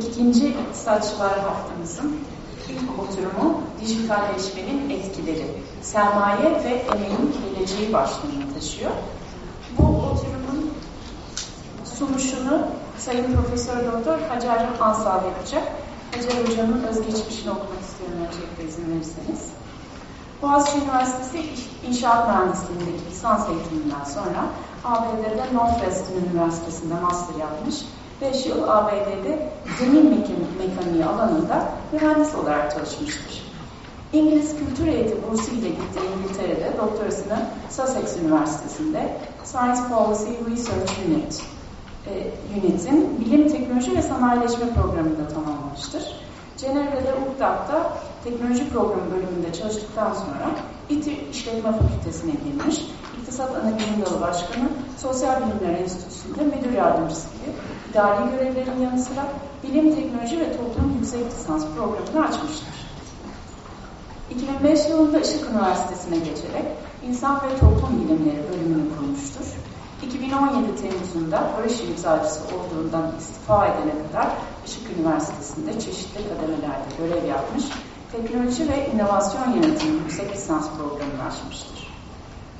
42. İktisatçılar Haftamızın ilk oturumu dijitalleşmenin etkileri, sermaye ve emeğin geleceği başlığını taşıyor. Bu oturumun sunuşunu Sayın Profesör Doktor Hacer Hansal yapacak. Hacer Hocam'ın özgeçmişini okumak istiyorum öncelikle izin verirseniz. Boğaziçi Üniversitesi İnşaat Mühendisliğindeki lisans eğitiminden sonra ABD'de Northwestern Üniversitesi'nde master yapmış. 5 yıl ABD'de zemin mekaniği alanında mühendis olarak çalışmıştır. İngiliz kültür eğitimi bursu ile gittiği İngiltere'de doktorasını Sussex Üniversitesi'nde Science Policy Research Unit e, Unit'in bilim, teknoloji ve sanayileşme programında tamamlamıştır. Cenevre'de UKDAP'ta teknoloji programı bölümünde çalıştıktan sonra İTÜ İşletme Fakültesine girmiş, İktisat Anabilim Dalı Başkanı, Sosyal Bilimler Enstitüsü'nde müdür yardımcısı gibi idari görevlerin yanı sıra bilim, teknoloji ve toplum yüksek lisans programını açmıştır. 2005 yılında Işık Üniversitesi'ne geçerek İnsan ve Toplum Bilimleri bölümünü kurmuştur. 2017 Temmuz'unda barış imzacısı olduğundan istifa edene kadar Işık Üniversitesi'nde çeşitli kademelerde görev yapmış, teknoloji ve inovasyon yönetimi yüksek lisans programını açmıştır.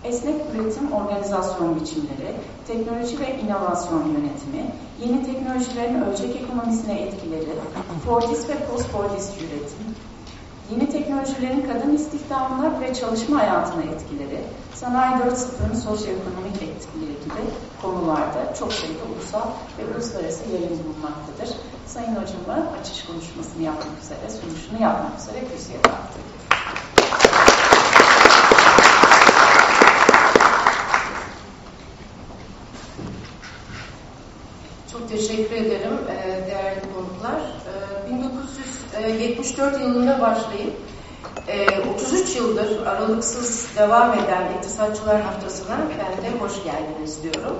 Esnek üretim organizasyon biçimleri, teknoloji ve inovasyon yönetimi, yeni teknolojilerin ölçek ekonomisine etkileri, Fortis ve post-Fortis üretim, yeni teknolojilerin kadın istihdamına ve çalışma hayatına etkileri, Sanayi 4.0'ın sosyoekonomik etkileri gibi konularda çok sayıda ulusal ve uluslararası yayın bulunmaktadır. Sayın Hocama açış konuşmasını yapmak üzere, sunuşunu yapmak üzere kürsüye davet Çok teşekkür ederim değerli konuklar. 1974 yılında başlayıp 33 yıldır aralıksız devam eden İktisatçılar Haftası'na ben de hoş geldiniz diyorum.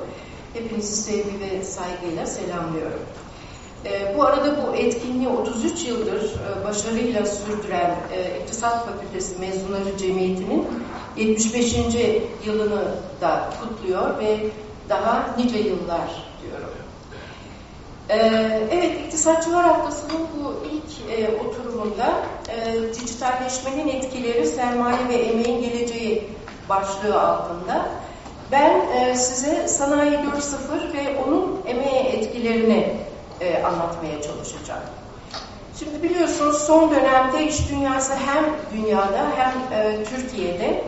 Hepinizi sevgi ve saygıyla selamlıyorum. Bu arada bu etkinliği 33 yıldır başarıyla sürdüren İktisat Fakültesi Mezunları Cemiyeti'nin 75. yılını da kutluyor ve daha nice yıllar diyorum. Evet, İktisatçılar Haftası'nın bu ilk e, oturumunda e, dijitalleşmenin etkileri, sermaye ve emeğin geleceği başlığı altında ben e, size Sanayi 4.0 ve onun emeğe etkilerini e, anlatmaya çalışacağım. Şimdi biliyorsunuz son dönemde iş dünyası hem dünyada hem e, Türkiye'de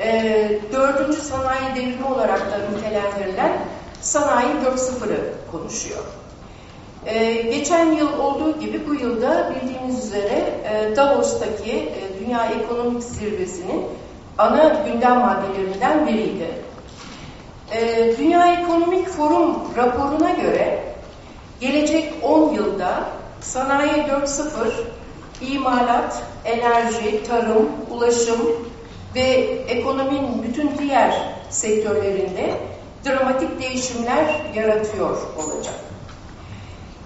e, dördüncü sanayi devrimi olarak da nitelendirilen Sanayi 4.0'ı konuşuyor. Ee, geçen yıl olduğu gibi bu yılda bildiğiniz üzere e, Davos'taki e, Dünya Ekonomik Zirvesi'nin ana gündem maddelerinden biriydi. E, Dünya Ekonomik Forum raporuna göre gelecek 10 yılda sanayi 4.0, imalat, enerji, tarım, ulaşım ve ekonominin bütün diğer sektörlerinde dramatik değişimler yaratıyor olacak.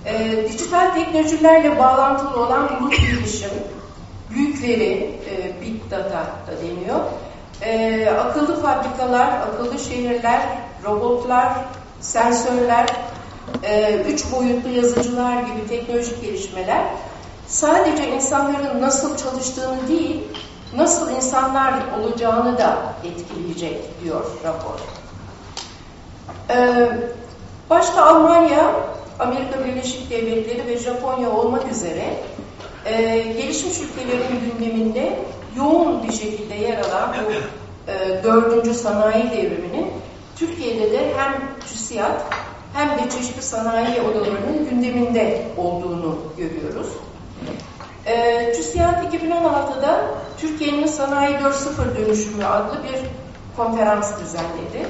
E, dijital teknolojilerle bağlantılı olan bulut bilişim, büyük veri, e, big data da deniyor, e, akıllı fabrikalar, akıllı şehirler, robotlar, sensörler, e, üç boyutlu yazıcılar gibi teknolojik gelişmeler sadece insanların nasıl çalıştığını değil, nasıl insanlar olacağını da etkileyecek diyor rapor. Ee, başta Almanya Amerika Birleşik Devletleri ve Japonya olmak üzere e, gelişmiş ülkelerin gündeminde yoğun bir şekilde yer alan bu e, dördüncü sanayi devriminin Türkiye'de de hem TÜSİAD hem de çeşitli sanayi odalarının gündeminde olduğunu görüyoruz. E, TÜSİAD 2016'da Türkiye'nin Sanayi 4.0 dönüşümü adlı bir konferans düzenledi.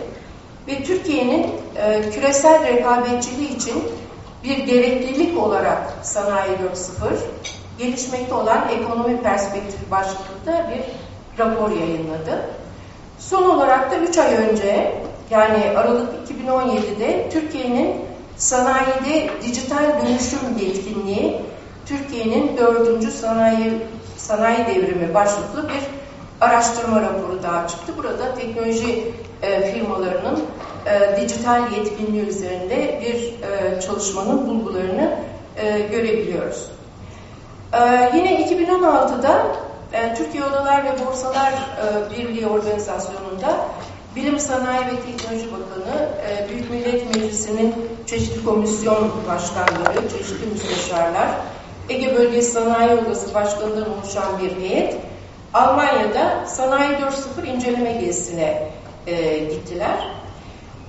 Ve Türkiye'nin e, küresel rekabetçiliği için bir gereklilik olarak Sanayi 4.0 gelişmekte olan ekonomi perspektifi başlıkta bir rapor yayınladı. Son olarak da 3 ay önce yani Aralık 2017'de Türkiye'nin sanayide dijital dönüşüm yetkinliği Türkiye'nin dördüncü sanayi sanayi devrimi başlıklı bir araştırma raporu daha çıktı. Burada teknoloji e, firmalarının e, dijital yetkinliği üzerinde bir e, çalışmanın bulgularını e, görebiliyoruz. E, yine 2016'da e, Türkiye Odalar ve Borsalar e, Birliği Organizasyonu'nda Bilim Sanayi ve Teknoloji Bakanı, e, Büyük Millet Meclisi'nin çeşitli komisyon başkanları, çeşitli müsteşarlar, Ege Bölgesi Sanayi Odası Başkanı'ndan oluşan bir heyet, Almanya'da Sanayi 4.0 inceleme gezisine e, gittiler.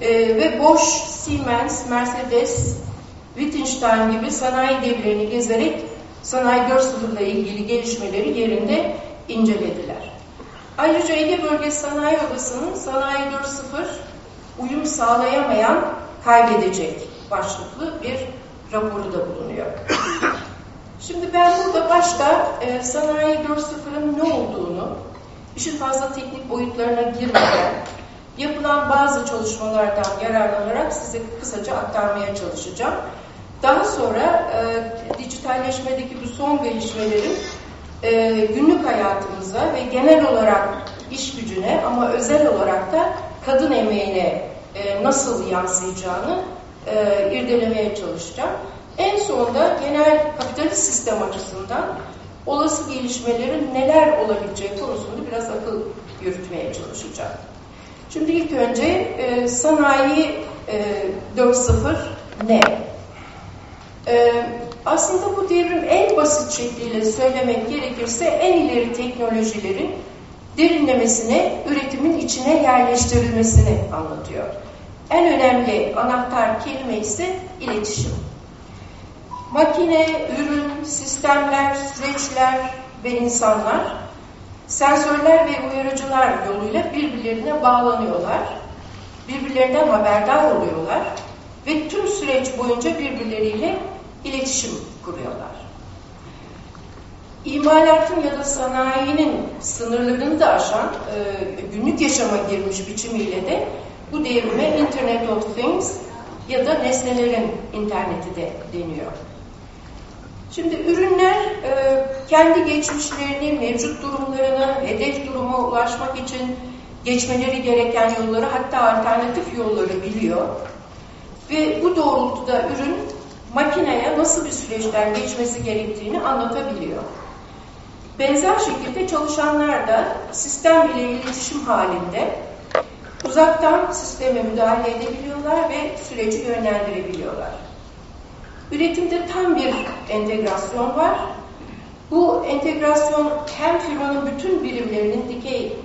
E, ve Bosch, Siemens, Mercedes, Wittgenstein gibi sanayi devlerini gezerek Sanayi 4.0 ile ilgili gelişmeleri yerinde incelediler. Ayrıca Ege Bölgesi Sanayi Odası'nın Sanayi 4.0 uyum sağlayamayan kaybedecek başlıklı bir raporu da bulunuyor. Şimdi ben burada başta e, Sanayi 4.0'ın ne olduğunu, işin fazla teknik boyutlarına girmeden yapılan bazı çalışmalardan yararlanarak size kısaca aktarmaya çalışacağım. Daha sonra e, dijitalleşmedeki bu son gelişmelerin e, günlük hayatımıza ve genel olarak iş gücüne ama özel olarak da kadın emeğine e, nasıl yansıyacağını e, irdelemeye çalışacağım. En sonunda genel kapitalist sistem açısından olası gelişmelerin neler olabileceği konusunda biraz akıl yürütmeye çalışacağım. Şimdi ilk önce e, sanayi e, 4.0 ne? E, aslında bu devrim en basit şekliyle söylemek gerekirse en ileri teknolojilerin derinlemesine üretimin içine yerleştirilmesini anlatıyor. En önemli anahtar kelime ise iletişim. Makine, ürün, sistemler, süreçler ve insanlar sensörler ve uyarıcılar yoluyla birbirlerine bağlanıyorlar. Birbirlerinden haberdar oluyorlar ve tüm süreç boyunca birbirleriyle iletişim kuruyorlar. İmalatın ya da sanayinin sınırlarını da aşan e, günlük yaşama girmiş biçimiyle de bu devrime Internet of Things ya da nesnelerin interneti de deniyor. Şimdi ürünler e, kendi geçmişlerini, mevcut durumlarını, hedef duruma ulaşmak için geçmeleri gereken yolları hatta alternatif yolları biliyor. Ve bu doğrultuda ürün makineye nasıl bir süreçten geçmesi gerektiğini anlatabiliyor. Benzer şekilde çalışanlar da sistem ile iletişim halinde uzaktan sisteme müdahale edebiliyorlar ve süreci yönlendirebiliyorlar. Üretimde tam bir entegrasyon var. Bu entegrasyon hem firmanın bütün birimlerinin dikey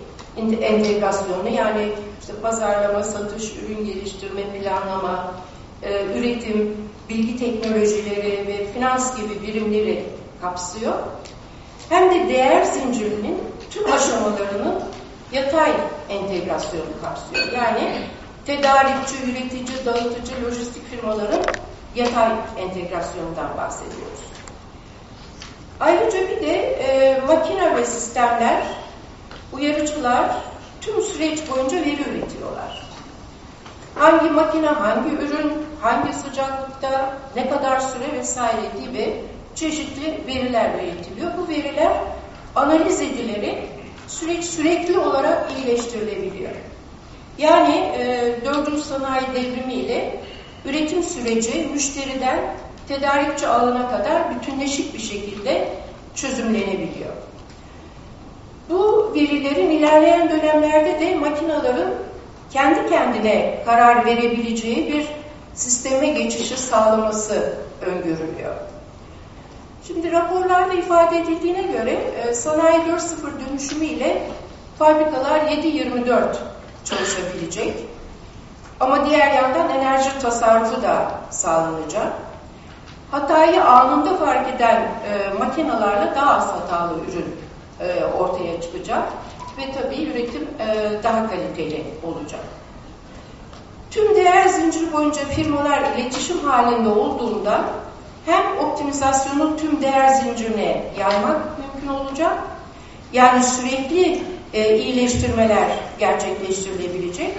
entegrasyonu yani işte pazarlama, satış, ürün geliştirme, planlama, e, üretim, bilgi teknolojileri ve finans gibi birimleri kapsıyor. Hem de değer zincirinin tüm aşamalarının yatay entegrasyonu kapsıyor. Yani tedarikçi, üretici, dağıtıcı, lojistik firmaların yatay entegrasyonundan bahsediyoruz. Ayrıca bir de e, makine ve sistemler, uyarıcılar tüm süreç boyunca veri üretiyorlar. Hangi makine, hangi ürün, hangi sıcaklıkta, ne kadar süre vesaire gibi çeşitli veriler üretiliyor. Bu veriler analiz edilerek süreç sürekli olarak iyileştirilebiliyor. Yani e, 4. sanayi devrimi ile üretim süreci müşteriden tedarikçi alana kadar bütünleşik bir şekilde çözümlenebiliyor. Bu verilerin ilerleyen dönemlerde de makinaların kendi kendine karar verebileceği bir sisteme geçişi sağlaması öngörülüyor. Şimdi raporlarda ifade edildiğine göre e, sanayi 4.0 dönüşümü ile fabrikalar 7-24 çalışabilecek. Ama diğer yandan enerji tasarrufu da sağlanacak. Hatayı anında fark eden e, makinalarla daha az hatalı ürün e, ortaya çıkacak ve tabii üretim e, daha kaliteli olacak. Tüm değer zinciri boyunca firmalar iletişim halinde olduğunda hem optimizasyonu tüm değer zincirine yaymak mümkün olacak, yani sürekli e, iyileştirmeler gerçekleştirilebilecek,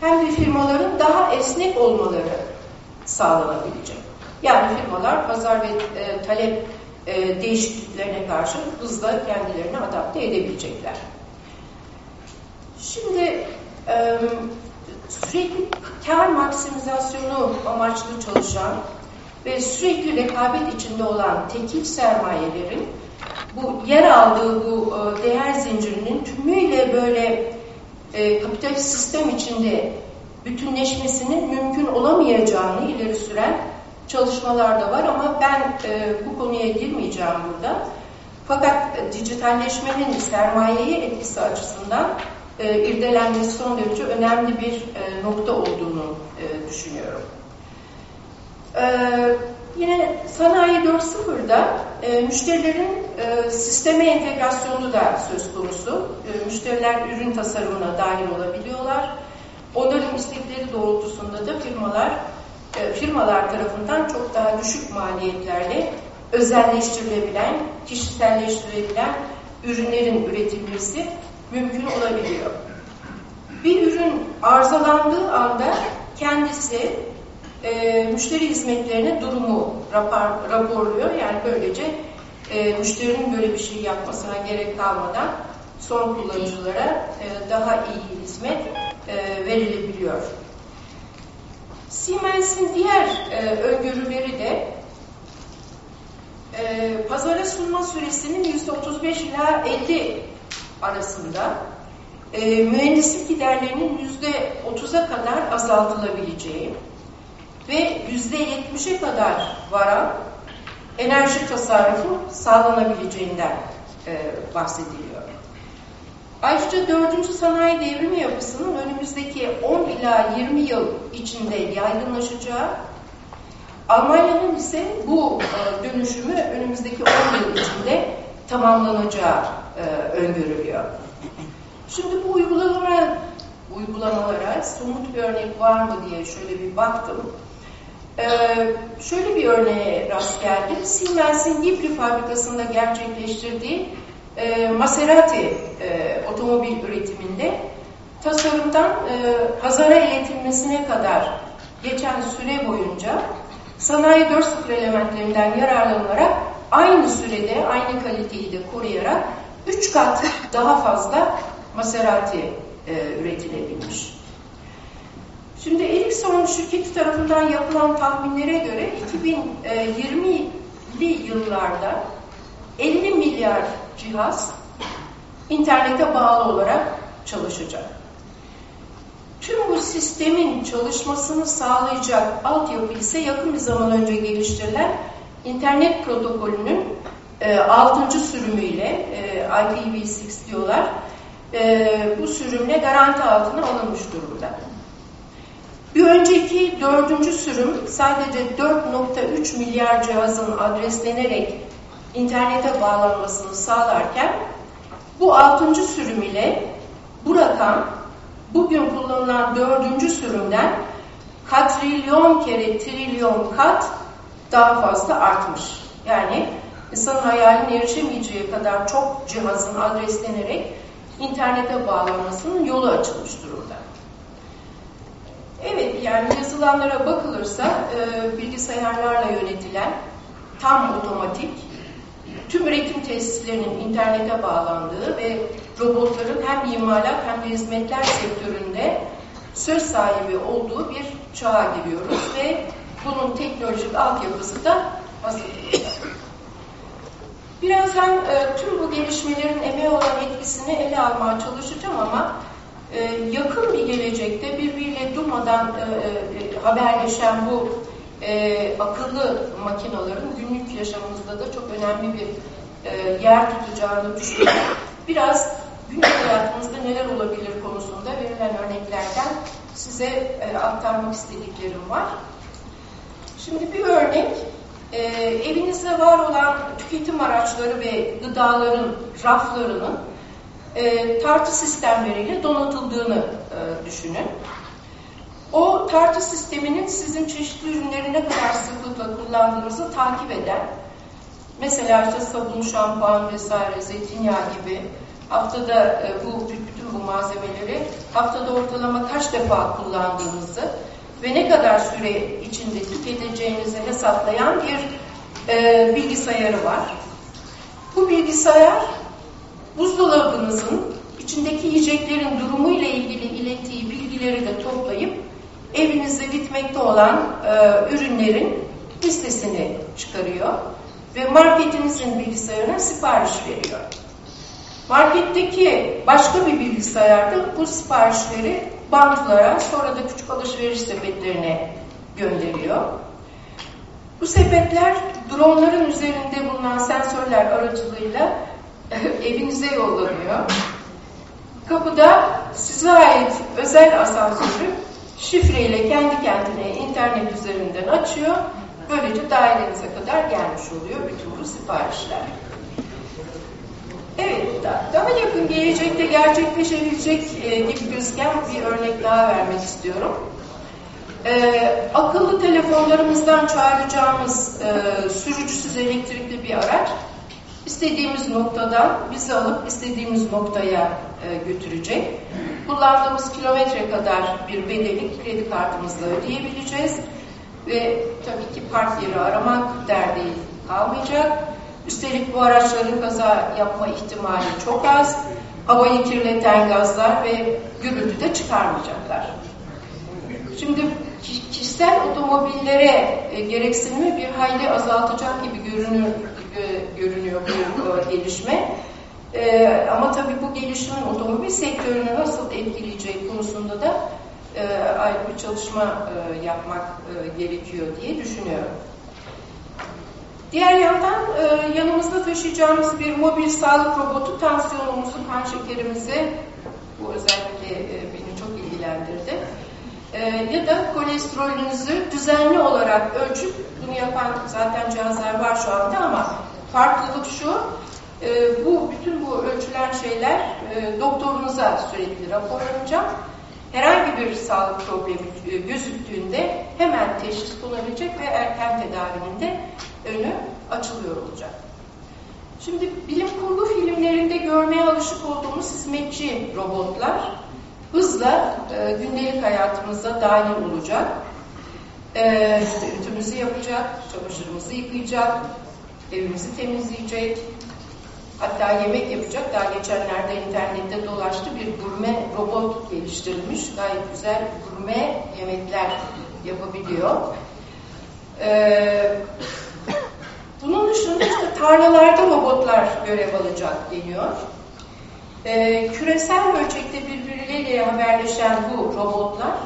hem de firmaların daha esnek olmaları sağlanabilecek. Yani firmalar pazar ve e, talep e, değişikliklerine karşı hızla kendilerini adapte edebilecekler. Şimdi e, sürekli kar maksimizasyonu amaçlı çalışan ve sürekli rekabet içinde olan tekil sermayelerin bu yer aldığı bu e, değer zincirinin tümüyle böyle e, kapitalist sistem içinde bütünleşmesinin mümkün olamayacağını ileri süren çalışmalar da var ama ben e, bu konuya girmeyeceğim burada. Fakat e, dijitalleşmenin sermayeye etkisi açısından e, irdelenmesi son derece önemli bir e, nokta olduğunu e, düşünüyorum. E, yine sanayi 4.0'da e, müşterilerin e, sisteme entegrasyonu da söz konusu. E, müşteriler ürün tasarımına dahil olabiliyorlar. Onların istekleri doğrultusunda da firmalar e, firmalar tarafından çok daha düşük maliyetlerle özelleştirilebilen, kişiselleştirilebilen ürünlerin üretilmesi mümkün olabiliyor. Bir ürün arızalandığı anda kendisi e, müşteri hizmetlerine durumu rapor, raporluyor. Yani böylece e, müşterinin böyle bir şey yapmasına gerek kalmadan son kullanıcılara e, daha iyi hizmet e, verilebiliyor. Siemens'in diğer e, öngörüleri de e, pazara sunma süresinin %35 ila 50 arasında e, mühendislik giderlerinin %30'a kadar azaltılabileceği ve %70'e kadar varan enerji tasarrufu sağlanabileceğinden e, bahsediliyor. Ayrıca dördüncü sanayi devrimi yapısının önümüzdeki 10 ila 20 yıl içinde yaygınlaşacağı, Almanya'nın ise bu e, dönüşümü önümüzdeki 10 yıl içinde tamamlanacağı e, öngörülüyor. Şimdi bu uygulamalara, uygulamalara somut bir örnek var mı diye şöyle bir baktım. Ee, şöyle bir örneğe rast geldim. Siemens'in Gipli fabrikasında gerçekleştirdiği e, Maserati e, otomobil üretiminde tasarımdan e, pazara iletilmesine kadar geçen süre boyunca sanayi 4.0 elementlerinden yararlanarak aynı sürede aynı kaliteyi de koruyarak 3 kat daha fazla Maserati e, üretilebilmiş. Şimdi Ericsson şirketi tarafından yapılan tahminlere göre 2020'li yıllarda 50 milyar cihaz internete bağlı olarak çalışacak. Tüm bu sistemin çalışmasını sağlayacak altyapı ise yakın bir zaman önce geliştirilen internet protokolünün e, 6. sürümüyle e, IPv6 diyorlar. E, bu sürümle garanti altına alınmış durumda. Bir önceki dördüncü sürüm sadece 4.3 milyar cihazın adreslenerek internete bağlanmasını sağlarken bu altıncı sürüm ile bu rakam bugün kullanılan dördüncü sürümden katrilyon kere trilyon kat daha fazla artmış. Yani insanın hayalinin erişemeyeceği kadar çok cihazın adreslenerek internete bağlanmasının yolu açılmış durumda. Evet, yani yazılanlara bakılırsa e, bilgisayarlarla yönetilen tam otomatik tüm üretim tesislerinin internete bağlandığı ve robotların hem imalat hem de hizmetler sektöründe söz sahibi olduğu bir çağa giriyoruz ve bunun teknolojik altyapısı da. Birazdan e, tüm bu gelişmelerin emeğe olan etkisini ele almaya çalışacağım ama e, yakın bir gelecekte birbiriyle durmadan e, e, haberleşen bu e, akıllı makinaların günlük yaşamımızda da çok önemli bir e, yer tutacağını düşünüyorum. Biraz günlük hayatımızda neler olabilir konusunda verilen örneklerden size e, aktarmak istediklerim var. Şimdi bir örnek, e, evinizde var olan tüketim araçları ve gıdaların raflarının e, tartı sistemleriyle donatıldığını e, düşünün. O tartı sisteminin sizin çeşitli ürünleri ne kadar sıklıkla kullandığınızı takip eden, mesela işte sabun, şampuan vesaire, zeytinyağı gibi haftada e, bu bütün bu malzemeleri haftada ortalama kaç defa kullandığınızı ve ne kadar süre içinde tüketeceğinizi hesaplayan bir e, bilgisayarı var. Bu bilgisayar buzdolabınızın içindeki yiyeceklerin durumu ile ilgili ilettiği bilgileri de toplayıp evinizde bitmekte olan e, ürünlerin listesini çıkarıyor ve marketinizin bilgisayarına sipariş veriyor. Marketteki başka bir bilgisayarda bu siparişleri bantlara sonra da küçük alışveriş sepetlerine gönderiyor. Bu sepetler dronların üzerinde bulunan sensörler aracılığıyla evinize yollanıyor. Kapıda size ait özel asansörü şifreyle kendi kendine internet üzerinden açıyor. Böylece dairenize kadar gelmiş oluyor bütün bu siparişler. Evet, daha yakın gelecekte gerçekleşebilecek e, gibi gözüken bir örnek daha vermek istiyorum. E, akıllı telefonlarımızdan çağıracağımız e, sürücüsüz elektrikli bir araç istediğimiz noktadan bizi alıp istediğimiz noktaya e, götürecek. Kullandığımız kilometre kadar bir bedeli kredi kartımızla ödeyebileceğiz. Ve tabii ki park yeri aramak derdi kalmayacak. Üstelik bu araçların kaza yapma ihtimali çok az. Havayı kirleten gazlar ve gürültü de çıkarmayacaklar. Şimdi kişisel otomobillere e, gereksinimi bir hayli azaltacak gibi görünüyor, e, görünüyor bu gelişme. E, ama tabii bu gelişimin otomobil sektörünü nasıl etkileyeceği konusunda da e, ayrı bir çalışma e, yapmak e, gerekiyor diye düşünüyorum. Diğer yandan e, yanımızda taşıyacağımız bir mobil sağlık robotu tansiyonumuzu, kan şekerimizi, bu özellikle e, beni çok ilgilendirdi, e, ya da kolesterolünüzü düzenli olarak ölçüp, bunu yapan zaten cihazlar var şu anda ama farklılık şu, e, bu bütün bu ölçülen şeyler e, doktorunuza sürekli raporlanacak. Herhangi bir sağlık problemi e, gözüktüğünde hemen teşhis konabilecek ve erken tedavinin de önü açılıyor olacak. Şimdi bilim kurgu filmlerinde görmeye alışık olduğumuz hizmetçi robotlar hızla e, gündelik hayatımıza dahil olacak. E, ütümüzü yapacak, çamaşırımızı yıkayacak, evimizi temizleyecek, hatta yemek yapacak. Daha geçenlerde internette dolaştı bir gurme robot geliştirilmiş. Gayet güzel gurme yemekler yapabiliyor. Ee, bunun dışında işte tarlalarda robotlar görev alacak deniyor. Ee, küresel ölçekte birbirleriyle haberleşen bu robotlar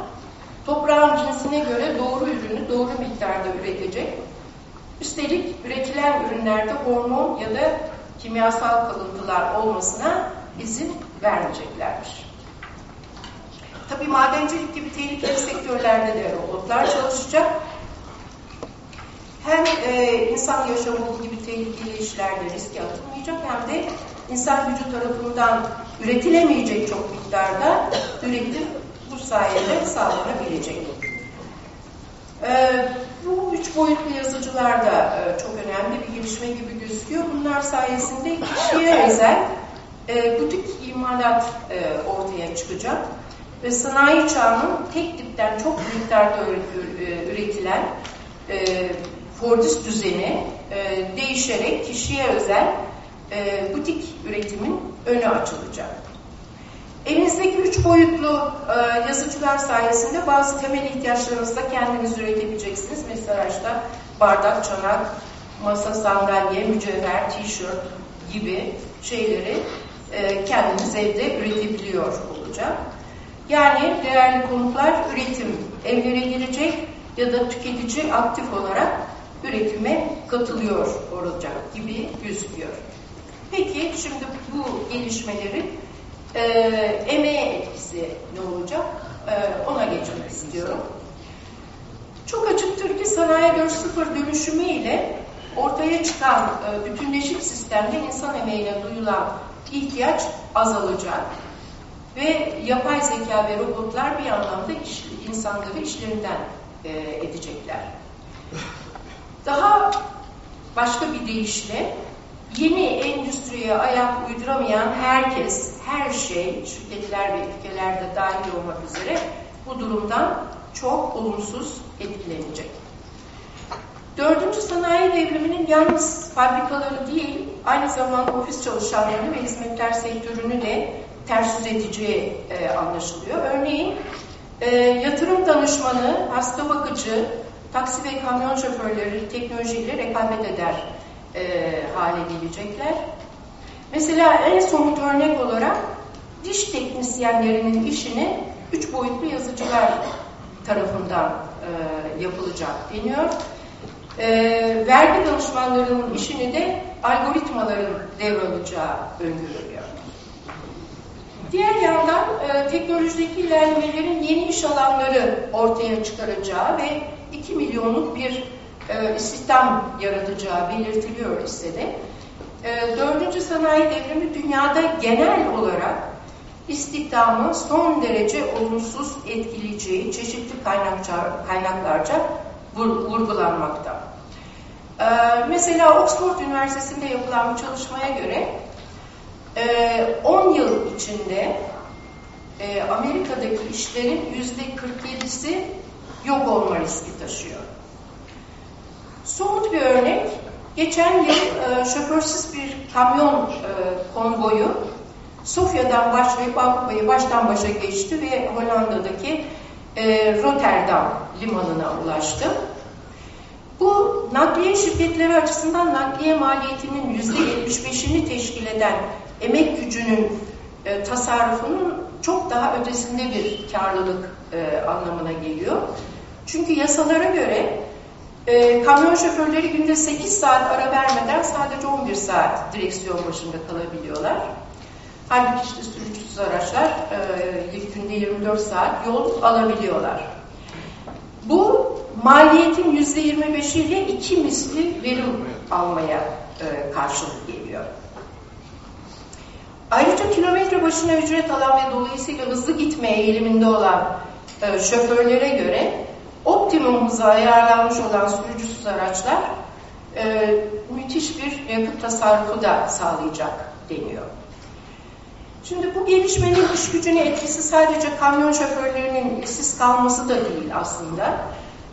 toprağın cinsine göre doğru ürünü doğru miktarda üretecek. Üstelik üretilen ürünlerde hormon ya da kimyasal kalıntılar olmasına izin vermeyeceklerdir. Tabii madencilik gibi tehlikeli sektörlerde de robotlar çalışacak hem e, insan yaşamı gibi tehlikeli işlerde riske atılmayacak hem de insan gücü tarafından üretilemeyecek çok miktarda üretim bu sayede sağlanabilecek. E, bu üç boyutlu yazıcılar da e, çok önemli bir gelişme gibi gözüküyor. Bunlar sayesinde kişiye özel e, butik imalat e, ortaya çıkacak ve sanayi çağının tek tipten çok miktarda e, üretilen e, Fordist düzeni e, değişerek kişiye özel e, butik üretimin önü açılacak. Elinizdeki üç boyutlu e, yazıcılar sayesinde bazı temel ihtiyaçlarınızı da kendiniz üretebileceksiniz. Mesela işte bardak, çanak, masa, sandalye, mücevher, tişört gibi şeyleri e, kendiniz evde üretebiliyor olacak. Yani değerli konutlar üretim evlere girecek ya da tüketici aktif olarak üretime katılıyor olacak gibi gözüküyor. Peki şimdi bu gelişmelerin e, emeğe etkisi ne olacak? E, ona geçmek istiyorum. Çok açıktır ki sanayi 4.0 dönüşümü ile ortaya çıkan e, bütünleşik sistemde insan emeğine duyulan ihtiyaç azalacak ve yapay zeka ve robotlar bir anlamda iş, insanları işlerinden e, edecekler. Daha başka bir deyişle yeni endüstriye ayak uyduramayan herkes, her şey, şirketler ve ülkeler de dahil olmak üzere bu durumdan çok olumsuz etkilenecek. Dördüncü sanayi devriminin yalnız fabrikaları değil, aynı zamanda ofis çalışanlarını ve hizmetler sektörünü de ters yüz edeceği e, anlaşılıyor. Örneğin e, yatırım danışmanı, hasta bakıcı, taksi ve kamyon şoförleri teknolojiyle rekabet eder e, hale gelecekler. Mesela en somut örnek olarak diş teknisyenlerinin işini üç boyutlu yazıcılar tarafından e, yapılacak deniyor. E, vergi danışmanlarının işini de algoritmaların devralacağı öngörülüyor. Diğer yandan e, teknolojideki ilerlemelerin yeni iş alanları ortaya çıkaracağı ve 2 milyonluk bir e, istihdam yaratacağı belirtiliyor listede. E, dördüncü sanayi devrimi dünyada genel olarak istihdamı son derece olumsuz etkileyeceği çeşitli kaynakça, kaynaklarca vurgulanmakta. Ee, mesela Oxford Üniversitesi'nde yapılan bir çalışmaya göre 10 e, yıl içinde e, Amerika'daki işlerin %47'si yok olma riski taşıyor. Somut bir örnek, geçen yıl e, şoförsüz bir kamyon konvoyu Sofya'dan başlayıp Avrupa'yı baştan başa geçti ve Hollanda'daki Rotterdam limanına ulaştı. Bu nakliye şirketleri açısından nakliye maliyetinin %75'ini teşkil eden emek gücünün e, tasarrufunun çok daha ötesinde bir karlılık e, anlamına geliyor. Çünkü yasalara göre e, kamyon şoförleri günde 8 saat ara vermeden sadece 11 saat direksiyon başında kalabiliyorlar. Halbuki işte sürücüsüz araçlar e, günde 24 saat yol alabiliyorlar. Bu maliyetin yüzde 25 ile iki misli verim almaya e, karşılık geliyor. Ayrıca kilometre başına ücret alan ve dolayısıyla hızlı gitmeye eğiliminde olan e, şoförlere göre optimum hıza ayarlanmış olan sürücüsüz araçlar e, müthiş bir yakıt tasarrufu da sağlayacak deniyor. Şimdi bu gelişmenin iş gücüne etkisi sadece kamyon şoförlerinin işsiz kalması da değil aslında.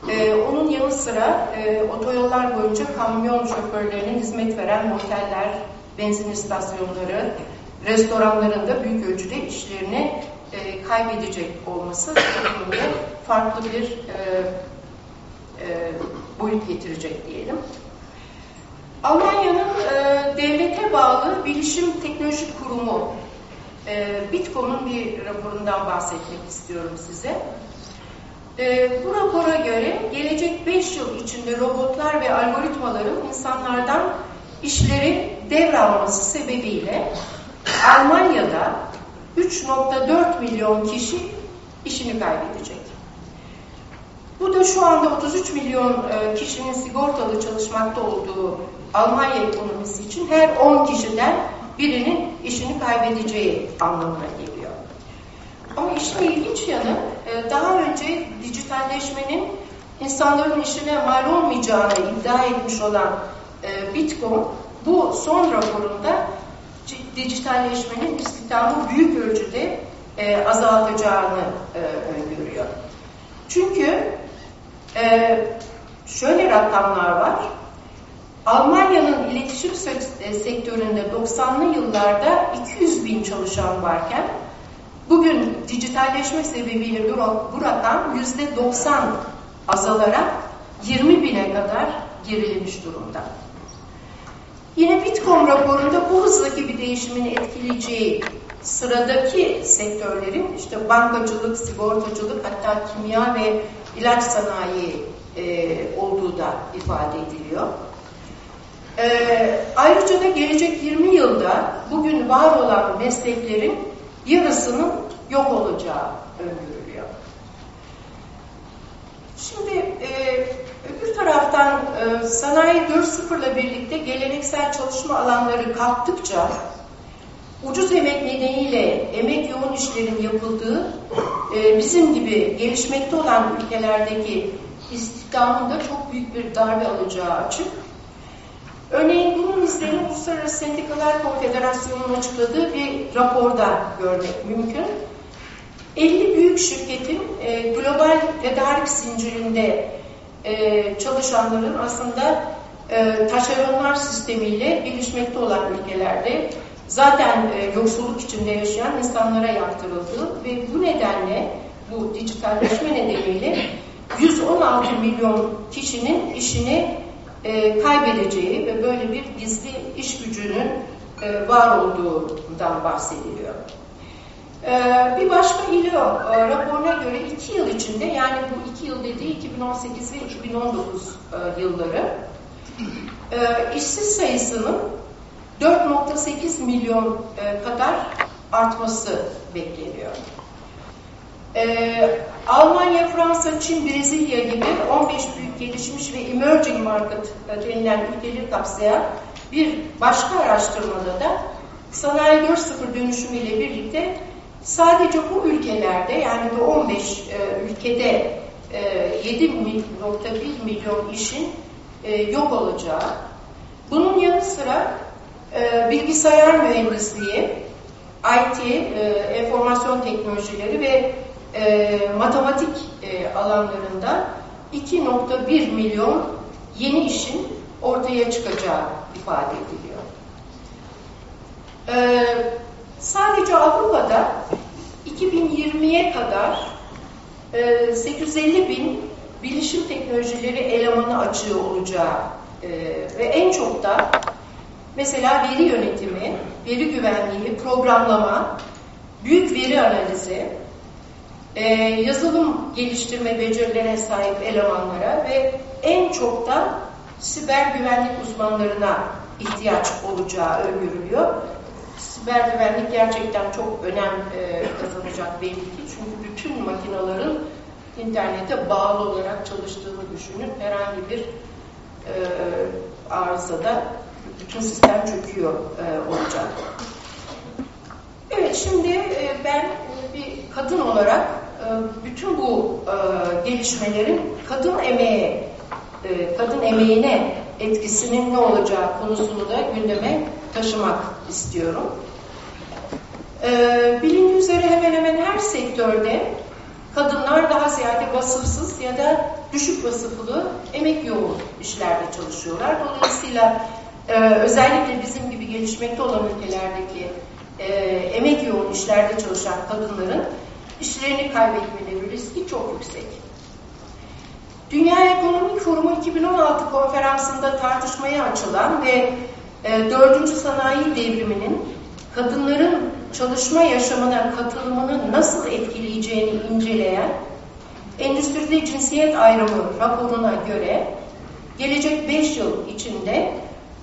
Ee, onun yanı sıra e, otoyollar boyunca kamyon şoförlerinin hizmet veren moteller, benzin istasyonları, restoranların da büyük ölçüde işlerini e, kaybedecek olması toplumda farklı bir e, e, boyut getirecek diyelim. Almanya'nın e, devlete bağlı Bilişim Teknoloji Kurumu e, Bitkom'un bir raporundan bahsetmek istiyorum size. E, bu rapora göre gelecek 5 yıl içinde robotlar ve algoritmaların insanlardan işleri devralması sebebiyle Almanya'da 3.4 milyon kişi işini kaybedecek. Bu da şu anda 33 milyon e, kişinin sigortalı çalışmakta olduğu Almanya ekonomisi için her 10 kişiden birinin işini kaybedeceği anlamına geliyor. Ama işin ilginç yanı e, daha önce dijitalleşmenin insanların işine mal olmayacağını iddia etmiş olan e, Bitkom bu son raporunda dijitalleşmenin istihdamı büyük ölçüde e, azaltacağını öngörüyor. Çünkü şöyle rakamlar var. Almanya'nın iletişim sektöründe 90'lı yıllarda 200 bin çalışan varken bugün dijitalleşme sebebiyle bu rakam %90 azalarak 20 bine kadar gerilemiş durumda. Yine Bitkom raporunda bu hızdaki bir değişimin etkileyeceği sıradaki sektörlerin işte bankacılık, sigortacılık hatta kimya ve ilaç sanayi e, olduğu da ifade ediliyor. E, ayrıca da gelecek 20 yılda bugün var olan mesleklerin yarısının yok olacağı öngörülüyor. Şimdi e, öbür taraftan e, sanayi 4.0 ile birlikte geleneksel çalışma alanları kalktıkça ucuz emek nedeniyle emek yoğun işlerin yapıldığı e, bizim gibi gelişmekte olan ülkelerdeki istihdamın da çok büyük bir darbe alacağı açık. Örneğin bunun izlerini Uluslararası Sendikalar Konfederasyonu'nun açıkladığı bir raporda görmek mümkün. 50 büyük şirketin e, global tedarik zincirinde e, çalışanların aslında e, taşeronlar sistemiyle gelişmekte olan ülkelerde zaten e, yoksulluk içinde yaşayan insanlara yaptırıldığı ve bu nedenle bu dijitalleşme nedeniyle 116 milyon kişinin işini e, kaybedeceği ve böyle bir gizli iş gücünün e, var olduğundan bahsediliyor. E, bir başka ILO e, raporuna göre iki yıl içinde yani bu iki yıl dediği 2018 ve 2019 e, yılları e, işsiz sayısının 4.8 milyon e, kadar artması bekleniyor. Ee, Almanya, Fransa, Çin, Brezilya gibi 15 büyük gelişmiş ve emerging market denilen ülkeleri kapsayan bir başka araştırmada da sanayi 4.0 dönüşümüyle birlikte sadece bu ülkelerde yani bu 15 e, ülkede e, 7.1 milyon işin e, yok olacağı, bunun yanı sıra e, bilgisayar mühendisliği, IT, e, enformasyon teknolojileri ve e, matematik e, alanlarında 2.1 milyon yeni işin ortaya çıkacağı ifade ediliyor. E, sadece Avrupa'da 2020'ye kadar e, 850 bin bilişim teknolojileri elemanı açığı olacağı e, ve en çok da mesela veri yönetimi, veri güvenliği, programlama, büyük veri analizi, e, yazılım geliştirme becerilerine sahip elemanlara ve en çok da siber güvenlik uzmanlarına ihtiyaç olacağı öngörülüyor. Siber güvenlik gerçekten çok önem e, kazanacak belli ki. Çünkü bütün makinaların internete bağlı olarak çalıştığını düşünün. Herhangi bir e, arızada bütün sistem çöküyor e, olacak. Evet, şimdi e, ben bir kadın olarak e, bütün bu e, gelişmelerin kadın emeğe, e, kadın emeğine etkisinin ne olacağı konusunu da gündeme taşımak istiyorum. Bilindiği üzere hemen hemen her sektörde kadınlar daha ziyade vasıfsız ya da düşük vasıflı emek yoğun işlerde çalışıyorlar. Dolayısıyla özellikle bizim gibi gelişmekte olan ülkelerdeki emek yoğun işlerde çalışan kadınların işlerini kaybetmeleri riski çok yüksek. Dünya Ekonomik Forumu 2016 konferansında tartışmaya açılan ve e, 4. sanayi devriminin kadınların çalışma yaşamına katılımını nasıl etkileyeceğini inceleyen Endüstride Cinsiyet Ayrımı raporuna göre gelecek 5 yıl içinde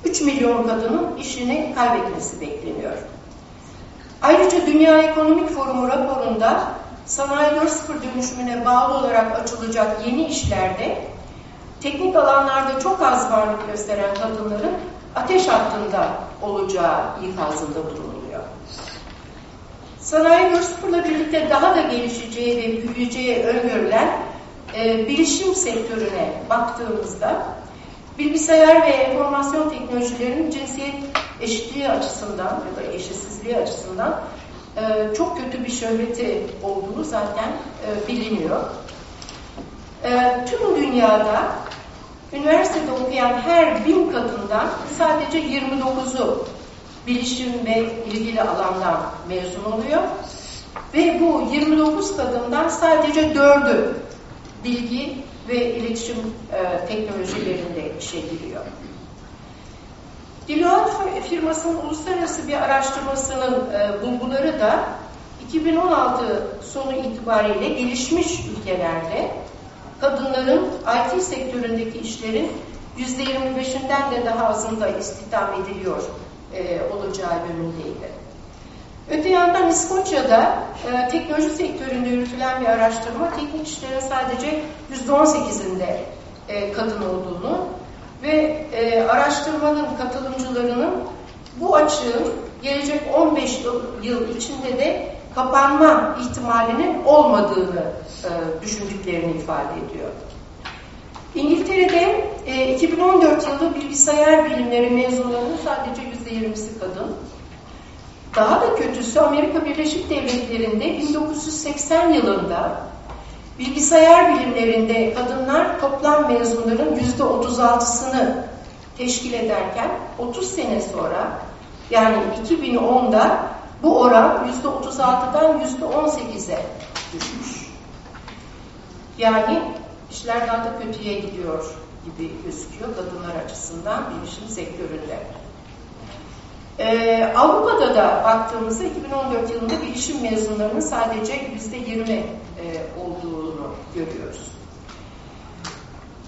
3 milyon kadının işini kaybetmesi bekleniyor. Ayrıca Dünya Ekonomik Forumu raporunda sanayi 4.0 dönüşümüne bağlı olarak açılacak yeni işlerde teknik alanlarda çok az varlık gösteren kadınların ateş hattında olacağı ikazında duruluyor. Sanayi 4.0'la birlikte daha da gelişeceği ve büyüyeceği öngörülen e, bilişim sektörüne baktığımızda bilgisayar ve enformasyon teknolojilerinin cinsiyet eşitliği açısından ya da eşitsizliği açısından e, çok kötü bir şöhreti olduğu zaten e, biliniyor. E, tüm dünyada üniversitede okuyan her bin kadından sadece 29'u bilişim ve ilgili alandan mezun oluyor. Ve bu 29 kadından sadece 4'ü bilgi ve iletişim e, teknolojilerinde işe giriyor. Deloitte firmasının uluslararası bir araştırmasının e, bulguları da 2016 sonu itibariyle gelişmiş ülkelerde kadınların IT sektöründeki işlerin %25'inden de daha azında istihdam ediliyor e, olacağı yönündeydi. Öte yandan İskoçya'da e, teknoloji sektöründe yürütülen bir araştırma teknik işlerin sadece %18'inde e, kadın olduğunu ve e, araştırmanın katılımcılarının bu açığın gelecek 15 yıl içinde de kapanma ihtimalinin olmadığını e, düşündüklerini ifade ediyor. İngiltere'de e, 2014 yılı bilgisayar bilimleri mezunlarının sadece %20'si kadın. Daha da kötüsü Amerika Birleşik Devletleri'nde 1980 yılında Bilgisayar bilimlerinde kadınlar toplam mezunların yüzde otuz altısını teşkil ederken 30 sene sonra yani 2010'da bu oran yüzde otuz altıdan yüzde on sekize düşmüş. Yani işler daha da kötüye gidiyor gibi gözüküyor kadınlar açısından bilişim sektöründe. Ee, Avrupa'da da baktığımızda 2014 yılında bilişim mezunlarının sadece %20 e, olduğunu görüyoruz.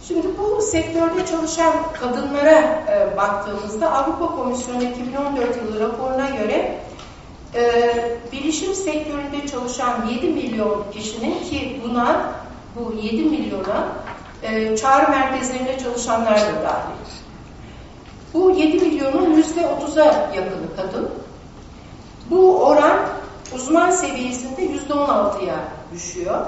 Şimdi bu sektörde çalışan kadınlara e, baktığımızda Avrupa Komisyonu 2014 yılı raporuna göre e, bilişim sektöründe çalışan 7 milyon kişinin ki buna bu 7 milyona e, çağrı merkezlerinde çalışanlar da dahil. Bu 7 milyonun %30'a yakını kadın. Bu oran uzman seviyesinde %16'ya düşüyor.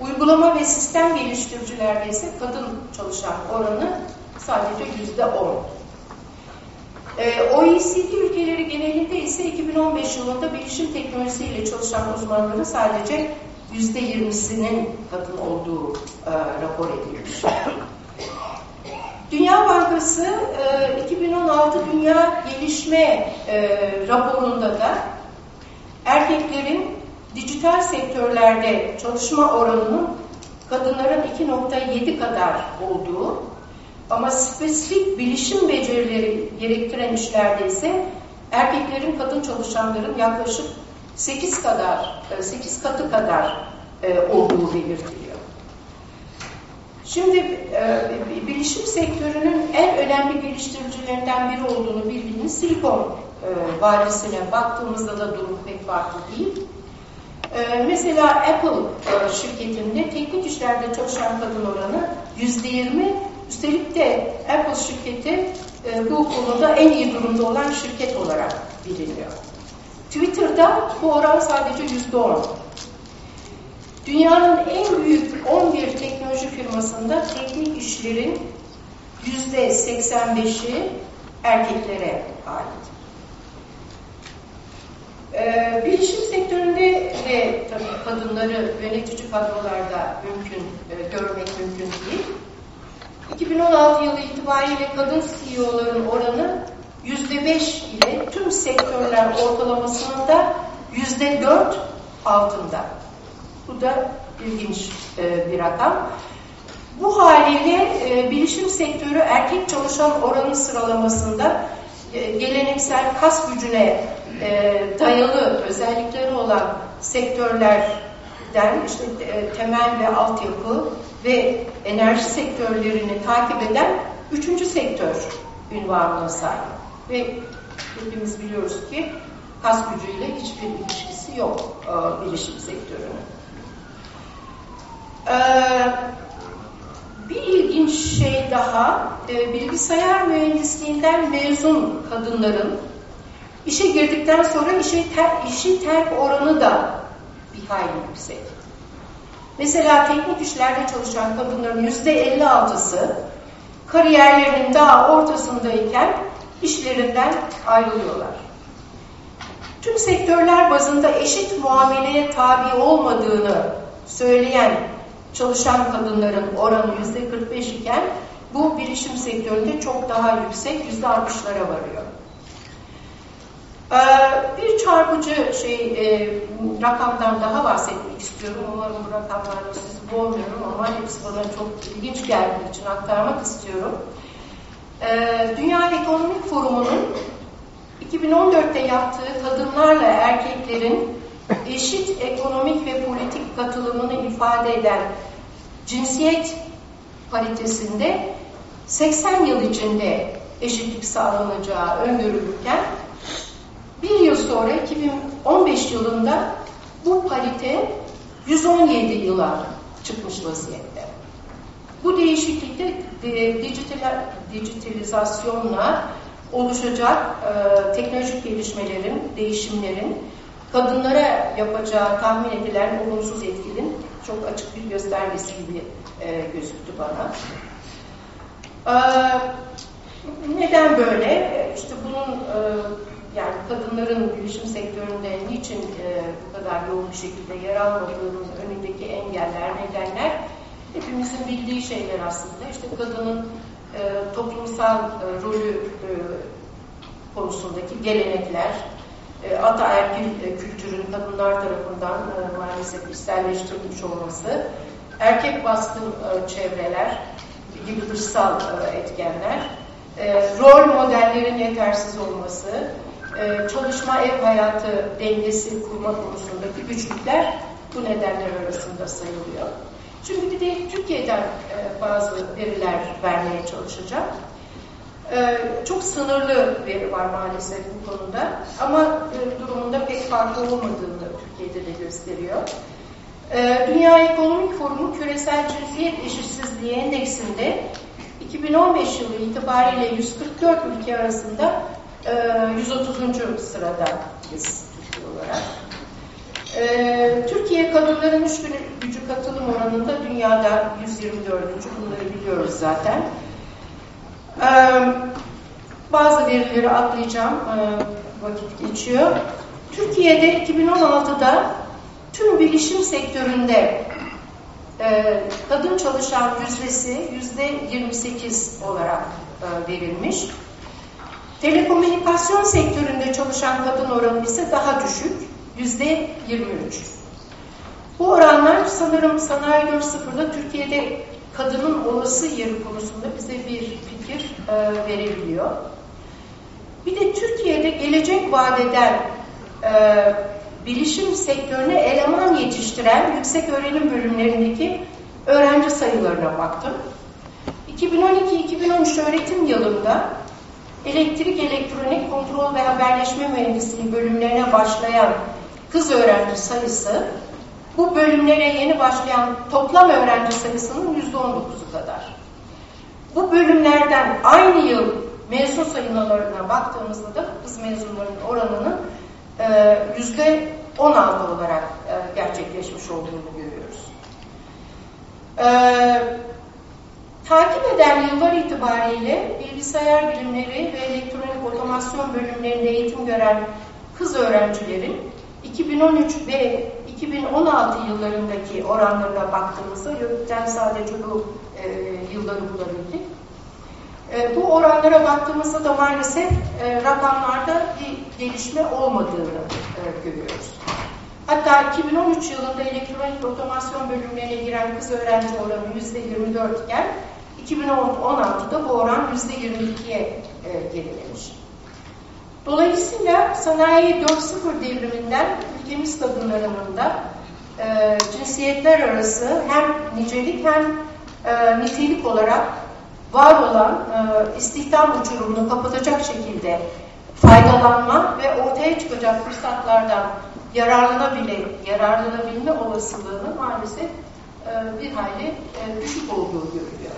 Uygulama ve sistem geliştiricilerde ise kadın çalışan oranı sadece yüzde on. Ee, OECD ülkeleri genelinde ise 2015 yılında bilişim teknolojisiyle çalışan uzmanların sadece yüzde yirmisinin kadın olduğu e, rapor edilmiş. Dünya Bankası e, 2016 Dünya Gelişme e, raporunda da erkeklerin dijital sektörlerde çalışma oranının kadınların 2.7 kadar olduğu ama spesifik bilişim becerileri gerektiren işlerde ise erkeklerin kadın çalışanların yaklaşık 8 kadar 8 katı kadar e, olduğu belirtiliyor. Şimdi e, bilişim sektörünün en önemli geliştiricilerinden biri olduğunu bildiğimiz Silikon e, Vadisi'ne baktığımızda da durum pek farklı değil. Ee, mesela Apple e, şirketinde teknik işlerde çalışan kadın oranı yüzde yirmi. Üstelik de Apple şirketi e, bu konuda en iyi durumda olan şirket olarak biliniyor. Twitter'da bu oran sadece yüzde on. Dünyanın en büyük 11 teknoloji firmasında teknik işlerin yüzde 85'i erkeklere ait. Ee, bilişim sektöründe de tabii kadınları yönetici kadrolarda mümkün e, görmek mümkün değil. 2016 yılı itibariyle kadın CEO'ların oranı %5 ile tüm sektörler ortalamasının da %4 altında. Bu da ilginç e, bir rakam. Bu haliyle e, bilişim sektörü erkek çalışan oranı sıralamasında e, geleneksel kas gücüne e, dayalı özellikleri olan sektörlerden işte temel ve altyapı ve enerji sektörlerini takip eden üçüncü sektör ünvanına sahip. Ve hepimiz biliyoruz ki kas gücüyle hiçbir ilişkisi yok e, bilişim sektörünün. E, bir ilginç şey daha, e, bilgisayar mühendisliğinden mezun kadınların işe girdikten sonra işi, ter, işi terk oranı da bir hayli yüksek. Mesela teknik işlerde çalışan kadınların yüzde 56'sı kariyerlerinin daha ortasındayken işlerinden ayrılıyorlar. Tüm sektörler bazında eşit muameleye tabi olmadığını söyleyen çalışan kadınların oranı yüzde 45 iken bu bilişim sektöründe çok daha yüksek yüzde 60'lara varıyor. Ee, bir çarpıcı şey e, rakamdan daha bahsetmek istiyorum. Umarım bu rakamlarla sizi boğmuyorum ama hepsi bana çok ilginç geldiği için aktarmak istiyorum. Ee, Dünya Ekonomik Forumu'nun 2014'te yaptığı kadınlarla erkeklerin eşit ekonomik ve politik katılımını ifade eden cinsiyet paritesinde 80 yıl içinde eşitlik sağlanacağı öngörülürken bir yıl sonra 2015 yılında bu parite 117 yıla çıkmış vaziyette. Bu değişiklikte de, dijital, dijitalizasyonla oluşacak e, teknolojik gelişmelerin, değişimlerin kadınlara yapacağı tahmin edilen olumsuz etkinin çok açık bir göstergesi gibi e, gözüktü bana. E, neden böyle? İşte bunun e, yani kadınların bilişim sektöründe niçin e, bu kadar yoğun bir şekilde yer almadığının önündeki engeller, nedenler hepimizin bildiği şeyler aslında. İşte kadının e, toplumsal e, rolü e, konusundaki gelenekler, e, ataerkil e, kültürün kadınlar tarafından e, maalesef içselleştirilmiş olması erkek baskın e, çevreler gibi dışsal e, etkenler, e, rol modellerin yetersiz olması, e, çalışma ev hayatı dengesi kurma konusundaki güçlükler bu nedenler arasında sayılıyor. Şimdi bir de Türkiye'den e, bazı veriler vermeye çalışacağım. E, çok sınırlı veri var maalesef bu konuda ama e, durumunda pek farklı olmadığını Türkiye'de de gösteriyor. E, Dünya Ekonomik Forumu Küresel Cinsiyet Eşitsizliği Endeksinde 2015 yılı itibariyle 144 ülke arasında e, 130. sırada biz Türkiye olarak. E, Türkiye kadınların iş gücü katılım oranında dünyada 124. Bunları biliyoruz zaten. Bazı verileri atlayacağım. E, vakit geçiyor. Türkiye'de 2016'da tüm bilişim sektöründe kadın çalışan yüzdesi yüzde 28 olarak verilmiş. Telekomünikasyon sektöründe çalışan kadın oranı ise daha düşük, yüzde 23. Bu oranlar sanırım Sanayi 4.0'da Türkiye'de kadının olası yeri konusunda bize bir fikir e, verebiliyor. Bir de Türkiye'de gelecek vadeden e, bilişim sektörüne eleman yetiştiren yüksek öğrenim bölümlerindeki öğrenci sayılarına baktım. 2012-2013 öğretim yılında elektrik, elektronik, kontrol ve haberleşme mühendisliği bölümlerine başlayan kız öğrenci sayısı bu bölümlere yeni başlayan toplam öğrenci sayısının %19'u kadar. Bu bölümlerden aynı yıl mezun sayılarına baktığımızda da kız mezunlarının oranının yüzde 16 olarak e, gerçekleşmiş olduğunu görüyoruz. E, takip eden yıllar itibariyle bilgisayar bilimleri ve elektronik otomasyon bölümlerinde eğitim gören kız öğrencilerin 2013 ve 2016 yıllarındaki oranlarına baktığımızda YÖK'ten sadece bu e, yılları bulabildik. E, bu oranlara baktığımızda da maalesef e, rakamlarda bir gelişme olmadığını e, görüyoruz. Hatta 2013 yılında elektronik otomasyon bölümlerine giren kız öğrenci oranı %24 iken 2016'da bu oran %22'ye e, gerilemiş. Dolayısıyla sanayi 4.0 devriminden ülkemiz kadınlarının da e, cinsiyetler arası hem nicelik hem e, nitelik olarak var olan e, istihdam uçurumunu kapatacak şekilde faydalanma ve ortaya çıkacak fırsatlardan yararlanabile, yararlanabilme olasılığının maalesef e, bir hayli e, düşük olduğu görülüyor.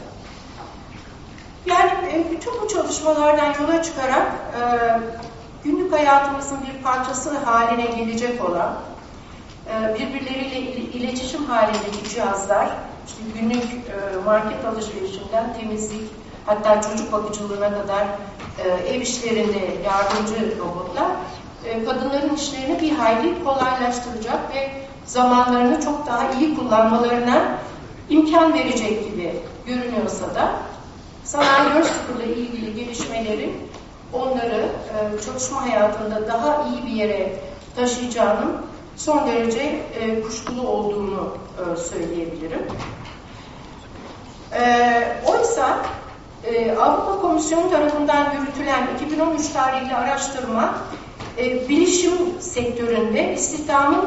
Yani e, bütün bu çalışmalardan yola çıkarak e, günlük hayatımızın bir parçası haline gelecek olan e, birbirleriyle iletişim halindeki cihazlar, işte günlük e, market alışverişinden temizlik, hatta çocuk bakıcılığına kadar e, ev işlerinde yardımcı robotlar e, kadınların işlerini bir hayli kolaylaştıracak ve zamanlarını çok daha iyi kullanmalarına imkan verecek gibi görünüyorsa da sanayi 4.0 ile ilgili gelişmelerin onları çalışma hayatında daha iyi bir yere taşıyacağının son derece kuşkulu olduğunu söyleyebilirim. E, oysa e, Avrupa Komisyonu tarafından yürütülen 2013 tarihli araştırma e, bilişim sektöründe istihdamın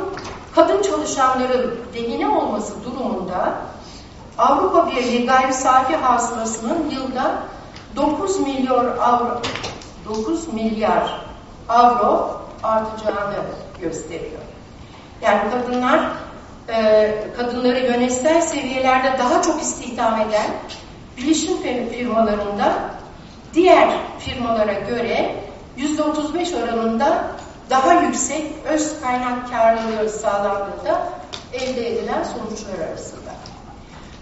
kadın çalışanların lehine olması durumunda Avrupa Birliği gayri safi hasılasının yılda 9 milyar avro 9 milyar avro artacağını gösteriyor. Yani kadınlar e, kadınları yönetsel seviyelerde daha çok istihdam eden bilişim firmalarında diğer firmalara göre %35 oranında daha yüksek öz kaynak karlılığı sağlandığında elde edilen sonuçlar arasında.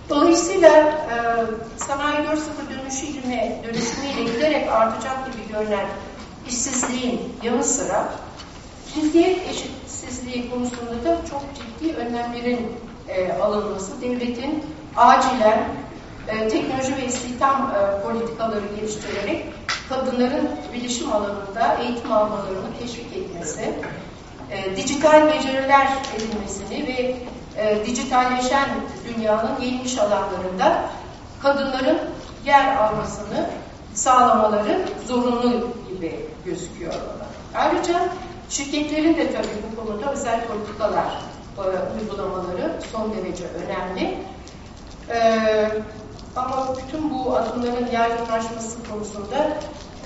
Dolayısıyla e, sanayi 4.0 dönüşümüne, dönüşümüyle giderek artacak gibi görünen işsizliğin yanı sıra cinsiyet eşitsizliği konusunda da çok ciddi önlemlerin e, alınması, devletin acilen e, teknoloji ve istihdam e, politikaları geliştirerek kadınların bilişim alanında eğitim almalarını teşvik etmesi, e, dijital beceriler edinmesini ve e, dijitalleşen dünyanın yeni alanlarında kadınların yer almasını sağlamaları zorunlu gibi gözüküyor. Ayrıca şirketlerin de tabii bu konuda özel politikalar uygulamaları son derece önemli. E, ama bütün bu adımların yaygınlaşması konusunda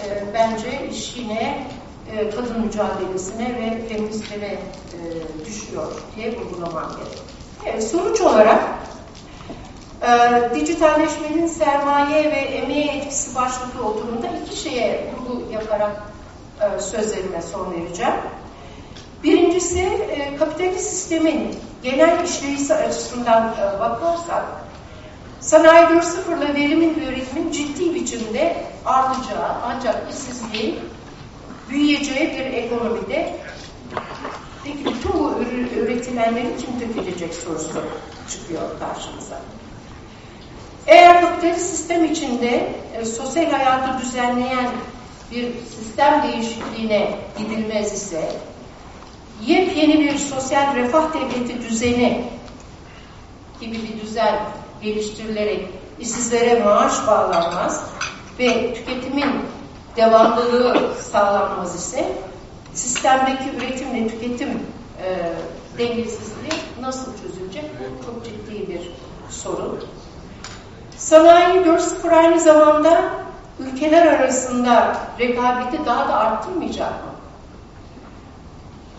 e, bence iş yine e, kadın mücadelesine ve feministlere e, düşüyor diye vurgulamam gerek. Evet, sonuç olarak e, dijitalleşmenin sermaye ve emeğe etkisi başlıklı oturumda iki şeye vurgu yaparak e, sözlerime son vereceğim. Birincisi e, kapitalist sistemin genel işleyişi açısından e, bakarsak sanayi 4.0 ile verimin ve üretimin ciddi biçimde artacağı ancak işsizliğin büyüyeceği bir ekonomide peki bütün bu üretilenleri kim tüketecek sorusu çıkıyor karşımıza. Eğer kapitalist sistem içinde e, sosyal hayatı düzenleyen bir sistem değişikliğine gidilmez ise yepyeni bir sosyal refah devleti düzeni gibi bir düzen geliştirilerek işsizlere maaş bağlanmaz ve tüketimin devamlılığı sağlanmaz ise sistemdeki üretim ve tüketim e, dengesizliği nasıl çözülecek? Bu çok ciddi bir sorun. Sanayi 4.0 aynı zamanda ülkeler arasında rekabeti daha da arttırmayacak mı?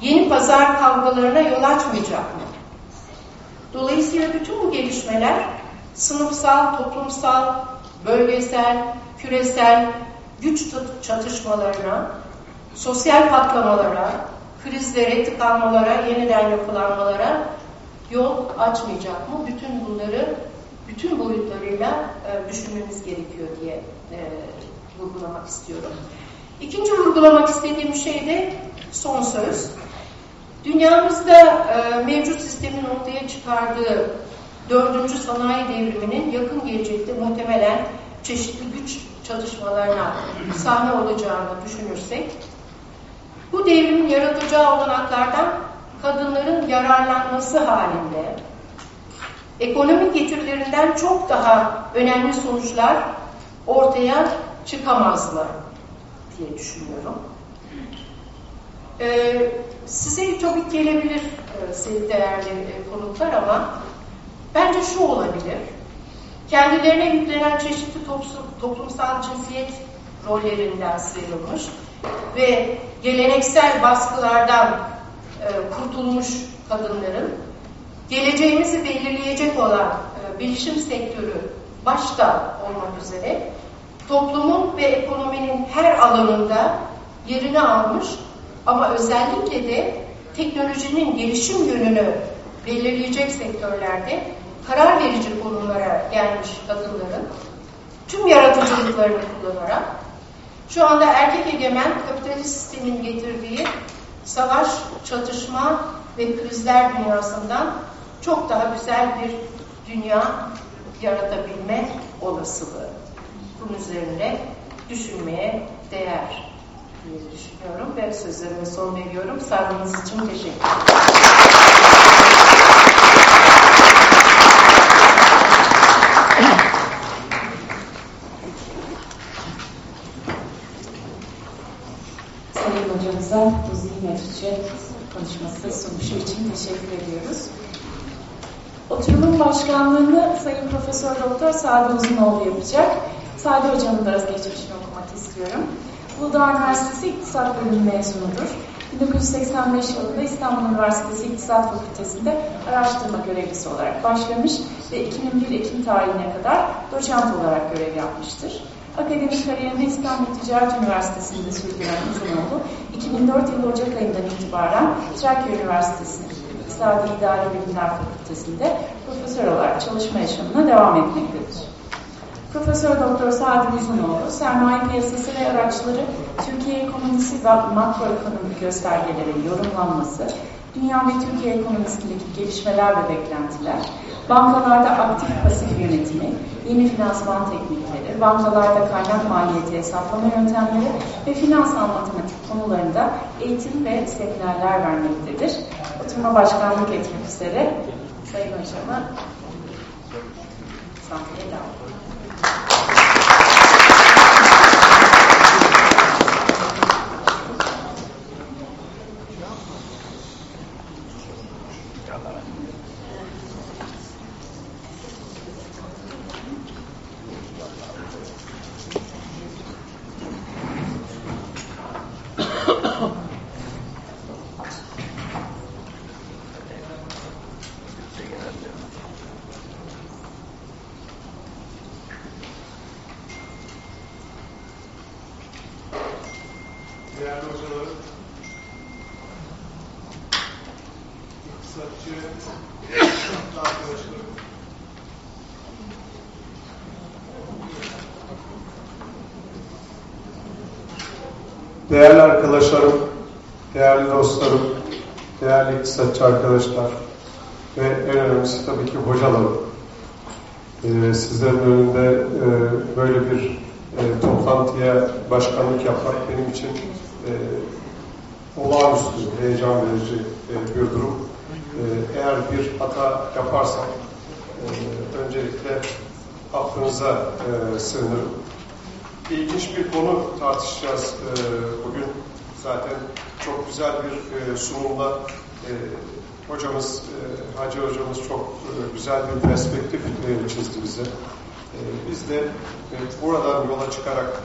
Yeni pazar kavgalarına yol açmayacak mı? Dolayısıyla bütün bu gelişmeler sınıfsal, toplumsal, bölgesel, küresel güç çatışmalarına, sosyal patlamalara, krizlere, tıkanmalara, yeniden yapılanmalara yol açmayacak mı? Bütün bunları bütün boyutlarıyla e, düşünmemiz gerekiyor diye e, vurgulamak istiyorum. İkinci vurgulamak istediğim şey de son söz. Dünyamızda e, mevcut sistemin ortaya çıkardığı dördüncü sanayi devriminin yakın gelecekte muhtemelen çeşitli güç çatışmalarına sahne olacağını düşünürsek, bu devrimin yaratacağı olanaklardan kadınların yararlanması halinde ekonomik getirilerinden çok daha önemli sonuçlar ortaya çıkamazlar diye düşünüyorum. Ee, size ütopik gelebilir e, değerli e, konuklar ama bence şu olabilir. Kendilerine yüklenen çeşitli toplumsal cinsiyet rollerinden sıyrılmış ve geleneksel baskılardan e, kurtulmuş kadınların geleceğimizi belirleyecek olan bilişim sektörü başta olmak üzere toplumun ve ekonominin her alanında yerini almış ama özellikle de teknolojinin gelişim yönünü belirleyecek sektörlerde karar verici konumlara gelmiş kadınların tüm yaratıcılıklarını kullanarak şu anda erkek egemen kapitalist sistemin getirdiği savaş, çatışma ve krizler dünyasından çok daha güzel bir dünya yaratabilme olasılığı. Bunun üzerine düşünmeye değer diye düşünüyorum ve sözlerime son veriyorum. Sabrınız için teşekkür ederim. Sayın hocamıza zihin açıcı konuşması sunuşu için teşekkür ediyoruz. Oturumun başkanlığını Sayın Profesör Doktor Sade Uzunoğlu yapacak. Sade Hocam'ın da özgeçmişini okumak istiyorum. Uludağ Üniversitesi İktisat Bölümü mezunudur. 1985 yılında İstanbul Üniversitesi İktisat Fakültesi'nde araştırma görevlisi olarak başlamış ve 2001 Ekim tarihine kadar doçent olarak görev yapmıştır. Akademik kariyerini İstanbul Ticaret Üniversitesi'nde sürdüren Uzunoğlu, 2004 yılı Ocak ayından itibaren Trakya Üniversitesi İktisadi İdari Bilimler Fakültesi'nde profesör olarak çalışma yaşamına devam etmektedir. Profesör Doktor Sadi Uzunoğlu, sermaye piyasası ve araçları, Türkiye ekonomisi ve makroekonomik göstergelerin yorumlanması, dünya ve Türkiye ekonomisindeki gelişmeler ve beklentiler, bankalarda aktif pasif yönetimi, yeni finansman teknikleri, bankalarda kaynak maliyeti hesaplama yöntemleri ve finansal matematik konularında eğitim ve seminerler vermektedir. Oturma başkanlık etmek üzere Sayın Hocam'a sahneye davet değerli hocalarım, iktisatçı arkadaşlarım, değerli arkadaşlarım, değerli dostlarım, değerli iktisatçı arkadaşlar ve en önemlisi tabii ki hocalarım. Ee, sizlerin önünde e, böyle bir e, toplantıya başkanlık yapmak benim için e, olağanüstü, heyecan verici e, bir durum. E, eğer bir hata yaparsam e, öncelikle affınıza e, sığınırım. İlginç bir konu tartışacağız e, bugün. Zaten çok güzel bir e, sunumla e, hocamız, e, Hacı hocamız çok e, güzel bir perspektif e, çizdi bize. Biz de e, buradan yola çıkarak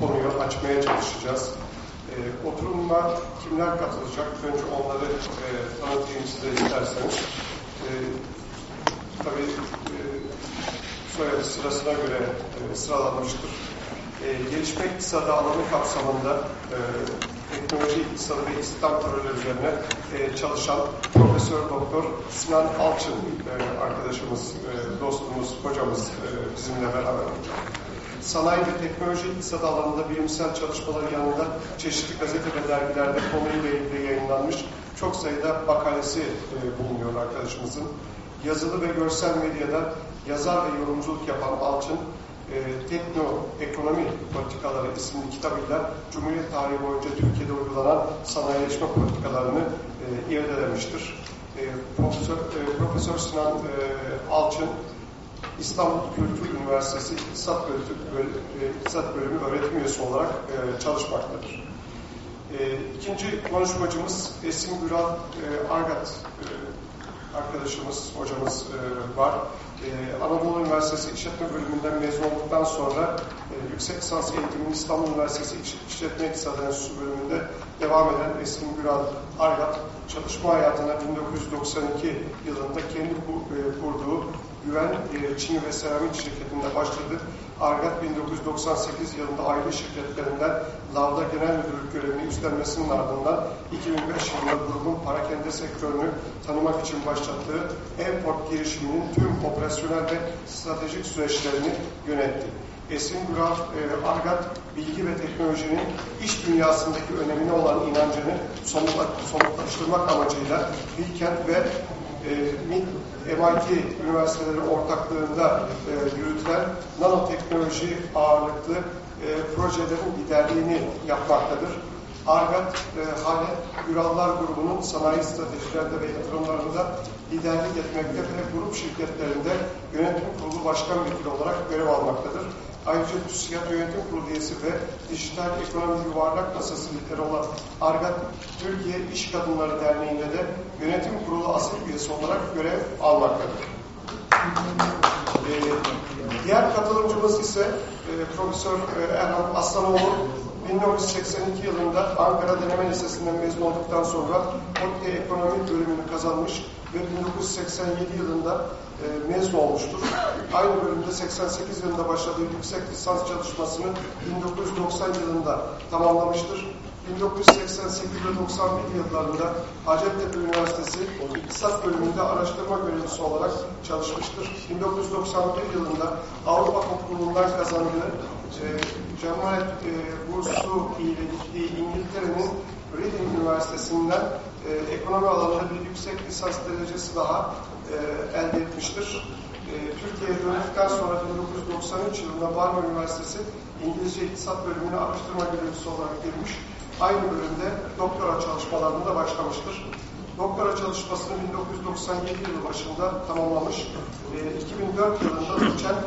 konuyu açmaya çalışacağız. E, oturumuna kimler katılacak? Önce onları tanıtayım size isterseniz. E, tabii e, sırasına göre sıralanmıştır. E, gelişme iktisadı alanı kapsamında e, teknoloji iktisadı ve istihdam teorileri üzerine e, çalışan Profesör Doktor Sinan Alçın e, arkadaşımız, e, dostumuz, hocamız e, bizimle beraber olacak. Sanayi ve teknoloji iktisadı alanında bilimsel çalışmaları yanında çeşitli gazete ve dergilerde konuyla ilgili yayınlanmış çok sayıda makalesi e, bulunuyor arkadaşımızın. Yazılı ve görsel medyada yazar ve yorumculuk yapan Alçın, e, Tekno Ekonomi Politikaları isimli kitabıyla Cumhuriyet tarihi boyunca Türkiye'de uygulanan sanayileşme politikalarını e, irdelemiştir. E, Profesör, e, Profesör Sinan e, Alçın, İstanbul Kültür Üniversitesi İktisat Bölümü, İktisat Bölümü öğretim üyesi olarak e, çalışmaktadır. E, ikinci konuşmacımız Esin Güral e, Argat e, arkadaşımız, hocamız e, var. E, Anadolu Üniversitesi İşletme Bölümünden mezun olduktan sonra e, yüksek lisans eğitimini İstanbul Üniversitesi İşletme İktisat Enstitüsü bölümünde devam eden Esin Güral Argat, çalışma hayatına 1992 yılında kendi kurduğu Güven Çin ve Seramik şirketinde başladı. Argat 1998 yılında aile şirketlerinden Lavda Genel Müdürlük görevini üstlenmesinin ardından 2005 yılında grubun parakende sektörünü tanımak için başlattığı Airport girişiminin tüm operasyonel ve stratejik süreçlerini yönetti. Esin Güral e, Argat bilgi ve teknolojinin iş dünyasındaki önemine olan inancını somutlaştırmak amacıyla Bilkent ve e, MIT üniversiteleri ortaklığında e, yürütülen nanoteknoloji ağırlıklı e, projelerin liderliğini yapmaktadır. Argat, e, Hale, Gürallar grubunun sanayi stratejilerinde ve yatırımlarında liderlik etmekte ve grup şirketlerinde yönetim kurulu başkan vekili olarak görev almaktadır. Ayrıca TÜSİAD Yönetim Kurulu üyesi ve Dijital Ekonomi Yuvarlak Masası lideri olan Argat Türkiye İş Kadınları Derneği'nde de yönetim kurulu asil üyesi olarak görev almaktadır. Ee, diğer katılımcımız ise e, Profesör e, Erhan Aslanoğlu 1982 yılında Ankara Deneme Lisesi'nden mezun olduktan sonra Konya Ekonomi bölümünü kazanmış ve 1987 yılında e, mezun olmuştur. Aynı bölümde 88 yılında başladığı yüksek lisans çalışmasını 1990 yılında tamamlamıştır. 1988 ve 91 yıllarında Hacettepe Üniversitesi İktisat Bölümünde araştırma görevlisi olarak çalışmıştır. 1991 yılında Avrupa Topluluğundan kazandığı e, Cemalet e, Bursu ile gittiği İngiltere'nin Reading Üniversitesi'nden e, ekonomi alanında bir yüksek lisans derecesi daha e, elde etmiştir. E, Türkiye'ye döndükten sonra 1993 yılında Barma Üniversitesi İngilizce İktisat Bölümüne araştırma görevlisi olarak girmiş. Aynı bölümde doktora çalışmalarında başlamıştır. Doktora çalışmasını 1997 yılı başında tamamlamış. E, 2004 yılında doçent,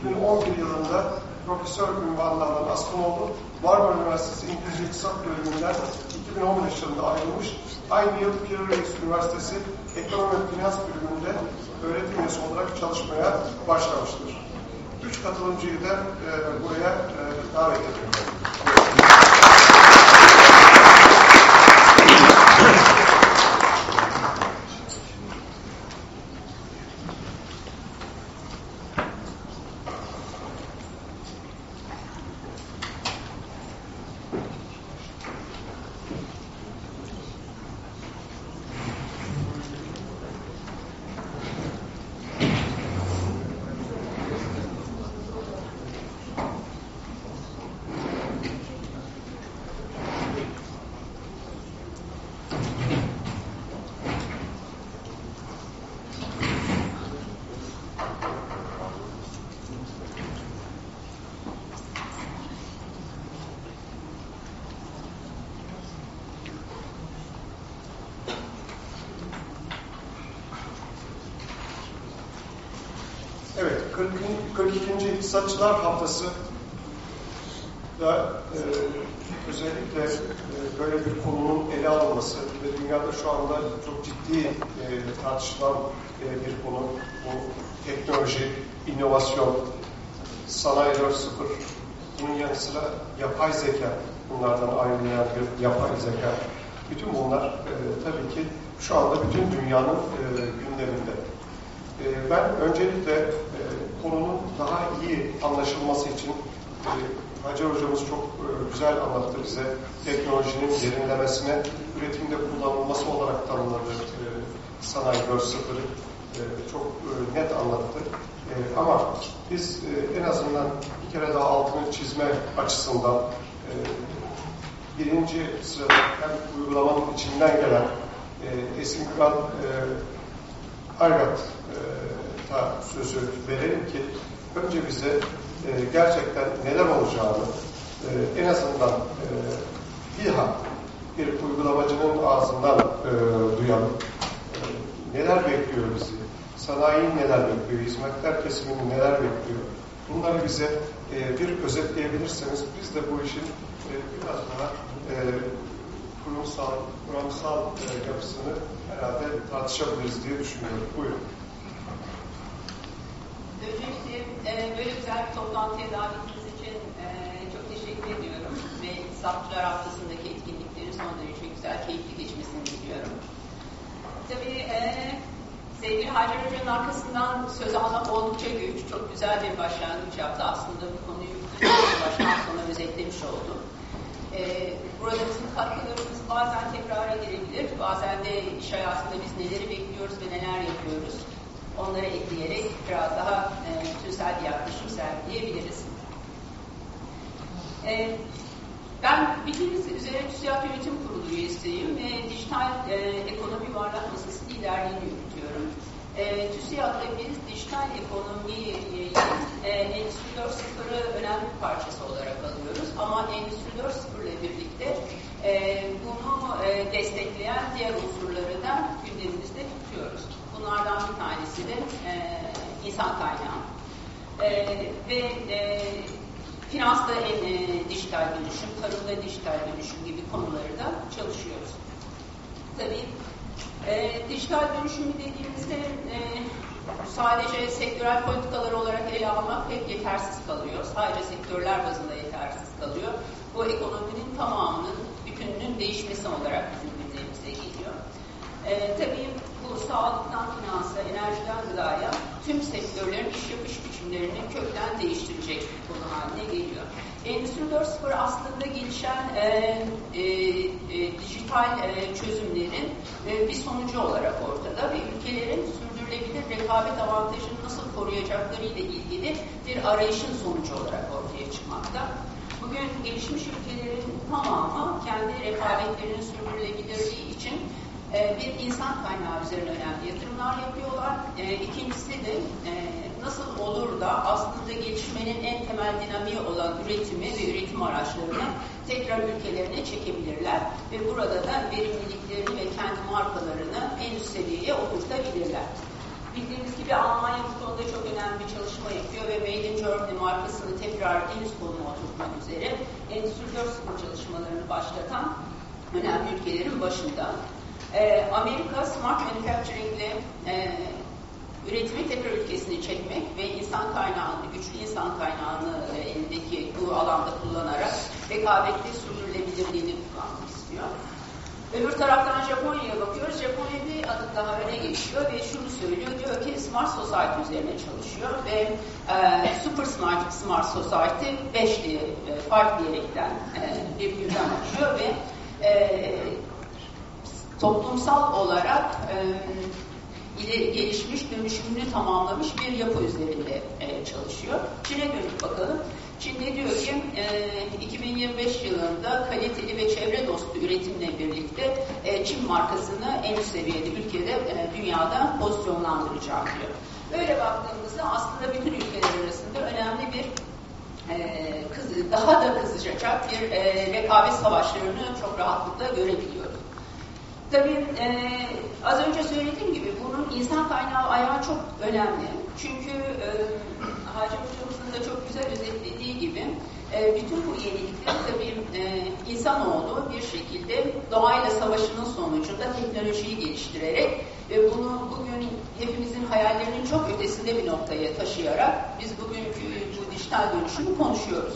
2011 yılında profesör ünvanına alan astronomu Marmara Üniversitesi İngilizce İktisat Bölümünden 2015 yılında ayrılmış. Aynı yıl Pierre Reis Üniversitesi Ekonomi ve Finans Bölümünde öğretim üyesi olarak çalışmaya başlamıştır. Üç katılımcıyı da e, buraya e, davet ediyorum. Evet, 40, 42. İktisatçılar Haftası da e, özellikle e, böyle bir konunun ele alınması ve dünyada şu anda çok ciddi e, tartışılan e, bir konu bu teknoloji, inovasyon, sanayi 4.0, bunun yanı sıra yapay zeka, bunlardan ayrılayan bir yapay zeka. Bütün bunlar e, tabii ki şu anda bütün dünyanın e, gündeminde. E, ben öncelikle konunun daha iyi anlaşılması için e, Hacer hocamız çok e, güzel anlattı bize. Teknolojinin derinlemesine üretimde kullanılması olarak tanımladı e, sanayi 4.0'ı e, çok e, net anlattı. E, ama biz e, en azından bir kere daha altını çizme açısından e, birinci sırada hem uygulamanın içinden gelen e, Esin Kral e, Argat'a sözü verelim ki önce bize e, gerçekten neler olacağını e, en azından e, bir ha bir uygulamacının ağzından e, duyalım. E, neler bekliyor bizi? Sanayi neler bekliyor? Hizmetler kesiminin neler bekliyor? Bunları bize e, bir özetleyebilirseniz biz de bu işin e, biraz daha e, kurumsal, kuramsal e, yapısını herhalde tartışabiliriz diye düşünüyorum. Buyurun. Öncelikle e, böyle güzel bir toplantıya davetiniz için e, çok teşekkür ediyorum ve İktisatçılar Haftası'ndaki etkinliklerin son derece güzel, keyifli geçmesini diliyorum. Tabii e, sevgili Hacer Hoca'nın arkasından söz almak oldukça güç, çok güzel bir başlangıç yaptı. Aslında bu konuyu baştan sona özetlemiş oldu. E, burada bizim katkılarımız bazen tekrara girebilir, bazen de iş hayatında biz neleri bekliyoruz ve neler yapıyoruz onları ekleyerek biraz daha e, bütünsel bir yaklaşım sergileyebiliriz. E, ben bildiğiniz üzere TÜSİAD Yönetim Kurulu üyesiyim ve dijital e, ekonomi varlık masası liderliğini yürütüyorum. E, TÜSİAD'da biz dijital ekonomiyi e, Endüstri 4.0'ı önemli bir parçası olarak alıyoruz. Ama Endüstri 4.0 ile birlikte e, bunu e, destekleyen diğer unsurları da gündemimizde tutuyoruz. Bunlardan bir tanesi de e, insan kaynağı. E, ve e, finansta en, e, dijital dönüşüm, tarımda dijital dönüşüm gibi konuları da çalışıyoruz. Tabii e, dijital dönüşümü dediğimizde e, sadece sektörel politikalar olarak ele almak pek yetersiz kalıyor. Sadece sektörler bazında yetersiz kalıyor. Bu ekonominin tamamının, bütününün değişmesi olarak bizim gündemimize geliyor. E, tabii bu sağlıktan finansa, enerjiden gıdaya tüm sektörlerin iş yapış biçimlerini kökten değiştirecek bir konu haline geliyor. Endüstri 4.0 aslında gelişen e, e, e, dijital e, çözümlerin e, bir sonucu olarak ortada ve ülkelerin sürdürülebilir rekabet avantajını nasıl koruyacakları ile ilgili bir arayışın sonucu olarak ortaya çıkmakta. Bugün gelişmiş ülkelerin tamamı kendi rekabetlerinin sürdürülebilirliği için e, bir insan kaynağı üzerine önemli yatırımlar yapıyorlar. E, ikincisi de e, nasıl olur da aslında gelişmenin en temel dinamiği olan üretimi ve üretim araçlarını tekrar ülkelerine çekebilirler ve burada da verimliliklerini ve kendi markalarını en üst seviyeye oturtabilirler. Bildiğiniz gibi Almanya bu konuda çok önemli bir çalışma yapıyor ve Made in Germany markasını tekrar en üst konuma oturtmak üzere Endüstri 4.0 çalışmalarını başlatan önemli ülkelerin başında. Ee, Amerika Smart Manufacturing ile e, üretimi tekrar ülkesini çekmek ve insan kaynağını, güçlü insan kaynağını e, elindeki bu alanda kullanarak rekabetli sürdürülebilirliğini kullanmak istiyor. Öbür taraftan Japonya'ya bakıyoruz. Japonya bir adım daha öne geçiyor ve şunu söylüyor. Diyor ki Smart Society üzerine çalışıyor ve e, Super Smart, Smart Society 5 diye, e, diyerekten e, bir gündem açıyor ve e, toplumsal olarak e, gelişmiş, dönüşümünü tamamlamış bir yapı üzerinde e, çalışıyor. Çin'e dönüp bakalım. Çin'de diyor ki e, 2025 yılında kaliteli ve çevre dostu üretimle birlikte e, Çin markasını en üst seviyede ülkede, e, dünyada pozisyonlandıracağım diyor. Böyle baktığımızda aslında bütün ülkeler arasında önemli bir e, kız, daha da kızacak bir e, rekabet savaşlarını çok rahatlıkla görebiliyoruz. Tabii e, az önce söylediğim gibi bunun insan kaynağı ayağı çok önemli. Çünkü e, Hacı Hocamızın da çok güzel özetlediği gibi e, bütün bu yenilikler tabii e, insanoğlu bir şekilde doğayla savaşının sonucunda teknolojiyi geliştirerek ve bunu bugün hepimizin hayallerinin çok ötesinde bir noktaya taşıyarak biz bugünkü bu dijital dönüşümü konuşuyoruz.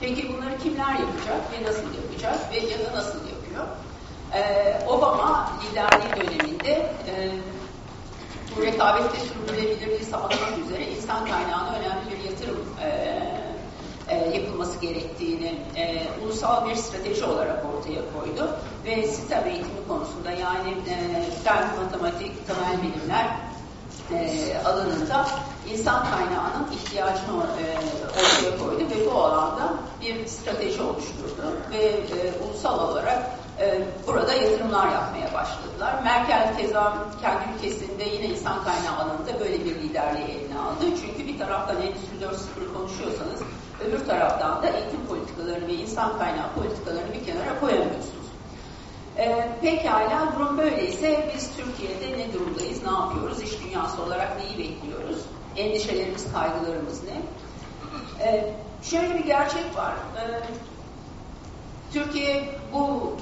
Peki bunları kimler yapacak ve nasıl yapacak ve ya da nasıl yapıyor? Ee, Obama liderliği döneminde e, bu rekabette sürdürülebilirliği sağlamak üzere insan kaynağına önemli bir yatırım e, e, yapılması gerektiğini ulusal bir strateji olarak ortaya koydu ve sistem eğitimi konusunda yani e, matematik, temel bilimler alanında insan kaynağının ihtiyacını ortaya koydu ve bu alanda bir strateji oluşturdu ve ulusal olarak e, burada yatırımlar yapmaya başladılar. Merkel tezam kendi ülkesinde yine insan kaynağı alanında böyle bir liderliği eline aldı. Çünkü bir taraftan Endüstri 4.0 konuşuyorsanız öbür taraftan da eğitim politikalarını ve insan kaynağı politikalarını bir kenara koyamıyorsunuz. E, pekala durum böyleyse biz Türkiye'de ne durumdayız, ne yapıyoruz, iş dünyası olarak neyi bekliyoruz, endişelerimiz, kaygılarımız ne? E, şöyle bir gerçek var. E, Türkiye bu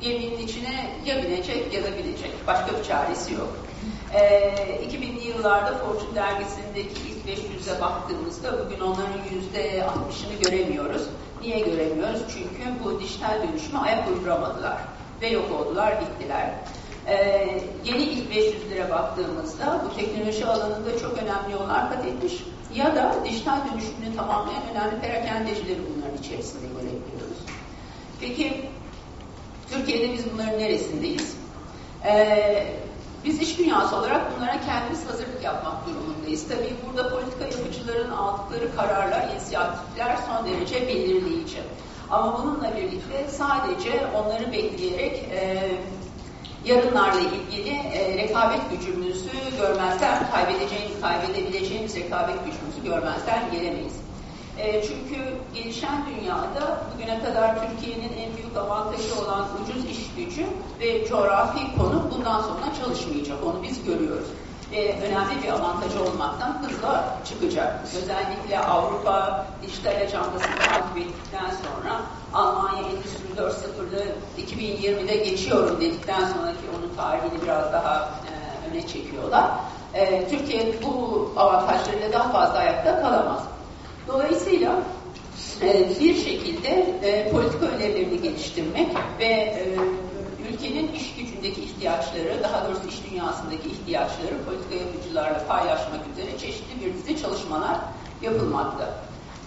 geminin içine ya binecek ya da binecek. Başka bir çaresi yok. E, ee, 2000'li yıllarda Fortune dergisindeki ilk 500'e baktığımızda bugün onların %60'ını göremiyoruz. Niye göremiyoruz? Çünkü bu dijital dönüşüme ayak uyduramadılar ve yok oldular, bittiler. Ee, yeni ilk 500 lira baktığımızda bu teknoloji alanında çok önemli yollar kat etmiş ya da dijital dönüşümünü tamamlayan önemli perakendecileri bunların içerisinde görebiliyoruz. Peki Türkiye'de biz bunların neresindeyiz? Ee, biz iş dünyası olarak bunlara kendimiz hazırlık yapmak durumundayız. Tabii burada politika yapıcıların aldıkları kararlar, inisiyatifler son derece belirleyici. Ama bununla birlikte sadece onları bekleyerek e, yarınlarla ilgili e, rekabet gücümüzü görmezden kaybedeceğimiz, kaybedebileceğimiz rekabet gücümüzü görmezden gelemeyiz. E, çünkü gelişen dünyada bugüne kadar Türkiye'nin en büyük avantajı olan ucuz iş gücü ve coğrafi konu bundan sonra çalışmayacak. Onu biz görüyoruz. E, önemli bir avantajı olmaktan hızla çıkacak. Özellikle Avrupa dijital ajandasını takip ettikten sonra Almanya Endüstri 4.0'da 2020'de geçiyorum dedikten sonraki onun tarihini biraz daha e, öne çekiyorlar. E, Türkiye bu avantajlarıyla daha fazla ayakta kalamaz. Dolayısıyla e, bir şekilde e, politika önerilerini geliştirmek ve e, ülkenin iş gücündeki ihtiyaçları, daha doğrusu iş dünyasındaki ihtiyaçları politika yapıcılarla paylaşmak üzere çeşitli bir dizi çalışmalar yapılmakta.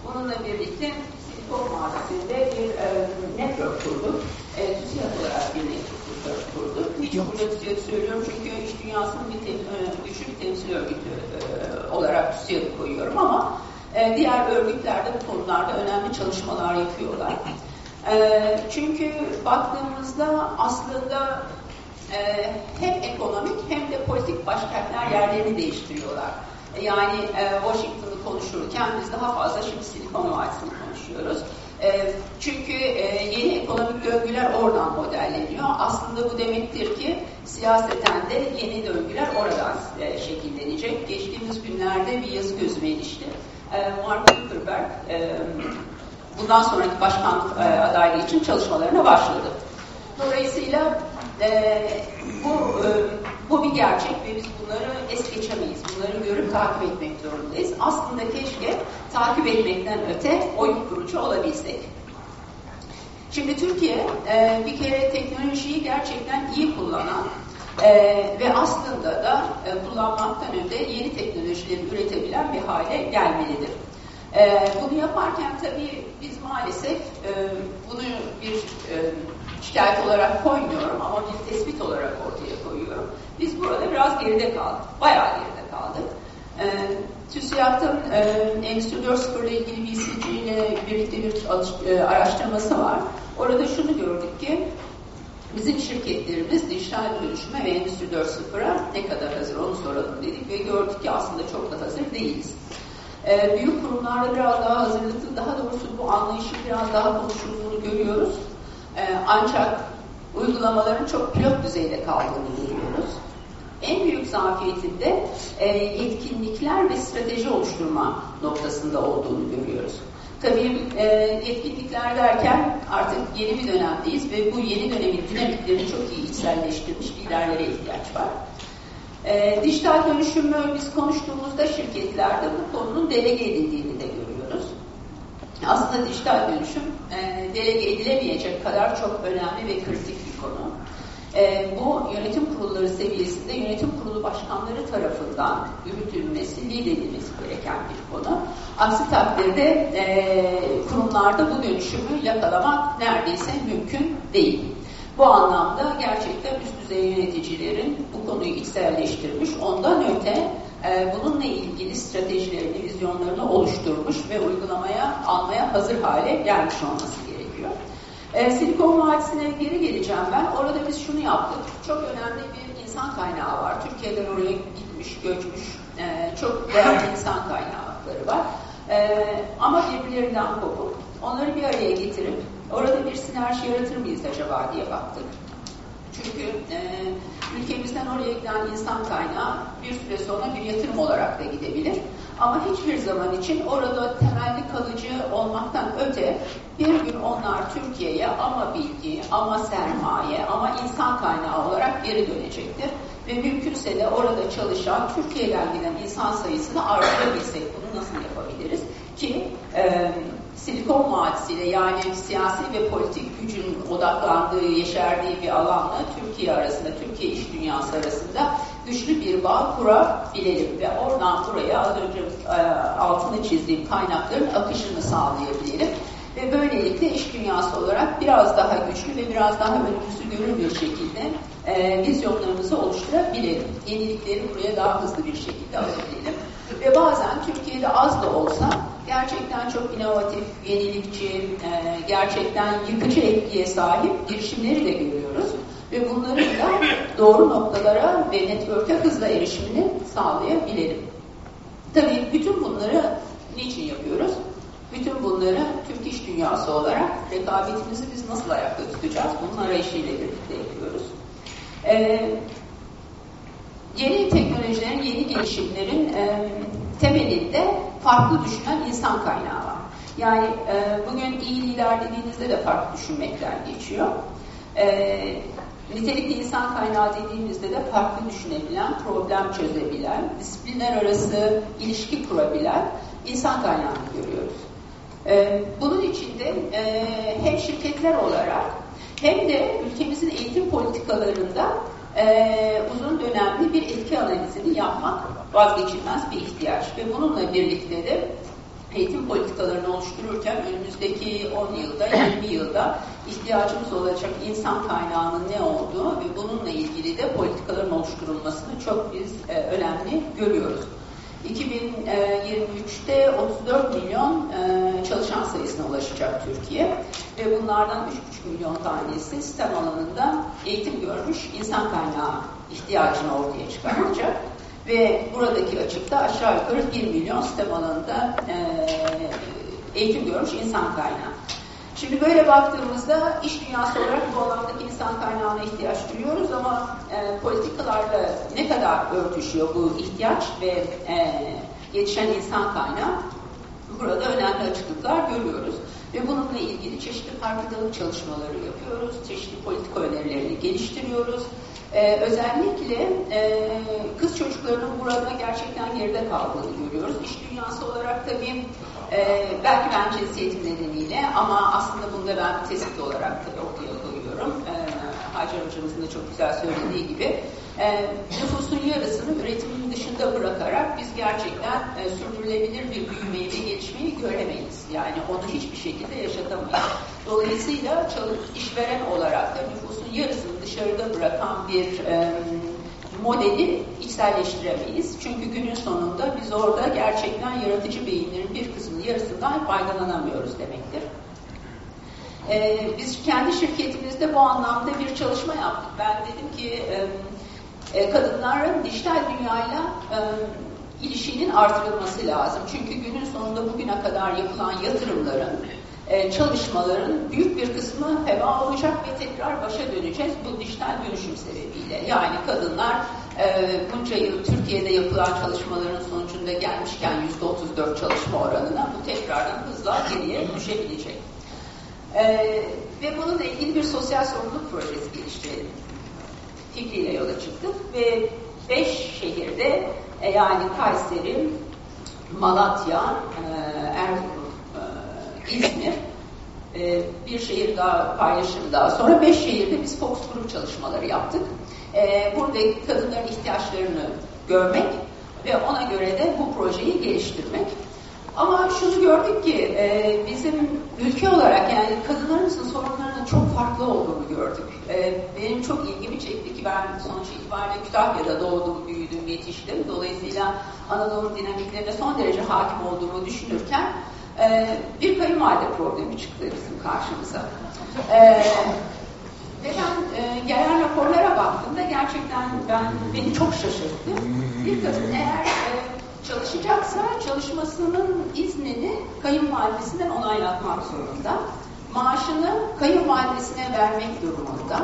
Bununla birlikte Silikon Vadisi'nde bir e, network kurduk. E, TÜSİAD olarak bir network kurduk. Hiç burada TÜSİAD söylüyorum çünkü iş dünyasının bir e, güçlü bir temsil örgütü e, olarak TÜSİAD'ı koyuyorum ama e, diğer örgütler de bu konularda önemli çalışmalar yapıyorlar. E, çünkü baktığımızda aslında e, hem ekonomik hem de politik başkentler yerlerini değiştiriyorlar. Yani e, Washington'ı konuşurken biz daha fazla şimdi Silikon Vadisi'ni konuşuyoruz. E, döngüler oradan modelleniyor. Aslında bu demektir ki siyaseten de yeni döngüler oradan e, şekillenecek. Geçtiğimiz günlerde bir yazı gözüme ilişti. E, Mark Zuckerberg e, bundan sonraki başkan e, adaylığı için çalışmalarına başladı. Dolayısıyla e, bu bu bir gerçek ve biz bunları es geçemeyiz. Bunları görüp takip etmek zorundayız. Aslında keşke takip etmekten öte oyun kurucu olabilsek. Şimdi Türkiye bir kere teknolojiyi gerçekten iyi kullanan e, ve aslında da e, kullanmaktan öte yeni teknolojileri üretebilen bir hale gelmelidir. E, bunu yaparken tabii biz maalesef e, bunu bir e, şikayet olarak koymuyorum ama bir tespit olarak ortaya koyuyorum. Biz burada biraz geride kaldık. Bayağı geride kaldık. E, TÜSİAD'ın e, Endüstri 4.0 ile ilgili BCG ile birlikte bir e, araştırması var. Orada şunu gördük ki bizim şirketlerimiz dijital dönüşüme ve Endüstri 4.0'a ne kadar hazır onu soralım dedik ve gördük ki aslında çok da hazır değiliz. E, büyük kurumlarda biraz daha hazırlıklı, daha doğrusu bu anlayışın biraz daha konuşulduğunu görüyoruz. E, ancak uygulamaların çok pilot düzeyde kaldığını görüyoruz. En büyük zafiyetinde e, yetkinlikler ve strateji oluşturma noktasında olduğunu görüyoruz. Tabii e, yetkinlikler derken artık yeni bir dönemdeyiz ve bu yeni dönemin dinamiklerini çok iyi içselleştirmiş liderlere ihtiyaç var. E, dijital dönüşümü biz konuştuğumuzda şirketlerde bu konunun delege edildiğini de görüyoruz. Aslında dijital dönüşüm e, delege edilemeyecek kadar çok önemli ve kritik bir konu. E, bu yönetim kurulları seviyesinde yönetim kurulu başkanları tarafından yürütülmesi, lider edilmesi gereken bir konu. Aksi takdirde e, kurumlarda bu dönüşümü yakalamak neredeyse mümkün değil. Bu anlamda gerçekten üst düzey yöneticilerin bu konuyu içselleştirmiş, ondan öte e, bununla ilgili stratejilerini, vizyonlarını oluşturmuş ve uygulamaya almaya hazır hale gelmiş olması. E, Silikon Vadisi'ne geri geleceğim ben. Orada biz şunu yaptık. Çok önemli bir insan kaynağı var. Türkiye'den oraya gitmiş, göçmüş e, çok değerli insan kaynakları var. E, ama birbirlerinden kopuk. Onları bir araya getirip orada bir sinerji yaratır mıyız acaba diye baktık. Çünkü e, ülkemizden oraya giden insan kaynağı bir süre sonra bir yatırım olarak da gidebilir. Ama hiçbir zaman için orada temelli kalıcı olmaktan öte bir gün onlar Türkiye'ye ama bilgi, ama sermaye, ama insan kaynağı olarak geri dönecektir. Ve mümkünse de orada çalışan Türkiye'den giden insan sayısını artırabilsek bunu nasıl yapabiliriz? Ki e, Silikon Vadisi'yle yani siyasi ve politik gücün odaklandığı, yeşerdiği bir alanla Türkiye arasında, Türkiye iş dünyası arasında güçlü bir bağ kurabilelim ve oradan buraya az önce e, altını çizdiğim kaynakların akışını sağlayabilelim. Ve böylelikle iş dünyası olarak biraz daha güçlü ve biraz daha önümüzü görür bir şekilde e, vizyonlarımızı oluşturabilelim. Yenilikleri buraya daha hızlı bir şekilde alabilelim. Ve bazen Türkiye'de az da olsa gerçekten çok inovatif, yenilikçi, e, gerçekten yıkıcı etkiye sahip girişimleri de görüyoruz. Ve bunların da doğru noktalara ve network'e hızla erişimini sağlayabilirim. Tabii bütün bunları niçin yapıyoruz? Bütün bunları Türk iş dünyası olarak rekabetimizi biz nasıl ayakta tutacağız? Bunun arayışıyla birlikte yapıyoruz. Ee, yeni teknolojilerin, yeni gelişimlerin e, temelinde farklı düşünen insan kaynağı var. Yani e, bugün iyi lider dediğinizde de farklı düşünmekten geçiyor. E, nitelikli insan kaynağı dediğimizde de farklı düşünebilen, problem çözebilen, disiplinler arası ilişki kurabilen insan kaynağını görüyoruz. E, bunun içinde e, hem şirketler olarak hem de ülkemizin eğitim politikalarında e, uzun dönemli bir etki analizini yapmak vazgeçilmez bir ihtiyaç. Ve bununla birlikte de eğitim politikalarını oluştururken önümüzdeki 10 yılda, 20 yılda ihtiyacımız olacak insan kaynağının ne olduğu ve bununla ilgili de politikaların oluşturulmasını çok biz e, önemli görüyoruz. 2023'te 34 milyon e, çalışan sayısına ulaşacak Türkiye ve bunlardan 3,5 milyon tanesi sistem alanında eğitim görmüş insan kaynağı ihtiyacını ortaya çıkartacak ve buradaki açıkta aşağı yukarı 1 milyon sistem alanında e, eğitim görmüş insan kaynağı. Şimdi böyle baktığımızda iş dünyası olarak bu alandaki insan kaynağına ihtiyaç duyuyoruz ama e, politikalarla ne kadar örtüşüyor bu ihtiyaç ve e, yetişen insan kaynağı burada önemli açıklıklar görüyoruz. Ve bununla ilgili çeşitli farkındalık çalışmaları yapıyoruz, çeşitli politika önerilerini geliştiriyoruz. Ee, özellikle e, kız çocuklarının burada gerçekten geride kaldığını görüyoruz. İş dünyası olarak tabii e, belki ben cinsiyetim nedeniyle ama aslında bunda ben tespit olarak ortaya koyuyorum. E, Hacer hocamızın da çok güzel söylediği gibi e, nüfusun yarısını üretimin dışında bırakarak biz gerçekten e, sürdürülebilir bir büyümeyi ve gelişmeyi göremeyiz. Yani onu hiçbir şekilde yaşatamayız. Dolayısıyla çalış, işveren olarak da nüfusun yarısını dışarıda bırakan bir e, modeli içselleştiremeyiz. Çünkü günün sonunda biz orada gerçekten yaratıcı beyinlerin bir kısmının yarısından faydalanamıyoruz demektir. Ee, biz kendi şirketimizde bu anlamda bir çalışma yaptık. Ben dedim ki e, e, kadınların dijital dünyayla e, ilişkinin artırılması lazım. Çünkü günün sonunda bugüne kadar yapılan yatırımların, e, çalışmaların büyük bir kısmı heva olacak ve tekrar başa döneceğiz bu dijital dönüşüm sebebiyle. Yani kadınlar e, bunca yıl Türkiye'de yapılan çalışmaların sonucunda gelmişken %34 çalışma oranına bu tekrardan hızla geriye düşebilecek. E, ve bununla ilgili bir sosyal sorumluluk projesi geliştirelim fikriyle yola çıktık ve beş şehirde e, yani Kayseri, Malatya, e, Erzurum, e, İzmir, e, bir şehir daha paylaşım daha sonra beş şehirde biz Fox grup çalışmaları yaptık. E, buradaki kadınların ihtiyaçlarını görmek ve ona göre de bu projeyi geliştirmek. Ama şunu gördük ki e, bizim ülke olarak yani kadınlarımızın sorunlarının çok farklı olduğunu gördük. E, benim çok ilgimi çekti ki ben sonuç itibariyle Kütahya'da doğdum, büyüdüm, yetiştim. Dolayısıyla Anadolu dinamiklerine son derece hakim olduğumu düşünürken e, bir kayınvalide problemi çıktı bizim karşımıza. E, ve ben e, gelen raporlara baktığımda gerçekten ben beni çok şaşırttı. Bir kadın eğer e, çalışacaksa çalışmasının iznini kayınvalidesinden onaylatmak zorunda. Maaşını kayınvalidesine vermek durumunda.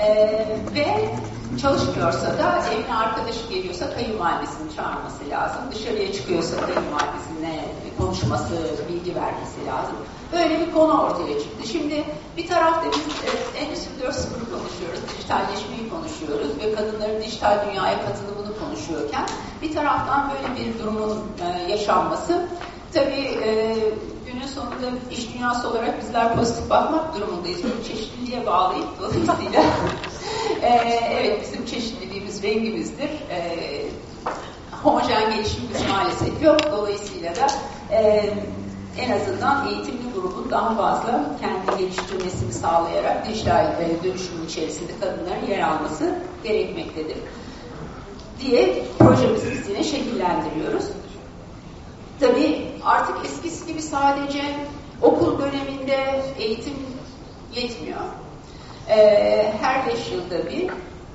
Ee, ve çalışmıyorsa da evine arkadaşı geliyorsa kayınvalidesini çağırması lazım. Dışarıya çıkıyorsa kayınvalidesine konuşması, bilgi vermesi lazım. Böyle bir konu ortaya çıktı. Şimdi bir tarafta biz e, Endüstri 4.0 konuşuyoruz, dijitalleşmeyi konuşuyoruz ve kadınların dijital dünyaya katılımını konuşuyorken bir taraftan böyle bir durumun e, yaşanması tabii e, günün sonunda iş dünyası olarak bizler pozitif bakmak durumundayız. Bunu çeşitliliğe bağlayıp dolayısıyla evet bizim çeşitliliğimiz rengimizdir. Homojen gelişimimiz maalesef yok. Dolayısıyla da en azından eğitimli grubun daha fazla kendi geliştirmesini sağlayarak dijital e, dönüşümün içerisinde kadınların yer alması gerekmektedir diye projemizi biz yine şekillendiriyoruz. Tabii artık eskisi gibi sadece okul döneminde eğitim yetmiyor. Ee, her beş yılda bir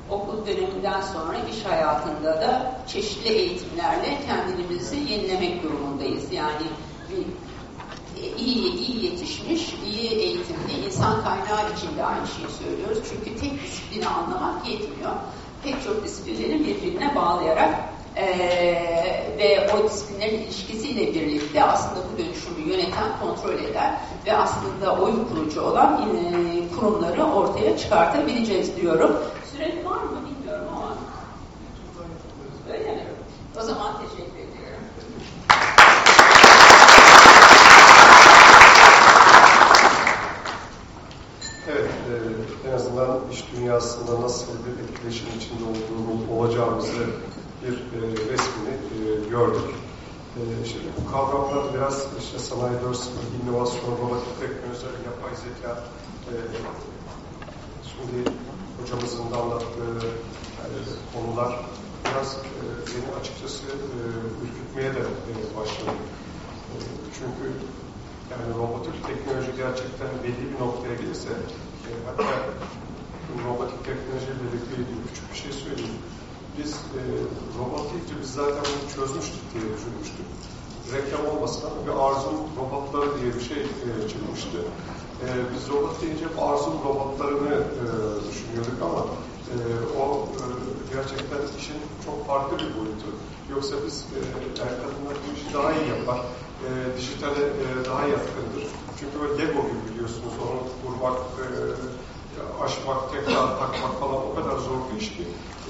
okul döneminden sonra iş hayatında da çeşitli eğitimlerle kendimizi yenilemek durumundayız. Yani bir iyi, iyi yetişmiş, iyi eğitimli insan kaynağı için de aynı şeyi söylüyoruz. Çünkü tek disiplini anlamak yetmiyor. Pek çok disiplinleri birbirine bağlayarak ee, ve o disiplinlerin ilişkisiyle birlikte aslında bu dönüşümü yöneten, kontrol eden ve aslında oyun kurucu olan e, kurumları ortaya çıkartabileceğiz diyorum. Süre var mı bilmiyorum ama. Öyle mi? O zaman teşekkür ediyorum. Evet, e, en azından iş dünyasında nasıl bir etkileşim içinde olduğunu, olacağımızı bir e, resmini e, gördük. E, şimdi bu kavramlar biraz işte sanayi 4.0, inovasyon, robotik teknoloji, yapay zeka, e, şimdi hocamızın da anlattığı e, konular biraz e, beni açıkçası e, ürkütmeye de e, başladı. E, çünkü yani robotik teknoloji gerçekten belli bir noktaya gelirse e, hatta robotik teknolojiyle birlikte küçük bir şey söyleyeyim biz e, robot deyince biz zaten bunu çözmüştük diye düşünmüştük. Reklam olmasın ama bir arzum robotları diye bir şey e, çıkmıştı. E, biz robot deyince Arzum robotlarını e, düşünüyorduk ama e, o e, gerçekten işin çok farklı bir boyutu. Yoksa biz e, yani kadınlar bu işi daha iyi yapar, e, dijitale e, daha yatkındır. Çünkü böyle Lego gibi biliyorsunuz onu kurmak, e, aşmak, tekrar takmak falan o kadar zor bir iş ki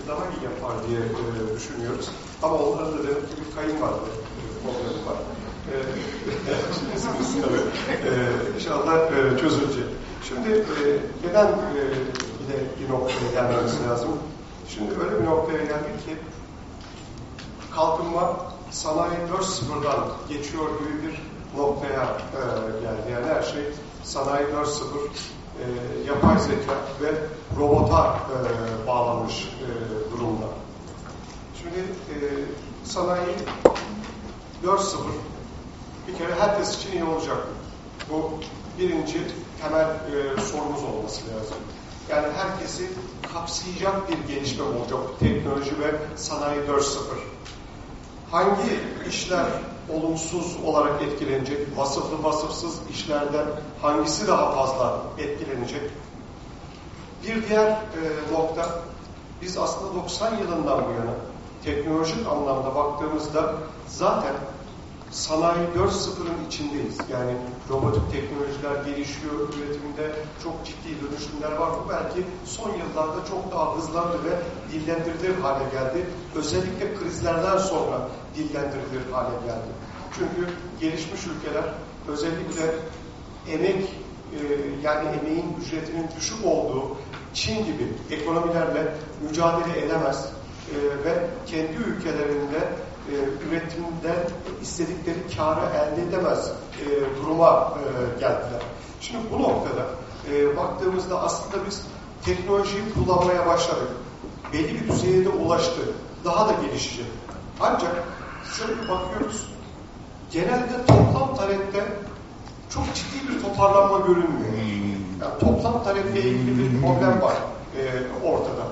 daha iyi yapar diye e, düşünüyoruz. Ama onların da demek ki bir kayınvalide e, problemi var. E, tabii. E, inşallah e, çözülecek. Şimdi e, neden e, yine bir noktaya gelmemiz lazım? Şimdi öyle bir noktaya geldik ki kalkınma sanayi 4.0'dan geçiyor gibi bir noktaya e, geldi. Yani her şey sanayi 4.0 e, yapay zeka ve robota e, bağlanmış e, durumda. Şimdi e, sanayi 4.0 bir kere herkes için iyi olacak. Bu birinci temel e, sorumuz olması lazım. Yani herkesi kapsayacak bir gelişme olacak teknoloji ve sanayi 4.0. Hangi işler olumsuz olarak etkilenecek? Vasıflı vasıfsız işlerden hangisi daha fazla etkilenecek? Bir diğer e, nokta, biz aslında 90 yılından bu yana teknolojik anlamda baktığımızda zaten sanayi 4.0'ın içindeyiz. Yani robotik teknolojiler gelişiyor, üretimde çok ciddi dönüşümler var. Bu belki son yıllarda çok daha hızlandı ve dillendirilir hale geldi. Özellikle krizlerden sonra dillendirilir hale geldi. Çünkü gelişmiş ülkeler özellikle emek e, yani emeğin ücretinin düşük olduğu Çin gibi ekonomilerle mücadele edemez e, ve kendi ülkelerinde e, üretimden istedikleri karı elde edemez e, duruma e, geldiler. Şimdi bu noktada e, baktığımızda aslında biz teknolojiyi kullanmaya başladık. Belli bir düzeye de ulaştı. Daha da gelişecek. Ancak şöyle bir bakıyoruz. Genelde toplam talepte çok ciddi bir toparlanma görünmüyor. Yani toplam taleple ilgili bir problem var e, ortada.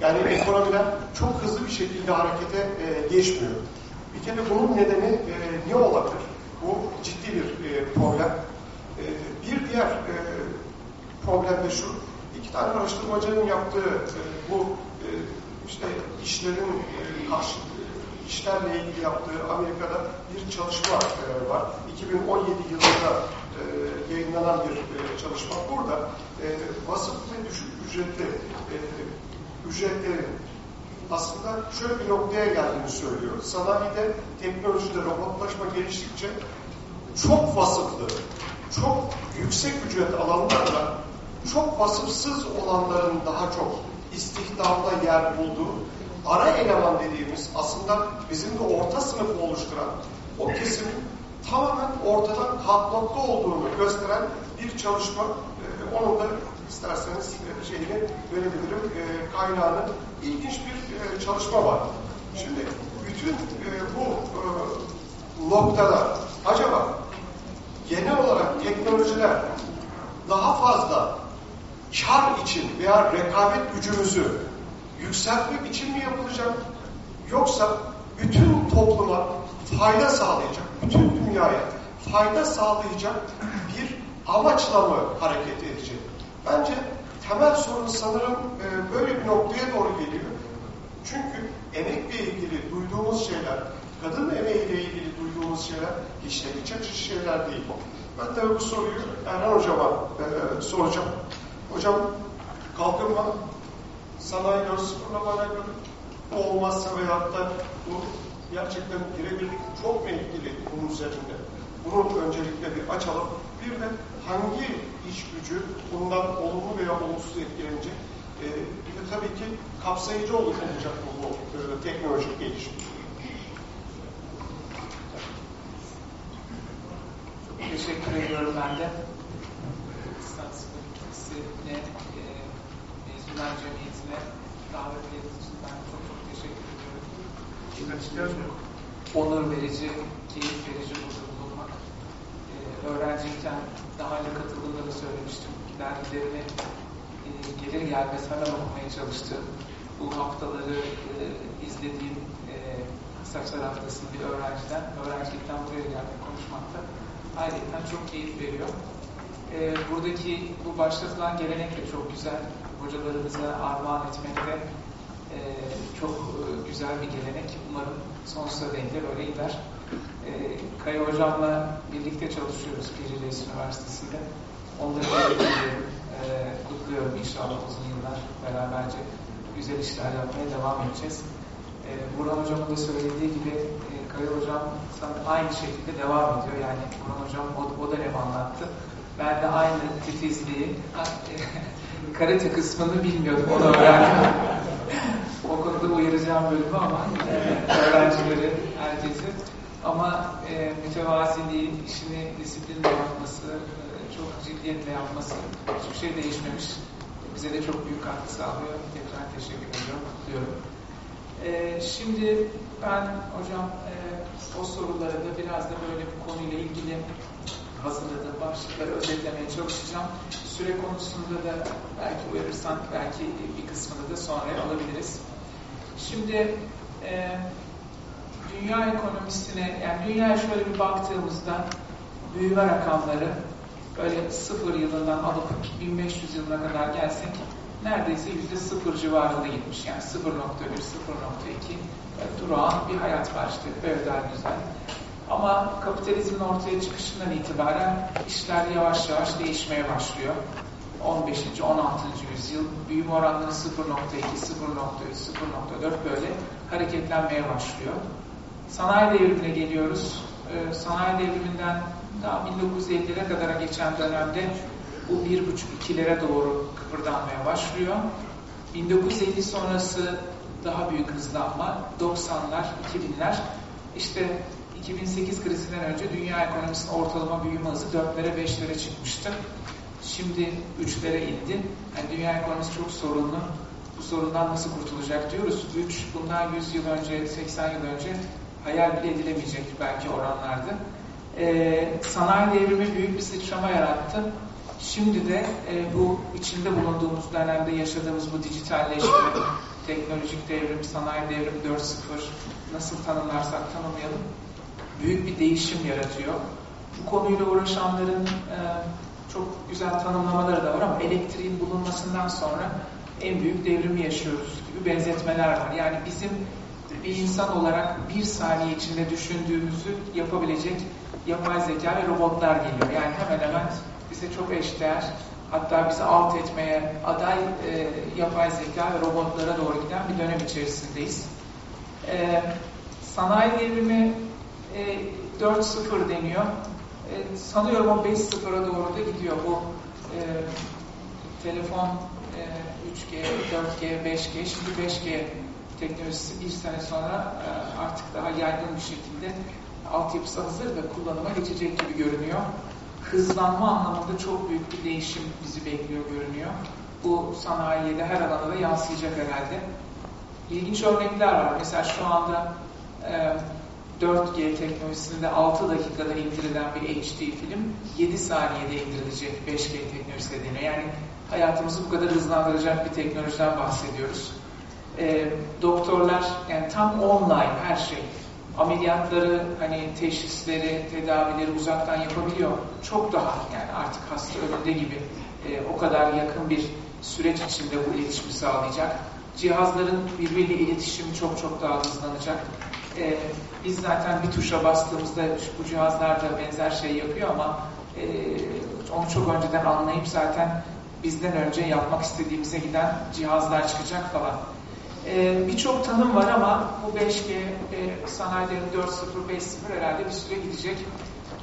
Yani ekonomiler çok hızlı bir şekilde harekete e, geçmiyor. Bir kere bunun nedeni e, ne olabilir? Bu ciddi bir e, problem. E, bir diğer e, problem de şu, iki tane araştırmacının yaptığı e, bu e, işte işlerin e, karşı işlerle ilgili yaptığı Amerika'da bir çalışma e, var. 2017 yılında e, yayınlanan bir e, çalışma. Burada e, vasıflı ve düşük ücretli e, ücretlerin aslında şöyle bir noktaya geldiğini söylüyor. Sanayide, teknolojide robotlaşma geliştikçe çok vasıflı, çok yüksek ücret alanlarla çok vasıfsız olanların daha çok istihdamda yer bulduğu ara eleman dediğimiz aslında bizim de orta sınıfı oluşturan o kesimin tamamen ortadan kalkmakta olduğunu gösteren bir çalışma. Ee, onun da isterseniz şeyini verebilirim, e, kaynağını. ilginç bir e, çalışma var. Şimdi bütün e, bu e, noktada acaba genel olarak teknolojiler daha fazla kar için veya rekabet gücümüzü yükseltmek için mi yapılacak? Yoksa bütün topluma fayda sağlayacak, bütün dünyaya fayda sağlayacak bir amaçla mı hareket? Bence temel sorun sanırım e, böyle bir noktaya doğru geliyor. Çünkü emekle ilgili duyduğumuz şeyler, kadın emeğiyle ilgili duyduğumuz şeyler hiç de iç açıcı şeyler değil. Ben de bu soruyu Erhan Hocam'a e, soracağım. Hocam kalkınma sanayi sıfırlama alakalı olmazsa veyahut da bu gerçekten birebir çok mu etkili bunun üzerinde? Bunu öncelikle bir açalım. Bir de hangi iş gücü bundan olumlu veya olumsuz etkilenecek? E, bir de tabii ki kapsayıcı olacak bu, bu e, teknolojik gelişim. Teşekkür ediyorum ben de. İstatistikine, e, Mezunlar Cemiyeti'ne davet ettiğiniz için ben çok çok teşekkür ediyorum. Onur verici, keyif verici. E, öğrenciyken daha önce katıldığımda da söylemiştim. Dergilerini e, gelir gelmez hemen okumaya çalıştım. Bu haftaları e, izlediğim e, Saçlar Haftası'nın bir öğrenciden, öğrencilikten buraya gelmek konuşmakta ayrıca çok keyif veriyor. E, buradaki bu başlatılan gelenek de çok güzel. Hocalarımıza armağan etmekte e, çok e, güzel bir gelenek. Umarım sonsuza dek de böyle gider. E, Kaya Hocam'la birlikte çalışıyoruz Piri Üniversitesi'nde. Onları ediyorum. E, kutluyorum inşallah uzun yıllar beraberce güzel işler yapmaya devam edeceğiz. E, Burhan Hocam'ın da söylediği gibi e, Kaya Hocam aynı şekilde devam ediyor. Yani Burhan Hocam o, o dönem anlattı. Ben de aynı titizliği, karate kısmını bilmiyordum, onu öğrendim. o konuda uyaracağım bölümü ama e, öğrencileri, herkesi. Ama e, mütevaziliği, işini disiplinle yapması, e, çok ciddiyetle yapması, hiçbir şey değişmemiş. Bize de çok büyük katkı sağlıyor. Tekrar teşekkür ediyorum, kutluyorum. E, şimdi ben hocam e, o soruları da biraz da böyle bu konuyla ilgili hazırladığım başlıkları özetlemeye çalışacağım. Süre konusunda da belki uyarırsan belki bir kısmını da sonra alabiliriz. Şimdi e, dünya ekonomisine, yani dünyaya şöyle bir baktığımızda büyüme rakamları böyle sıfır yılından alıp 1500 yılına kadar gelsek neredeyse yüzde sıfır civarında gitmiş. Yani 0.1, 0.2 durağan bir hayat var işte. Feodal düzen. Ama kapitalizmin ortaya çıkışından itibaren işler yavaş yavaş değişmeye başlıyor. 15. 16. yüzyıl büyüme oranları 0.2, 0.3, 0.4 böyle hareketlenmeye başlıyor. Sanayi devrimine geliyoruz. Ee, sanayi devriminden daha 1950'lere kadar geçen dönemde bu 1.5-2'lere doğru kıpırdanmaya başlıyor. 1950 sonrası daha büyük hızlanma, 90'lar, 2000'ler işte 2008 krizinden önce dünya ekonomisinin ortalama büyüme hızı 4'lere 5'lere çıkmıştı. Şimdi 3'lere indi. Yani dünya ekonomisi çok sorunlu. Bu sorundan nasıl kurtulacak diyoruz. 3 bundan 100 yıl önce, 80 yıl önce hayal bile edilemeyecek belki oranlardı. Ee, sanayi devrimi büyük bir sıçrama yarattı. Şimdi de e, bu içinde bulunduğumuz dönemde yaşadığımız bu dijitalleşme, teknolojik devrim, sanayi devrim 4.0 nasıl tanımlarsak tanımlayalım büyük bir değişim yaratıyor. Bu konuyla uğraşanların e, çok güzel tanımlamaları da var ama elektriğin bulunmasından sonra en büyük devrimi yaşıyoruz gibi benzetmeler var. Yani bizim bir insan olarak bir saniye içinde düşündüğümüzü yapabilecek yapay zeka ve robotlar geliyor. Yani hemen hemen bize çok eşdeğer, hatta bizi alt etmeye aday e, yapay zeka ve robotlara doğru giden bir dönem içerisindeyiz. E, sanayi devrimi e, 4-0 deniyor. E, sanıyorum o 5-0'a doğru da gidiyor. Bu e, telefon e, 3G, 4G, 5G, şimdi 5G teknolojisi bir sene sonra e, artık daha yaygın bir şekilde altyapısı hazır da kullanıma geçecek gibi görünüyor. Hızlanma anlamında çok büyük bir değişim bizi bekliyor görünüyor. Bu sanayiye de her alanda da yansıyacak herhalde. İlginç örnekler var. Mesela şu anda e, 4G teknolojisinde 6 dakikada indirilen bir HD film 7 saniyede indirilecek 5G teknolojisi deniyor. Yani hayatımızı bu kadar hızlandıracak bir teknolojiden bahsediyoruz. E, doktorlar yani tam online her şey. Ameliyatları, hani teşhisleri, tedavileri uzaktan yapabiliyor. Çok daha yani artık hasta önünde gibi e, o kadar yakın bir süreç içinde bu iletişimi sağlayacak. Cihazların birbiriyle iletişimi çok çok daha hızlanacak. E, biz zaten bir tuşa bastığımızda bu cihazlar da benzer şey yapıyor ama e, onu çok önceden anlayıp zaten bizden önce yapmak istediğimize giden cihazlar çıkacak falan. E, Birçok tanım var ama bu 5G, e, sanayilerin 4.0, 5.0 herhalde bir süre gidecek.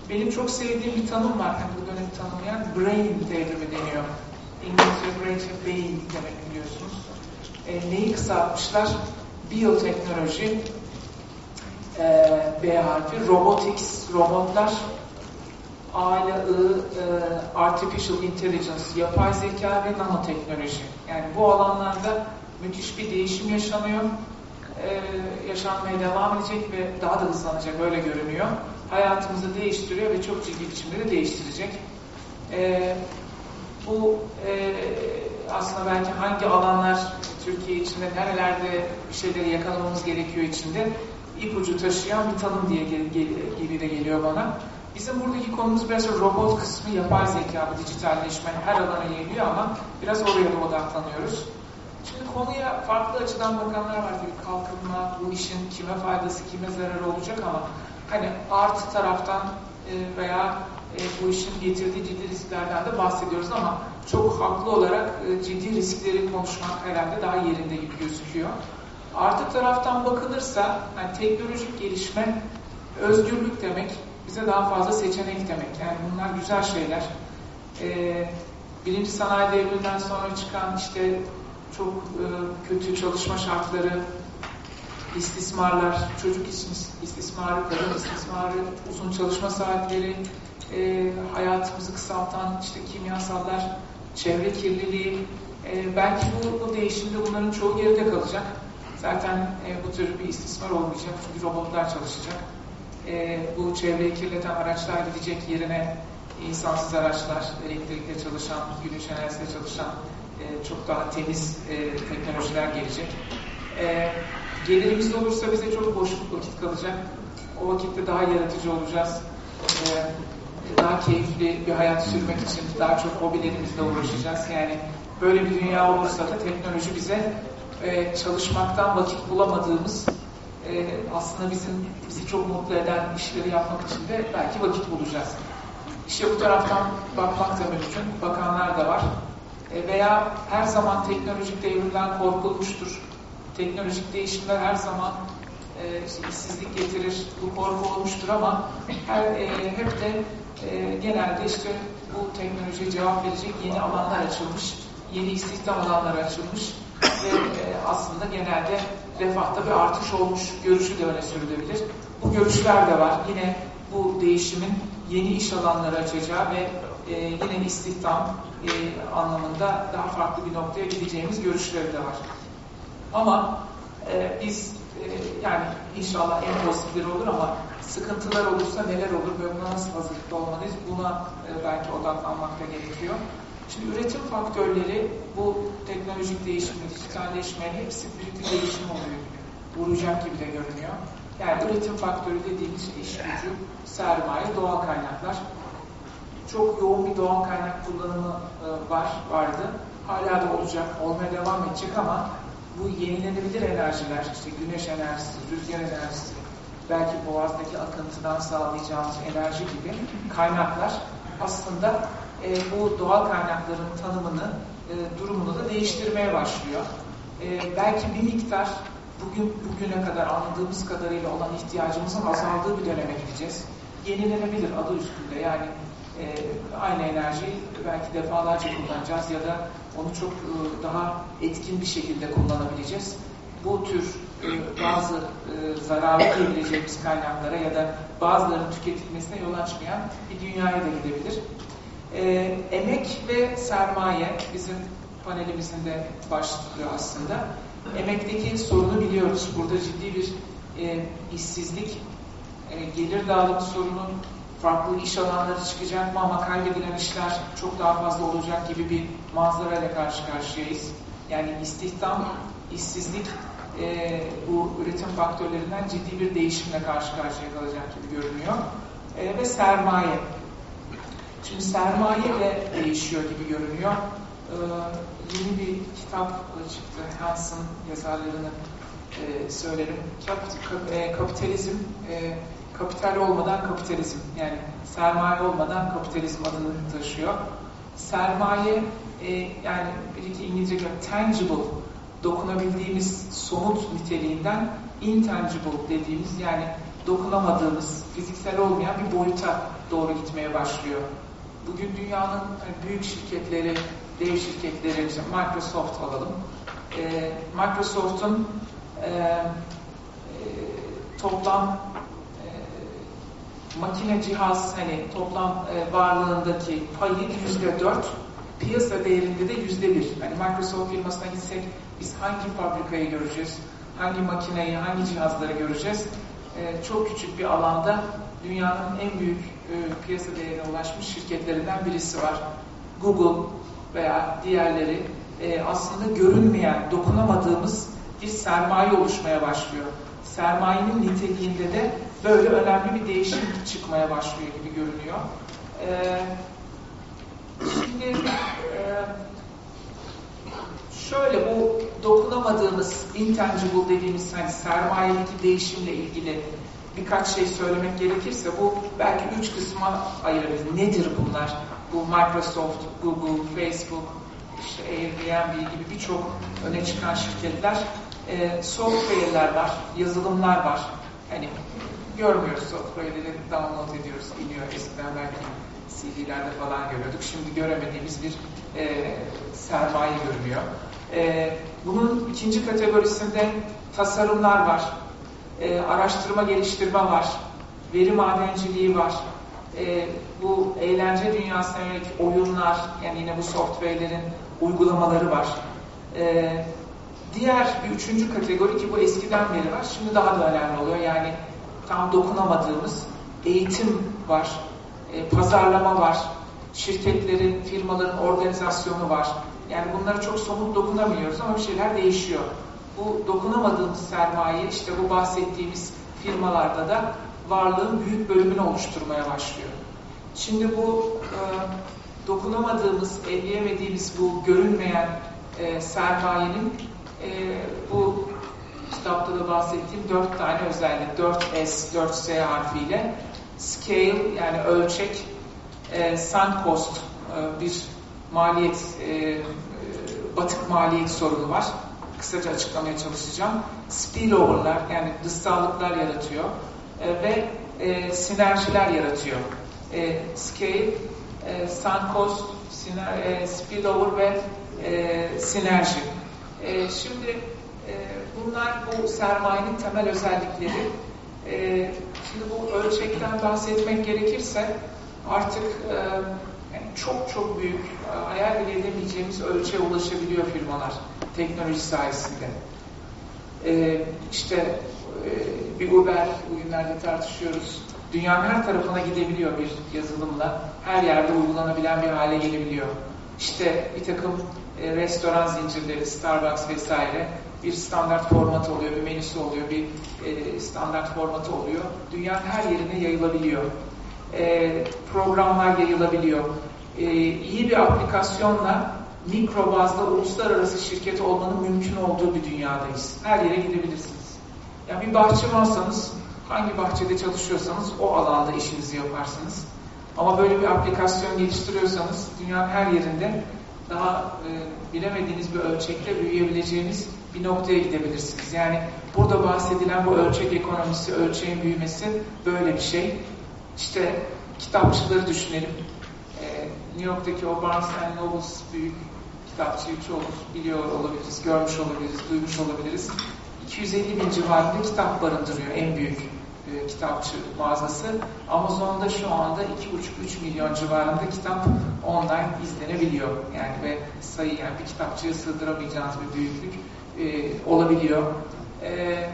Benim çok sevdiğim bir tanım var, hani bu dönemi tanımlayan brain devrimi deniyor. İngilizce brain, beyin demek biliyorsunuz. E, neyi kısaltmışlar? Biyoteknoloji, e, B harfi, robotics, robotlar, A ile I, e, artificial intelligence, yapay zeka ve nanoteknoloji. Yani bu alanlarda müthiş bir değişim yaşanıyor. E, yaşanmaya devam edecek ve daha da hızlanacak öyle görünüyor. Hayatımızı değiştiriyor ve çok ciddi biçimde de değiştirecek. E, bu e, aslında belki hangi alanlar Türkiye içinde nerelerde bir şeyleri yakalamamız gerekiyor içinde ipucu taşıyan bir tanım diye gibi de geliyor bana. Bizim buradaki konumuz biraz robot kısmı, yapay zeka, dijitalleşme her alana yayılıyor ama biraz oraya da odaklanıyoruz. Konuya farklı açıdan bakanlar var tabii kalkınma, bu işin kime faydası, kime zararı olacak ama hani artı taraftan e, veya e, bu işin getirdiği ciddi risklerden de bahsediyoruz ama çok haklı olarak e, ciddi riskleri konuşmak herhalde daha yerinde gibi gözüküyor. Artı taraftan bakılırsa yani teknolojik gelişme özgürlük demek, bize daha fazla seçenek demek. Yani bunlar güzel şeyler. Ee, birinci sanayi devriminden sonra çıkan işte çok e, kötü çalışma şartları, istismarlar, çocuk istismarı, kadın istismarı, uzun çalışma saatleri, e, hayatımızı kısaltan işte kimyasallar, çevre kirliliği, e, belki bu, bu değişimde bunların çoğu geride kalacak. Zaten e, bu tür bir istismar olmayacak çünkü robotlar çalışacak. E, bu çevreyi kirleten araçlar gidecek yerine insansız araçlar, elektrikle çalışan, güneş enerjisiyle çalışan e, çok daha temiz e, teknolojiler gelecek. E, gelirimiz olursa bize çok boşluk vakit kalacak. O vakitte daha yaratıcı olacağız. E, daha keyifli bir hayat sürmek için daha çok hobilerimizle uğraşacağız. Yani böyle bir dünya olursa da teknoloji bize e, çalışmaktan vakit bulamadığımız e, aslında bizim bizi çok mutlu eden işleri yapmak için de belki vakit bulacağız. İşte bu taraftan bakmak da mümkün. Bakanlar da var. E, veya her zaman teknolojik devrimden korkulmuştur. Teknolojik değişimler her zaman e, işsizlik getirir. Bu korku olmuştur ama her, e, hep de e, genelde işte bu teknolojiye cevap verecek yeni alanlar açılmış. Yeni istihdam alanları açılmış ve e, aslında genelde refahta bir artış olmuş görüşü de öne sürülebilir. Bu görüşler de var. Yine bu değişimin yeni iş alanları açacağı ve e, yine istihdam e, anlamında daha farklı bir noktaya gideceğimiz görüşleri de var. Ama e, biz e, yani inşallah en pozitifleri olur ama sıkıntılar olursa neler olur ve buna nasıl hazırlıklı olmalıyız buna e, belki odaklanmak da gerekiyor. Şimdi üretim faktörleri bu teknolojik değişim, dijitalleşme hepsi birlikte değişim oluyor. Vuracak gibi de görünüyor. Yani üretim faktörü dediğimiz şey iş gücü, sermaye, doğal kaynaklar. Çok yoğun bir doğal kaynak kullanımı e, var, vardı. Hala da olacak, olmaya devam edecek ama bu yenilenebilir enerjiler, işte güneş enerjisi, rüzgar enerjisi, belki boğazdaki akıntıdan sağlayacağımız enerji gibi kaynaklar aslında e, bu doğal kaynakların tanımını, e, durumunu da değiştirmeye başlıyor. E, belki bir miktar bugün bugüne kadar anladığımız kadarıyla olan ihtiyacımızın azaldığı bir döneme gideceğiz. Yenilenebilir adı üstünde yani e, aynı enerjiyi belki defalarca kullanacağız ya da onu çok e, daha etkin bir şekilde kullanabileceğiz. Bu tür e, bazı e, zararlı diyebileceğimiz kaynaklara ya da bazılarının tüketilmesine yol açmayan bir dünyaya da gidebilir. E, emek ve sermaye bizim panelimizin de başlığı aslında. Emekteki sorunu biliyoruz. Burada ciddi bir e, işsizlik, e, gelir dağılımı sorunu, farklı iş alanları çıkacak mı ama kaybedilen işler çok daha fazla olacak gibi bir manzarayla karşı karşıyayız. Yani istihdam, işsizlik e, bu üretim faktörlerinden ciddi bir değişimle karşı karşıya kalacak gibi görünüyor. E, ve sermaye. Şimdi sermaye de değişiyor gibi görünüyor. Ee, yeni bir kitap çıktı. Hansen yazarlarını e, söylerim. Kap, kap, e, kapitalizm, e, kapital olmadan kapitalizm. Yani sermaye olmadan kapitalizm adını taşıyor. Sermaye e, yani bir iki İngilizce tangible, dokunabildiğimiz somut niteliğinden intangible dediğimiz yani dokunamadığımız, fiziksel olmayan bir boyuta doğru gitmeye başlıyor. Bugün dünyanın büyük şirketleri, dev şirketleri, işte Microsoft alalım. E, Microsoft'un e, e, toplam makine cihaz hani toplam e, varlığındaki payı yüzde dört, piyasa değerinde de yüzde bir. Yani Microsoft firmasına gitsek biz hangi fabrikayı göreceğiz, hangi makineyi, hangi cihazları göreceğiz? E, çok küçük bir alanda dünyanın en büyük e, piyasa değerine ulaşmış şirketlerinden birisi var. Google veya diğerleri e, aslında görünmeyen, dokunamadığımız bir sermaye oluşmaya başlıyor. Sermayenin niteliğinde de böyle önemli bir değişim çıkmaya başlıyor gibi görünüyor. E, şimdi e, şöyle bu dokunamadığımız intangible dediğimiz hani sermayedeki değişimle ilgili birkaç şey söylemek gerekirse bu belki üç kısma ayırabiliriz. Nedir bunlar? Bu Microsoft, Google, Facebook, işte Airbnb gibi birçok öne çıkan şirketler e, software'ler var, yazılımlar var. Hani görmüyoruz software'leri download ediyoruz, iniyor. Eskiden belki CD'lerde falan görüyorduk. Şimdi göremediğimiz bir e, sermaye görünüyor. E, bunun ikinci kategorisinde tasarımlar var, e, araştırma geliştirme var, veri madenciliği var, e, bu eğlence dünyasına yönelik oyunlar, yani yine bu software'lerin uygulamaları var. E, diğer bir üçüncü kategori ki bu eskiden beri var, şimdi daha da önemli oluyor. Yani tam dokunamadığımız eğitim var, e, pazarlama var, şirketlerin, firmaların organizasyonu var. Yani bunlara çok somut dokunamıyoruz ama bir şeyler değişiyor. Bu dokunamadığımız sermaye işte bu bahsettiğimiz firmalarda da varlığın büyük bölümünü oluşturmaya başlıyor. Şimdi bu e, dokunamadığımız, elleyemediğimiz bu görünmeyen e, sermayenin e, bu kitapta da bahsettiğim dört tane özellik, 4S, 4S harfiyle scale yani ölçek, e, sunk cost e, bir maliyet, e, batık maliyet sorunu var. Kısaca açıklamaya çalışacağım. Spillover'lar yani dışsallıklar yaratıyor e, ve e, sinerjiler yaratıyor. E, scale, e, sunk cost, siner, e, spillover ve e, sinerji. E, şimdi e, bunlar bu sermayenin temel özellikleri. E, şimdi bu ölçekten bahsetmek gerekirse artık e, yani çok çok büyük, e, hayal bile edemeyeceğimiz ölçüye ulaşabiliyor firmalar teknoloji sayesinde. E, işte e, bir Uber bugünlerde tartışıyoruz. Dünyanın her tarafına gidebiliyor bir yazılımla. Her yerde uygulanabilen bir hale gelebiliyor. İşte bir takım e, restoran zincirleri, Starbucks vesaire bir standart format oluyor, bir menüsü oluyor, bir e, standart formatı oluyor. Dünyanın her yerine yayılabiliyor. E, programlar yayılabiliyor. E, iyi bir aplikasyonla mikro bazda uluslararası şirket olmanın mümkün olduğu bir dünyadayız. Her yere gidebilirsiniz. Yani bir bahçıvansanız, hangi bahçede çalışıyorsanız o alanda işinizi yaparsınız. Ama böyle bir aplikasyon geliştiriyorsanız dünyanın her yerinde daha e, bilemediğiniz bir ölçekte büyüyebileceğiniz bir noktaya gidebilirsiniz. Yani burada bahsedilen bu ölçek ekonomisi, ölçeğin büyümesi böyle bir şey. İşte kitapçıları düşünelim. E, New York'taki o Barnes Nobles büyük kitapçıyı çoğu biliyor olabiliriz, görmüş olabiliriz, duymuş olabiliriz. 250 bin civarında kitap barındırıyor en büyük kitapçı mağazası. Amazon'da şu anda 2,5-3 milyon civarında kitap online izlenebiliyor. Yani ve sayı yani bir kitapçıya sığdıramayacağınız bir büyüklük e, olabiliyor. E,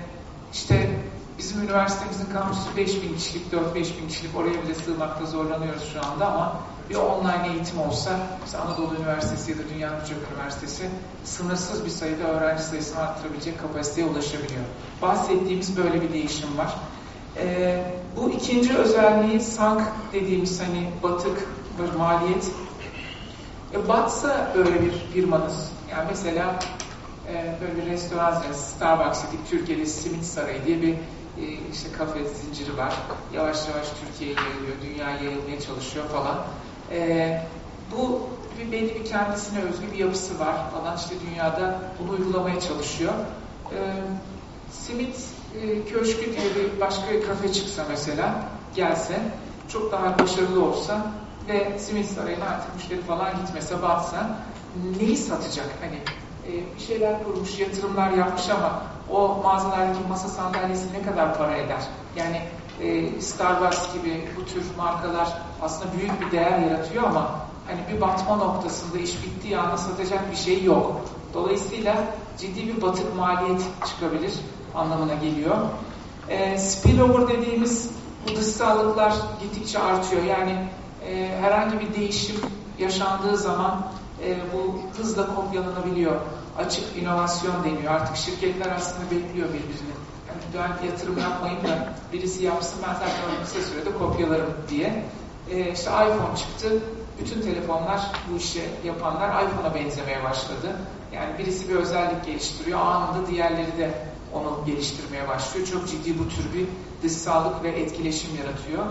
işte bizim üniversitemizin kampüsü 5 bin kişilik, 4-5 bin kişilik oraya bile sığmakta zorlanıyoruz şu anda ama bir online eğitim olsa, mesela Anadolu Üniversitesi ya da Dünya Birçok Üniversitesi sınırsız bir sayıda öğrenci sayısını arttırabilecek kapasiteye ulaşabiliyor. Bahsettiğimiz böyle bir değişim var. Ee, bu ikinci özelliği sank dediğimiz hani batık bir maliyet. E, batsa böyle bir firmanız, yani mesela e, böyle bir restoran, Starbucks dedik, Türkiye'de Simit Sarayı diye bir e, işte kafe zinciri var. Yavaş yavaş Türkiye'ye yayılıyor, dünyaya yayılmaya çalışıyor falan. E, bu bir belli bir kendisine özgü bir yapısı var falan işte dünyada bunu uygulamaya çalışıyor. E, simit e, köşkü diye bir başka kafe çıksa mesela gelse çok daha başarılı olsa ve simit sarayına artık müşteri falan gitmese batsa neyi satacak? Hani e, bir şeyler kurmuş, yatırımlar yapmış ama o mağazalardaki masa sandalyesi ne kadar para eder? Yani e, Starbucks gibi bu tür markalar aslında büyük bir değer yaratıyor ama hani bir batma noktasında iş bittiği anda satacak bir şey yok. Dolayısıyla ciddi bir batık maliyet çıkabilir anlamına geliyor. E, spillover dediğimiz bu dışsallıklar gittikçe artıyor. Yani e, herhangi bir değişim yaşandığı zaman e, bu hızla kopyalanabiliyor. Açık inovasyon deniyor. Artık şirketler aslında bekliyor birbirini. Yani ben yatırım yapmayayım da birisi yapsın ben zaten kısa sürede kopyalarım diye. E, işte iPhone çıktı. Bütün telefonlar bu işi yapanlar iPhone'a benzemeye başladı. Yani birisi bir özellik geliştiriyor. Anında diğerleri de onu geliştirmeye başlıyor. Çok ciddi bu tür bir dışsallık ve etkileşim yaratıyor.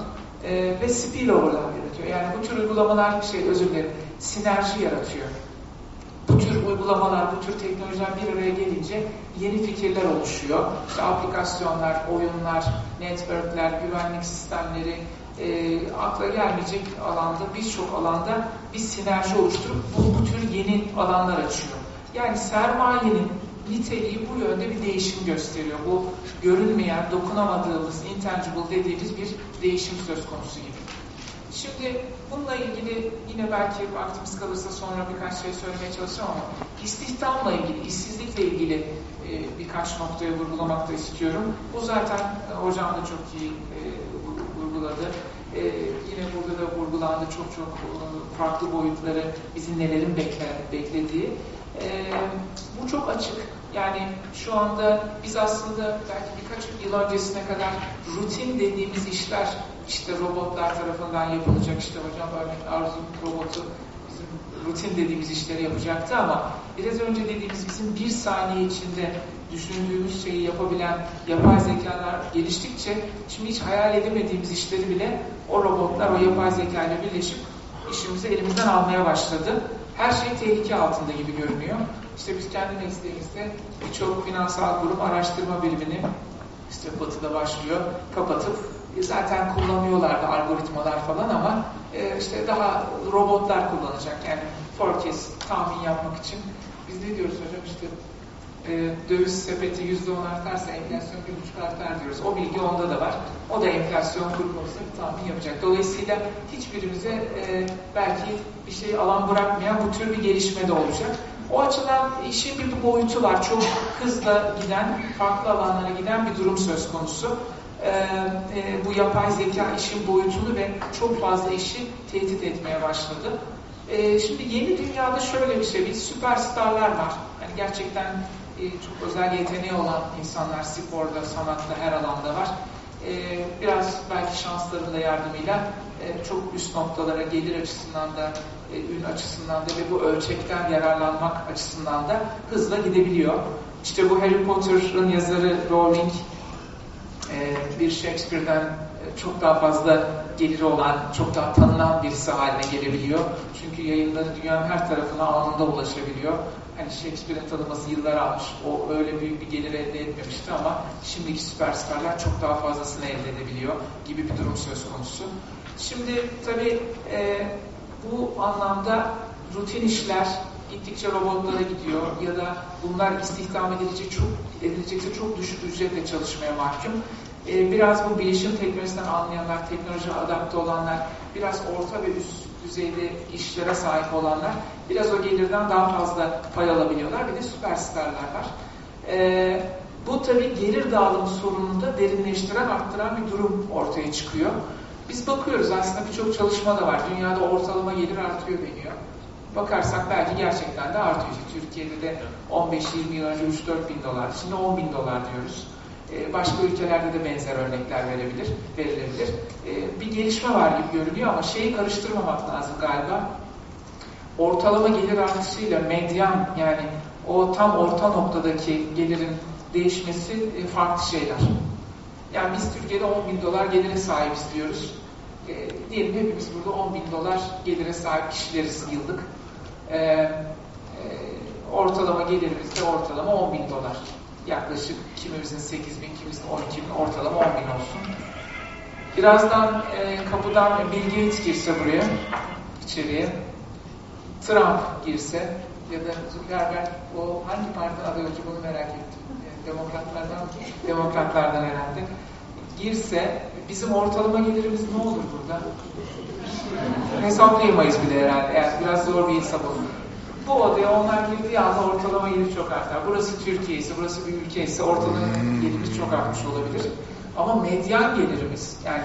E, ve spillover'lar yaratıyor. Yani bu tür uygulamalar, şey özür dilerim, sinerji yaratıyor. Bu tür uygulamalar, bu tür teknolojiler bir araya gelince yeni fikirler oluşuyor. İşte aplikasyonlar, oyunlar, networkler, güvenlik sistemleri, e, akla gelmeyecek alanda, birçok alanda bir sinerji oluşturup bu, bu tür yeni alanlar açıyor. Yani sermayenin niteliği bu yönde bir değişim gösteriyor. Bu görünmeyen, dokunamadığımız, intangible dediğimiz bir değişim söz konusu gibi. Şimdi bununla ilgili yine belki vaktimiz kalırsa sonra birkaç şey söylemeye çalışacağım ama istihdamla ilgili, işsizlikle ilgili e, birkaç noktaya vurgulamak da istiyorum. Bu zaten e, hocam da çok iyi e, vurguladı. Yine burada da vurgulandı çok çok farklı boyutları, bizim nelerin bekle, beklediği. E, bu çok açık. Yani şu anda biz aslında belki birkaç yıl öncesine kadar rutin dediğimiz işler işte robotlar tarafından yapılacak işte hocam örnek Arzu robotu bizim rutin dediğimiz işleri yapacaktı ama biraz önce dediğimiz bizim bir saniye içinde düşündüğümüz şeyi yapabilen yapay zekalar geliştikçe şimdi hiç hayal edemediğimiz işleri bile o robotlar o yapay zeka birleşip işimizi elimizden almaya başladı. Her şey tehlike altında gibi görünüyor. İşte biz kendi mesleğimizde birçok finansal kurum araştırma birimini işte batıda başlıyor, kapatıp e, zaten kullanıyorlardı algoritmalar falan ama e, işte daha robotlar kullanacak. Yani forecast, tahmin yapmak için. Biz ne diyoruz hocam işte döviz sepeti yüzde on artarsa enflasyon bir buçuk artar diyoruz. O bilgi onda da var. O da enflasyon kur tahmin yapacak. Dolayısıyla hiçbirimize e, belki bir şey alan bırakmayan bu tür bir gelişme de olacak. O açıdan işin bir boyutu var. Çok hızla giden, farklı alanlara giden bir durum söz konusu. Ee, e, bu yapay zeka işin boyutunu ve çok fazla işi tehdit etmeye başladı. Ee, şimdi yeni dünyada şöyle bir şey, bir süperstarlar var. Yani gerçekten e, çok özel yeteneği olan insanlar sporda, sanatta, her alanda var. Ee, biraz belki şansların da yardımıyla e, çok üst noktalara gelir açısından da, e, ün açısından da ve bu ölçekten yararlanmak açısından da hızla gidebiliyor. İşte bu Harry Potter'ın yazarı Rowling e, bir Shakespeare'den çok daha fazla geliri olan, çok daha tanınan birisi haline gelebiliyor. Çünkü yayınları dünyanın her tarafına anında ulaşabiliyor. Hani Shakespeare'in tanıması yıllar almış. O öyle büyük bir gelir elde etmemişti ama şimdiki süperstarlar çok daha fazlasını elde edebiliyor gibi bir durum söz konusu. Şimdi tabii e, bu anlamda rutin işler gittikçe robotlara gidiyor ya da bunlar istihdam edilecek çok edilecekse çok düşük ücretle çalışmaya mahkum. Ee, biraz bu bilişim teknolojisinden anlayanlar, teknoloji adapte olanlar, biraz orta ve üst düzeyde işlere sahip olanlar biraz o gelirden daha fazla pay alabiliyorlar. Bir de süperstarlar var. Ee, bu tabii gelir dağılımı sorununu da derinleştiren, arttıran bir durum ortaya çıkıyor. Biz bakıyoruz aslında birçok çalışma da var. Dünyada ortalama gelir artıyor deniyor. Bakarsak belki gerçekten de artıyor. Türkiye'de de 15-20 yıl önce 3-4 bin dolar, şimdi 10 bin dolar diyoruz. Ee, başka ülkelerde de benzer örnekler verebilir, verilebilir. Ee, bir gelişme var gibi görünüyor ama şeyi karıştırmamak lazım galiba. Ortalama gelir artışıyla medyan yani o tam orta noktadaki gelirin değişmesi e, farklı şeyler. Yani biz Türkiye'de 10 bin dolar gelire sahibiz diyoruz. E, diyelim hepimiz burada 10 bin dolar gelire sahip kişileriz yıllık. E, e, ortalama gelirimiz de ortalama 10 bin dolar. Yaklaşık kimimizin 8 bin, kimimizin 12 bin, ortalama 10 bin olsun. Birazdan e, kapıdan Bill Gates girse buraya, içeriye, Trump girse ya da Zuckerberg o hangi partiden aday olacak onu merak ettim. Demokratlardan, demokratlardan herhalde girse bizim ortalama gelirimiz ne olur burada? Hesaplayamayız bile herhalde. Yani biraz zor bir hesap olur. Bu odaya onlar girdiği anda ortalama gelir çok artar. Burası Türkiye ise, burası bir ülke ise ortalama gelirimiz çok artmış olabilir. Ama medyan gelirimiz yani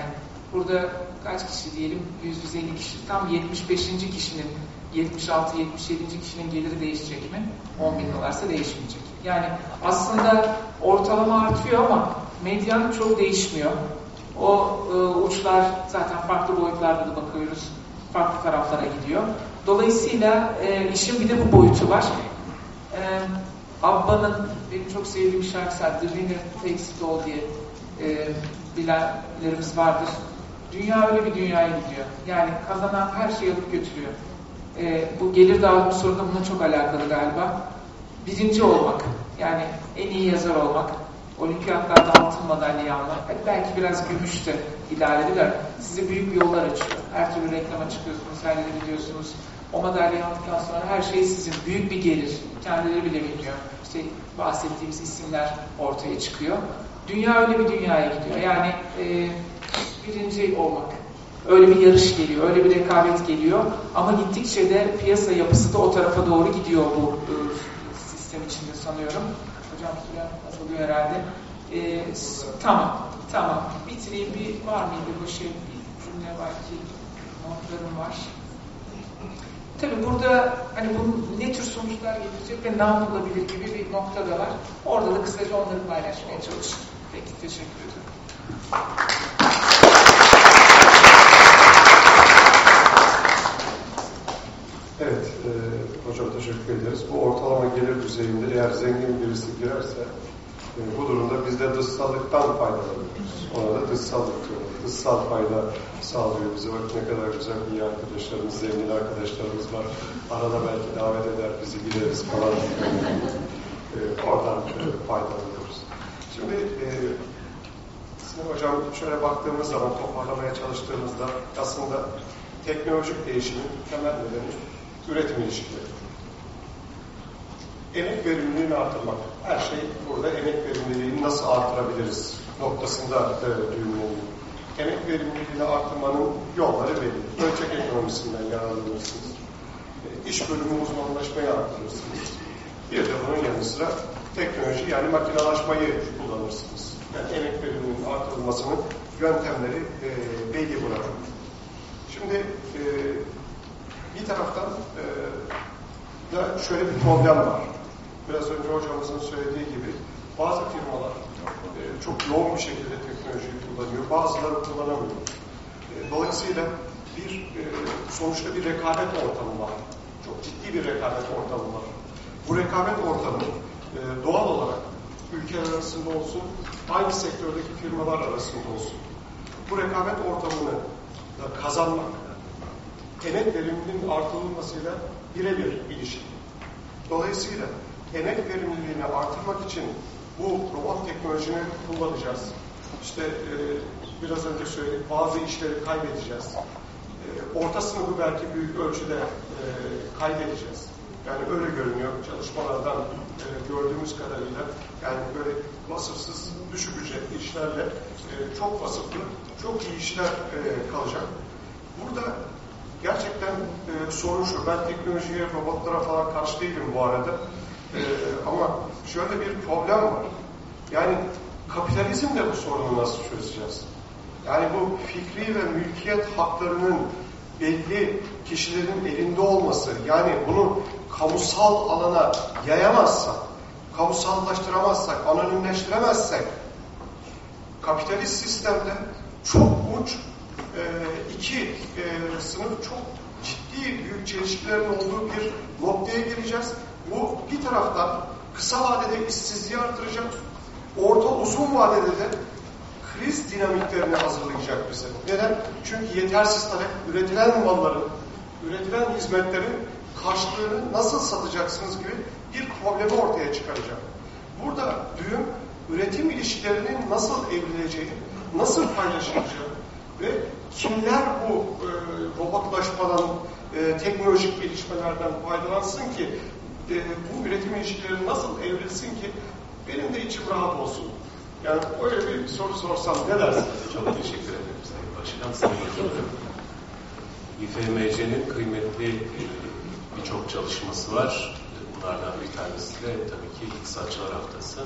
burada kaç kişi diyelim 150 kişi tam 75. kişinin 76-77. kişinin geliri değişecek mi? 10 bin dolarsa değişmeyecek. Yani aslında ortalama artıyor ama medyan çok değişmiyor. O e, uçlar zaten farklı boyutlarda da bakıyoruz. Farklı taraflara gidiyor. Dolayısıyla e, işin bir de bu boyutu var. E, Abba'nın benim çok sevdiğim şarkısı. The Winner Takes It All diye e, bilenlerimiz vardır. Dünya öyle bir dünyaya gidiyor. Yani kazanan her şeyi alıp götürüyor. E, bu gelir dağılımı sorunu bununla çok alakalı galiba. Birinci olmak, yani en iyi yazar olmak, olimpiyatlarda altın madalya almak, belki biraz gümüş de idare. Size büyük yollar açıyor. Her türlü reklama çıkıyorsunuz, her yere gidiyorsunuz. O madalya aldıktan sonra her şey sizin. Büyük bir gelir. Kendileri bile bilmiyor. İşte bahsettiğimiz isimler ortaya çıkıyor. Dünya öyle bir dünyaya gidiyor. Yani e, birinci olmak. Öyle bir yarış geliyor, öyle bir rekabet geliyor. Ama gittikçe de piyasa yapısı da o tarafa doğru gidiyor bu e, sistem içinde sanıyorum. Hocam süre azalıyor herhalde. E, tamam, tamam. Bitireyim. Bir var mıydı bu şey? Bir cümle var ki notlarım var. Tabi burada hani bunun ne tür sonuçlar getirecek ve ne yapılabilir gibi bir nokta da var. Orada da kısaca onları paylaşmaya çalıştım. Peki, teşekkür ederim. Evet, e, hocam teşekkür ederiz. Bu ortalama gelir düzeyinde eğer zengin birisi girerse bu durumda biz de dışsallıktan faydalanıyoruz. Ona da dışsallık diyoruz. Dışsal fayda sağlıyor bize. Bak ne kadar güzel iyi arkadaşlarımız, zengin arkadaşlarımız var. Arada belki davet eder, bizi gideriz falan. e, oradan faydalanıyoruz. Şimdi e, Sinan Hocam şöyle baktığımız zaman toparlamaya çalıştığımızda aslında teknolojik değişimin temel nedeni üretim ilişkileri. Emek verimliliğini artırmak. Her şey burada emek verimliliğini nasıl artırabiliriz noktasında e, düğümleniyor. Emek verimliliğini artırmanın yolları belli. Ölçek ekonomisinden yararlanırsınız. E, iş bölümü uzmanlaşmayı artırırsınız. Bir de bunun yanı sıra teknoloji yani makinalaşmayı kullanırsınız. Yani emek verimliliğinin artırılmasının yöntemleri e, belli burada. Şimdi e, bir taraftan e, da şöyle bir problem var. Biraz önce hocamızın söylediği gibi bazı firmalar e, çok yoğun bir şekilde teknolojiyi kullanıyor. Bazıları kullanamıyor. E, dolayısıyla bir e, sonuçta bir rekabet ortamı var. Çok ciddi bir rekabet ortamı var. Bu rekabet ortamı e, doğal olarak ülkeler arasında olsun, aynı sektördeki firmalar arasında olsun. Bu rekabet ortamını da kazanmak, emek verimliliğinin artırılmasıyla birebir ilişki. Dolayısıyla emek verimliliğini artırmak için bu robot teknolojini kullanacağız. İşte e, biraz önce söyledik bazı işleri kaybedeceğiz. E, orta sınıfı belki büyük ölçüde e, kaybedeceğiz. Yani öyle görünüyor çalışmalardan e, gördüğümüz kadarıyla. Yani böyle vasıfsız, düşük ücretli işlerle e, çok vasıflı, çok iyi işler e, kalacak. Burada gerçekten e, sorun şu, ben teknolojiye, robotlara falan karşı değilim bu arada. E, ama şöyle bir problem var. Yani kapitalizmle bu sorunu nasıl çözeceğiz? Yani bu fikri ve mülkiyet haklarının belli kişilerin elinde olması, yani bunu kamusal alana yayamazsak, kamusallaştıramazsak, anonimleştiremezsek, kapitalist sistemde çok uç e, iki e, sınıf çok ciddi büyük çelişkilerin olduğu bir noktaya geleceğiz. Bu bir taraftan kısa vadede işsizliği artıracak, orta uzun vadede de kriz dinamiklerini hazırlayacak bize. Neden? Çünkü yetersiz talep, üretilen malların, üretilen hizmetlerin karşılığını nasıl satacaksınız gibi bir problemi ortaya çıkaracak. Burada düğüm üretim ilişkilerinin nasıl evrileceği, nasıl paylaşılacağı ve kimler bu e, robotlaşmadan, e, teknolojik gelişmelerden faydalansın ki e, bu üretim ilişkileri nasıl evrilsin ki benim de içim rahat olsun. Yani öyle bir soru sorsam ne dersiniz? Çok teşekkür ederim Sayın Başkan. İFMC'nin kıymetli birçok çalışması var. Bunlardan bir tanesi de tabii ki İktisatçılar Haftası.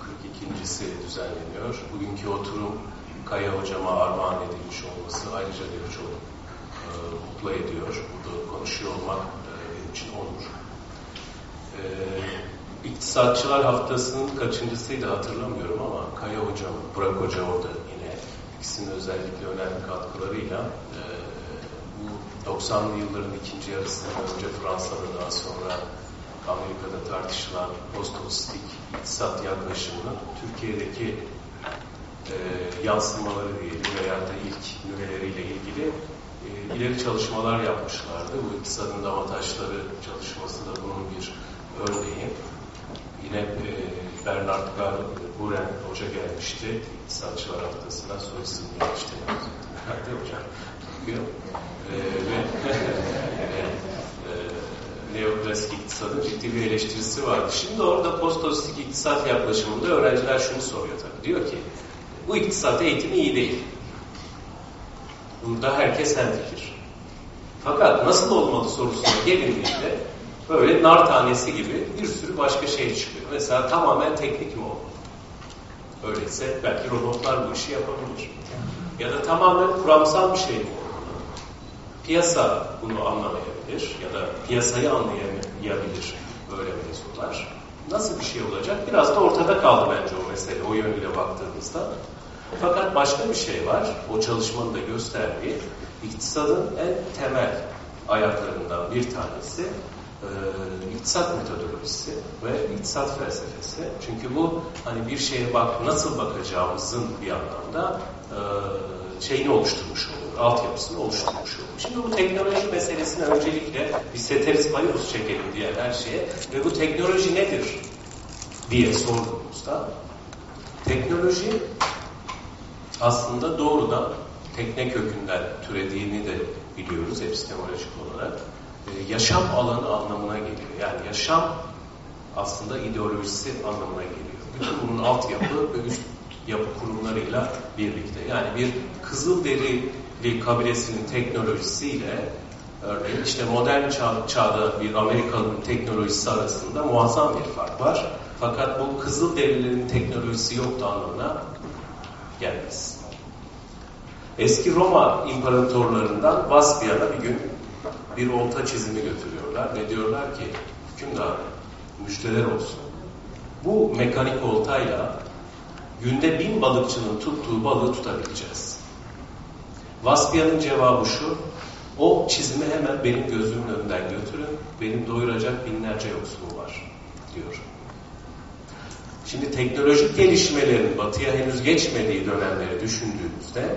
42.si düzenleniyor. Bugünkü oturum Kaya Hocama armağan edilmiş olması ayrıca beni çok e, mutlu ediyor. Burada konuşuyor olmak e, için onur. Ee, İktisatçılar haftasının kaçıncısıydı hatırlamıyorum ama Kaya Hocam, Burak Hoca orada yine ikisinin özellikle önemli katkılarıyla e, bu 90'lı yılların ikinci yarısından önce Fransa'da daha sonra Amerika'da tartışılan postmodernistik iktisat yaklaşımının Türkiye'deki e, yansımaları diyelim veya da ilk nüveleriyle ilgili e, ileri çalışmalar yapmışlardı. Bu iktisadın damataşları çalışması da bunun bir örneği. Yine e, Bernard Buren Hoca gelmişti. İktisatçılar haftasına soy isim gelmişti. Nerede hocam? E, ve e, neoklasik iktisadın ciddi bir eleştirisi vardı. Şimdi orada postostik iktisat yaklaşımında öğrenciler şunu soruyor tabii. Diyor ki bu iktisat eğitimi iyi değil. Bunda herkes hemfikir. Fakat nasıl olmalı sorusuna gelindiğinde böyle nar tanesi gibi bir sürü başka şey çıkıyor. Mesela tamamen teknik mi olmalı? Öyleyse belki robotlar bu işi yapabilir. Ya da tamamen kuramsal bir şey mi olmalı? Piyasa bunu anlamayabilir ya da piyasayı anlayamayabilir böyle mevzular. Nasıl bir şey olacak? Biraz da ortada kaldı bence o mesele o yönüyle baktığımızda. Fakat başka bir şey var. O çalışmanın da gösterdiği iktisadın en temel ayaklarından bir tanesi e, iktisat metodolojisi ve iktisat felsefesi. Çünkü bu hani bir şeye bak nasıl bakacağımızın bir anlamda e, şeyini oluşturmuş olur, altyapısını oluşturmuş olur. Şimdi bu teknoloji meselesine öncelikle bir seteris paribus çekelim diye her şeye ve bu teknoloji nedir diye sorduğumuzda teknoloji aslında doğrudan tekne kökünden türediğini de biliyoruz epistemolojik olarak. Ee, yaşam alanı anlamına geliyor. Yani yaşam aslında ideolojisi anlamına geliyor. Bütün bunun altyapı ve üst yapı kurumlarıyla birlikte. Yani bir Kızılderili kabilesinin teknolojisiyle örneğin işte modern çağ, çağda bir Amerikalı'nın teknolojisi arasında muazzam bir fark var. Fakat bu Kızılderililerin teknolojisi yoktu anlamına gelmez. Eski Roma imparatorlarından Vaspia'na bir gün bir olta çizimi götürüyorlar ve diyorlar ki hükümdar müjdeler olsun. Bu mekanik oltayla günde bin balıkçının tuttuğu balığı tutabileceğiz. Vaspia'nın cevabı şu, o çizimi hemen benim gözümün önünden götürün, benim doyuracak binlerce yoksulum var diyor. Şimdi teknolojik gelişmelerin batıya henüz geçmediği dönemleri düşündüğümüzde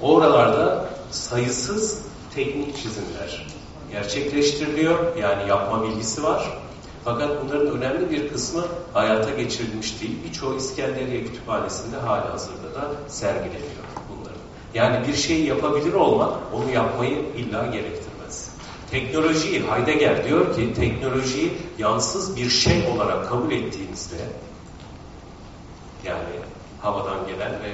oralarda sayısız teknik çizimler gerçekleştiriliyor. Yani yapma bilgisi var. Fakat bunların önemli bir kısmı hayata geçirilmiş değil. Birçoğu İskenderiye Kütüphanesi'nde hala hazırda da sergileniyor bunların. Yani bir şeyi yapabilir olmak onu yapmayı illa gerektirmez. Teknolojiyi Heidegger diyor ki teknolojiyi yansız bir şey olarak kabul ettiğinizde yani havadan gelen ve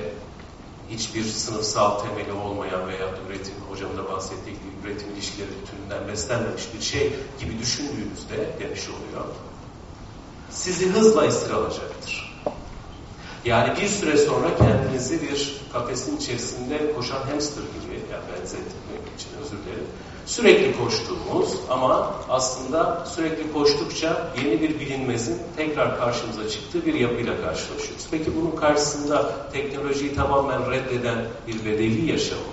hiçbir sınıfsal temeli olmayan veya üretim, hocamın da bahsettiği gibi üretim ilişkileri bütününden beslenmemiş bir şey gibi düşündüğünüzde demiş oluyor. Sizi hızla esir alacaktır. Yani bir süre sonra kendinizi bir kafesin içerisinde koşan hamster gibi, yani benzetmek için özür dilerim, sürekli koştuğumuz ama aslında sürekli koştukça yeni bir bilinmezin tekrar karşımıza çıktığı bir yapıyla karşılaşıyoruz. Peki bunun karşısında teknolojiyi tamamen reddeden bir bedevi yaşam mı?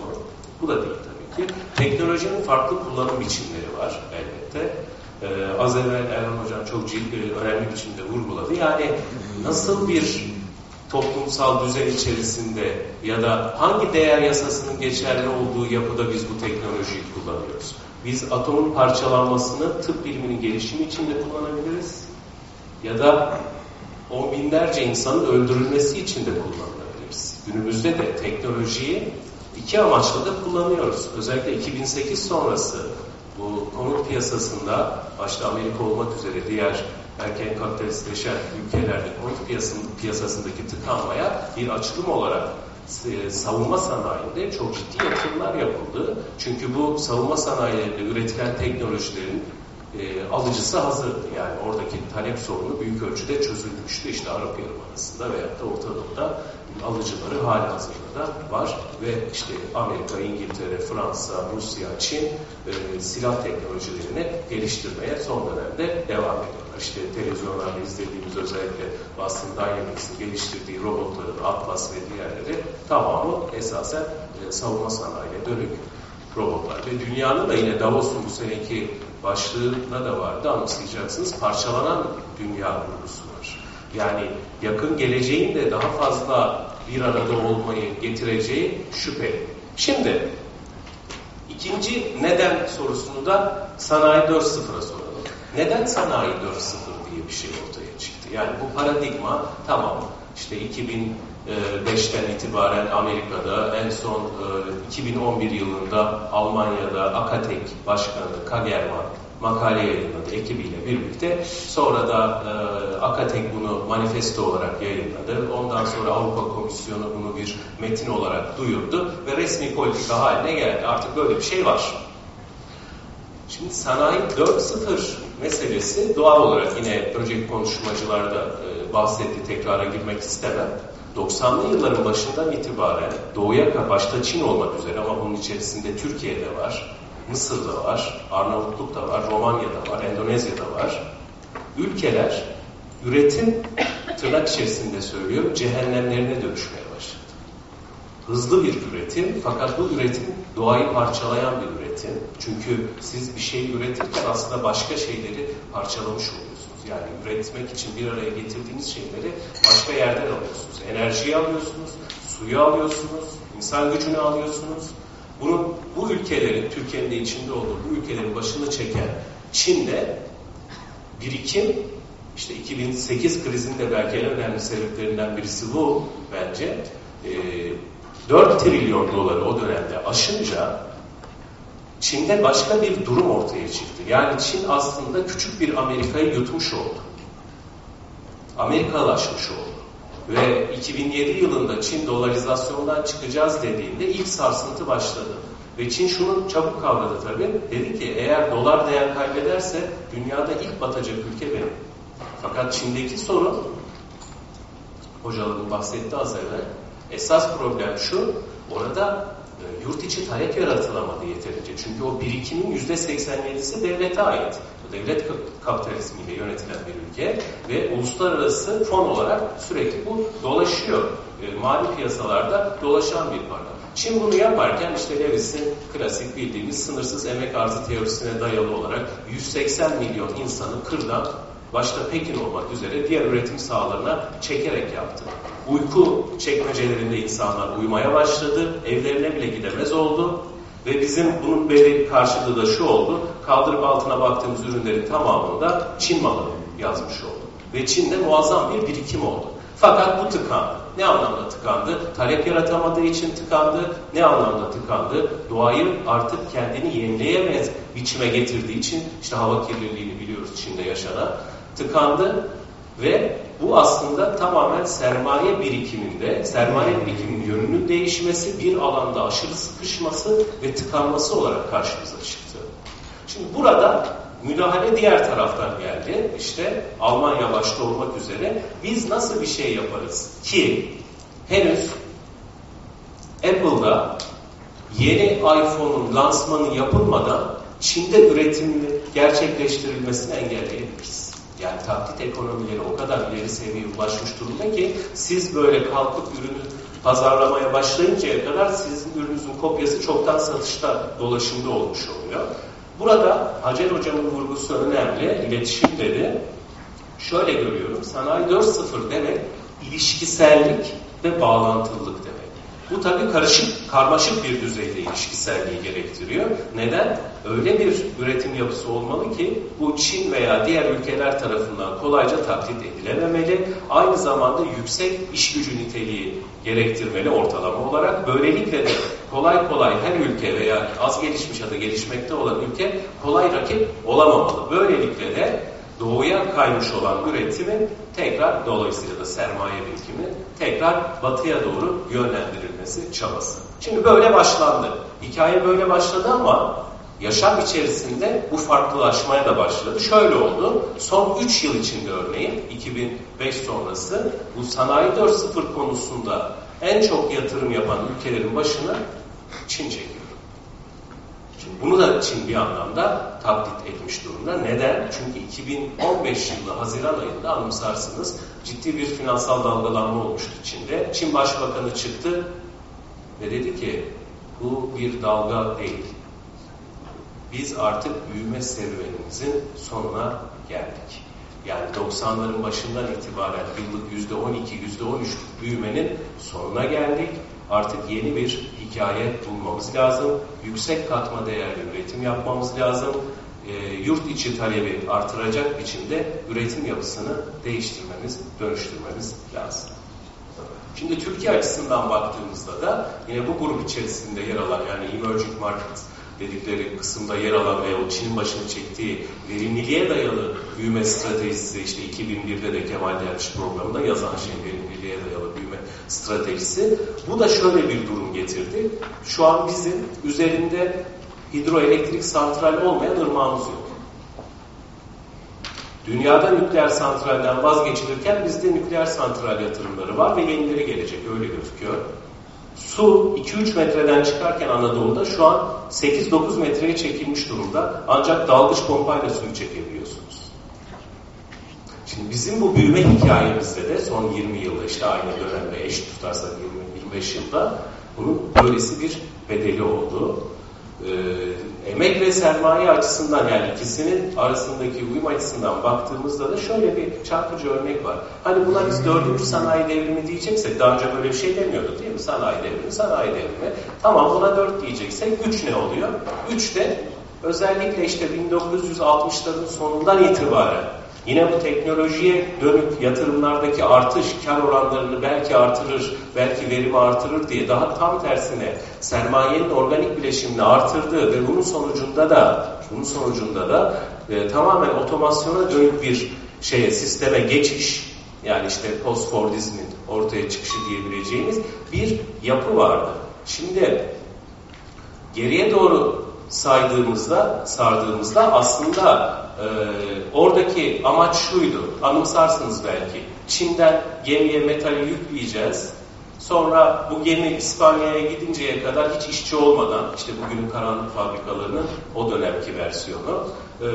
Bu da değil tabii ki. Teknolojinin farklı kullanım biçimleri var elbette. Ee, az evvel Erhan Hocam çok ciddi, önemli biçimde vurguladı. Yani nasıl bir toplumsal düzen içerisinde ya da hangi değer yasasının geçerli olduğu yapıda biz bu teknolojiyi kullanıyoruz? Biz atomun parçalanmasını tıp biliminin gelişimi için de kullanabiliriz ya da on binlerce insanın öldürülmesi için de kullanabiliriz. Günümüzde de teknolojiyi iki amaçla da kullanıyoruz. Özellikle 2008 sonrası bu konut piyasasında başta Amerika olmak üzere diğer erken kapitalistleşen ülkelerde konut piyasasındaki tıkanmaya bir açılım olarak e, savunma sanayinde çok ciddi yatırımlar yapıldı. Çünkü bu savunma sanayilerinde üretilen teknolojilerin e, alıcısı hazırdı. Yani oradaki talep sorunu büyük ölçüde çözülmüştü. İşte Arap Yarımadası'nda veyahut da Orta Doğu'da alıcıları hali hazırda var ve işte Amerika, İngiltere, Fransa, Rusya, Çin e, silah teknolojilerini geliştirmeye son dönemde devam ediyorlar. İşte televizyonlarda izlediğimiz özellikle Boston Dynamics'in geliştirdiği robotların Atlas ve diğerleri tamamı esasen e, savunma sanayiye dönük robotlar. Ve dünyanın da yine Davos'un bu seneki başlığına da vardı anımsayacaksınız. Parçalanan dünya vurgusu var. Yani yakın geleceğin de daha fazla bir arada olmayı getireceği şüphe. Şimdi ikinci neden sorusunu da sanayi 4.0'a soralım. Neden sanayi 4.0 diye bir şey ortaya çıktı? Yani bu paradigma tamam işte 2005'ten itibaren Amerika'da en son 2011 yılında Almanya'da Akatek Başkanı Kagerman makale yayınladı ekibiyle birlikte. Sonra da e, Akatek bunu manifesto olarak yayınladı. Ondan sonra Avrupa Komisyonu bunu bir metin olarak duyurdu ve resmi politika haline geldi. Artık böyle bir şey var. Şimdi sanayi 4.0 meselesi doğal olarak yine proje konuşmacılarda e, bahsetti tekrara girmek istemem. 90'lı yılların başından itibaren doğuya başta Çin olmak üzere ama bunun içerisinde Türkiye'de var, Mısır'da var, Arnavutluk'ta var, Romanya'da var, Endonezya'da var. Ülkeler üretim tırnak içerisinde söylüyorum cehennemlerine dönüşmeye. Hızlı bir üretim fakat bu üretim doğayı parçalayan bir üretim. Çünkü siz bir şey üretirken aslında başka şeyleri parçalamış oluyorsunuz. Yani üretmek için bir araya getirdiğiniz şeyleri başka yerden alıyorsunuz. Enerjiyi alıyorsunuz, suyu alıyorsunuz, insan gücünü alıyorsunuz. Bunun bu ülkelerin, Türkiye'nin de içinde olduğu bu ülkelerin başını çeken Çin'de birikim işte 2008 krizinde belki en önemli sebeplerinden birisi bu bence. E, 4 trilyon doları o dönemde aşınca Çin'de başka bir durum ortaya çıktı. Yani Çin aslında küçük bir Amerika'yı yutmuş oldu. Amerikalaşmış oldu. Ve 2007 yılında Çin dolarizasyondan çıkacağız dediğinde ilk sarsıntı başladı. Ve Çin şunu çabuk kavradı tabii. Dedi ki eğer dolar değer kaybederse dünyada ilk batacak ülke benim. Fakat Çin'deki sorun hocaların bahsetti az evvel. Esas problem şu, orada e, yurt içi talep yaratılamadı yeterince. Çünkü o birikimin yüzde 87'si devlete ait. Devlet kapitalizmiyle yönetilen bir ülke ve uluslararası fon olarak sürekli bu dolaşıyor. E, mali piyasalarda dolaşan bir para. Çin bunu yaparken işte Lewis'in klasik bildiğimiz sınırsız emek arzı teorisine dayalı olarak 180 milyon insanı kırdan başta Pekin olmak üzere diğer üretim sahalarına çekerek yaptı. Uyku çekmecelerinde insanlar uyumaya başladı, evlerine bile gidemez oldu ve bizim bunun belli karşılığı da şu oldu, kaldırıp altına baktığımız ürünlerin tamamında Çin malı yazmış oldu. Ve Çin'de muazzam bir birikim oldu. Fakat bu tıkandı. Ne anlamda tıkandı? Talep yaratamadığı için tıkandı. Ne anlamda tıkandı? Doğayı artık kendini yenileyemez biçime getirdiği için işte hava kirliliğini biliyoruz Çin'de yaşanan tıkandı ve bu aslında tamamen sermaye birikiminde, sermaye birikiminin yönünün değişmesi, bir alanda aşırı sıkışması ve tıkanması olarak karşımıza çıktı. Şimdi burada müdahale diğer taraftan geldi. İşte Almanya başta olmak üzere biz nasıl bir şey yaparız ki henüz Apple'da yeni iPhone'un lansmanı yapılmadan Çin'de üretimini gerçekleştirilmesini engelleyebiliriz. Yani taklit ekonomileri o kadar ileri seviyeye ulaşmış durumda ki siz böyle kalkıp ürünü pazarlamaya başlayıncaya kadar sizin ürününüzün kopyası çoktan satışta dolaşımda olmuş oluyor. Burada Hacer Hocam'ın vurgusu önemli. İletişim dedi. Şöyle görüyorum. Sanayi 4.0 demek ilişkisellik ve bağlantılılık demek. Bu tabii karışık, karmaşık bir düzeyde ilişkiselliği gerektiriyor. Neden? Öyle bir üretim yapısı olmalı ki bu Çin veya diğer ülkeler tarafından kolayca taklit edilememeli. Aynı zamanda yüksek iş gücü niteliği gerektirmeli ortalama olarak. Böylelikle de kolay kolay her ülke veya az gelişmiş ya da gelişmekte olan ülke kolay rakip olamamalı. Böylelikle de doğuya kaymış olan üretimi tekrar dolayısıyla da sermaye birikimi tekrar batıya doğru yönlendirilmesi çabası. Şimdi böyle başlandı. Hikaye böyle başladı ama yaşam içerisinde bu farklılaşmaya da başladı. Şöyle oldu. Son 3 yıl içinde örneğin 2005 sonrası bu sanayi 4.0 konusunda en çok yatırım yapan ülkelerin başına Çin çekiyor. Şimdi bunu da Çin bir anlamda taklit etmiş durumda. Neden? Çünkü 2015 yılı Haziran ayında anımsarsınız ciddi bir finansal dalgalanma olmuştu Çin'de. Çin Başbakanı çıktı ve dedi ki bu bir dalga değil. Biz artık büyüme serüvenimizin sonuna geldik. Yani 90'ların başından itibaren yıllık %12, %13 büyümenin sonuna geldik. Artık yeni bir hikaye bulmamız lazım. Yüksek katma değerli üretim yapmamız lazım. E, yurt içi talebi artıracak biçimde üretim yapısını değiştirmemiz, dönüştürmemiz lazım. Şimdi Türkiye açısından baktığımızda da yine bu grup içerisinde yer alan yani emerging markets dedikleri kısımda yer alan ve o Çin'in başını çektiği verimliliğe dayalı büyüme stratejisi işte 2001'de de Kemal Derviş programında yazan şey verimliliğe dayalı büyüme stratejisi. Bu da şöyle bir durum getirdi. Şu an bizim üzerinde hidroelektrik santral olmayan ırmağımız yok. Dünyada nükleer santralden vazgeçilirken bizde nükleer santral yatırımları var ve yenileri gelecek öyle gözüküyor. Su 2-3 metreden çıkarken Anadolu'da şu an 8-9 metreye çekilmiş durumda. Ancak dalgıç pompayla suyu çekebiliyorsunuz. Şimdi bizim bu büyüme hikayemizde de son 20 yılda işte aynı dönemde eş tutarsak 20-25 yılda bunun böylesi bir bedeli oldu e, emek ve sermaye açısından yani ikisinin arasındaki uyum açısından baktığımızda da şöyle bir çarpıcı örnek var. Hani buna biz dördüncü sanayi devrimi diyeceksek daha önce böyle bir şey demiyorduk değil mi? Sanayi devrimi, sanayi devrimi. Tamam buna dört diyeceksek üç ne oluyor? Üç de özellikle işte 1960'ların sonundan itibaren Yine bu teknolojiye dönük yatırımlardaki artış kar oranlarını belki artırır, belki verimi artırır diye daha tam tersine sermayenin organik bileşimini artırdı ve bunun sonucunda da bunun sonucunda da e, tamamen otomasyona dönük bir şeye sisteme geçiş yani işte postfordizmin ortaya çıkışı diyebileceğimiz bir yapı vardı. Şimdi geriye doğru saydığımızda, sardığımızda aslında e, oradaki amaç şuydu. Anımsarsınız belki. Çin'den gemiye metali yükleyeceğiz. Sonra bu gemi İspanya'ya gidinceye kadar hiç işçi olmadan, işte bugünün karanlık fabrikalarının o dönemki versiyonu, e,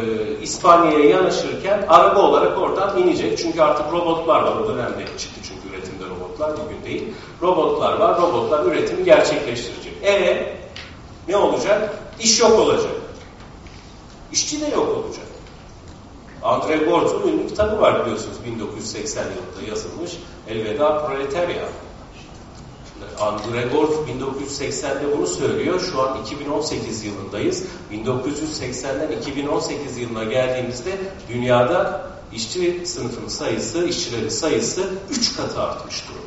İspanya'ya yanaşırken araba olarak oradan inecek. Çünkü artık robotlar var o dönemde çıktı çünkü üretimde robotlar bugün değil. Robotlar var, robotlar üretimi gerçekleştirecek. E ne olacak? İş yok olacak. İşçi de yok olacak. Andre Gortz'un ünlü kitabı var biliyorsunuz 1980 yılında yazılmış Elveda Proletarya. Andre Gortz 1980'de bunu söylüyor. Şu an 2018 yılındayız. 1980'den 2018 yılına geldiğimizde dünyada işçi sınıfının sayısı, işçilerin sayısı 3 katı artmış durumda.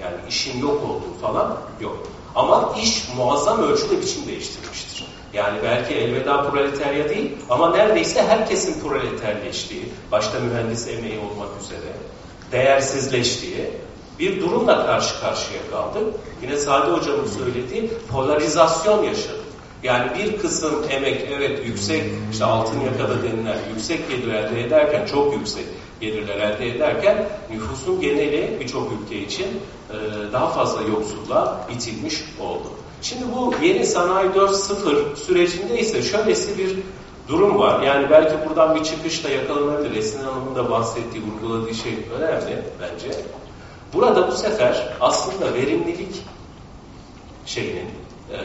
Yani işin yok olduğu falan yok. Ama iş muazzam ölçüde biçim değiştirmiştir. Yani belki elveda proletarya değil ama neredeyse herkesin proleterleştiği, başta mühendis emeği olmak üzere değersizleştiği bir durumla karşı karşıya kaldık. Yine Sade Hocamın söylediği polarizasyon yaşadık. Yani bir kısım emek evet yüksek işte altın yakada denilen yüksek gelir elde ederken çok yüksek gelirler elde ederken nüfusun geneli birçok ülke için e, daha fazla yoksulluğa itilmiş oldu. Şimdi bu yeni sanayi 4.0 sürecinde ise şöylesi bir durum var. Yani belki buradan bir çıkış da yakalanabilir. Esin Hanım'ın da bahsettiği, vurguladığı şey önemli bence. Burada bu sefer aslında verimlilik şeyinin e,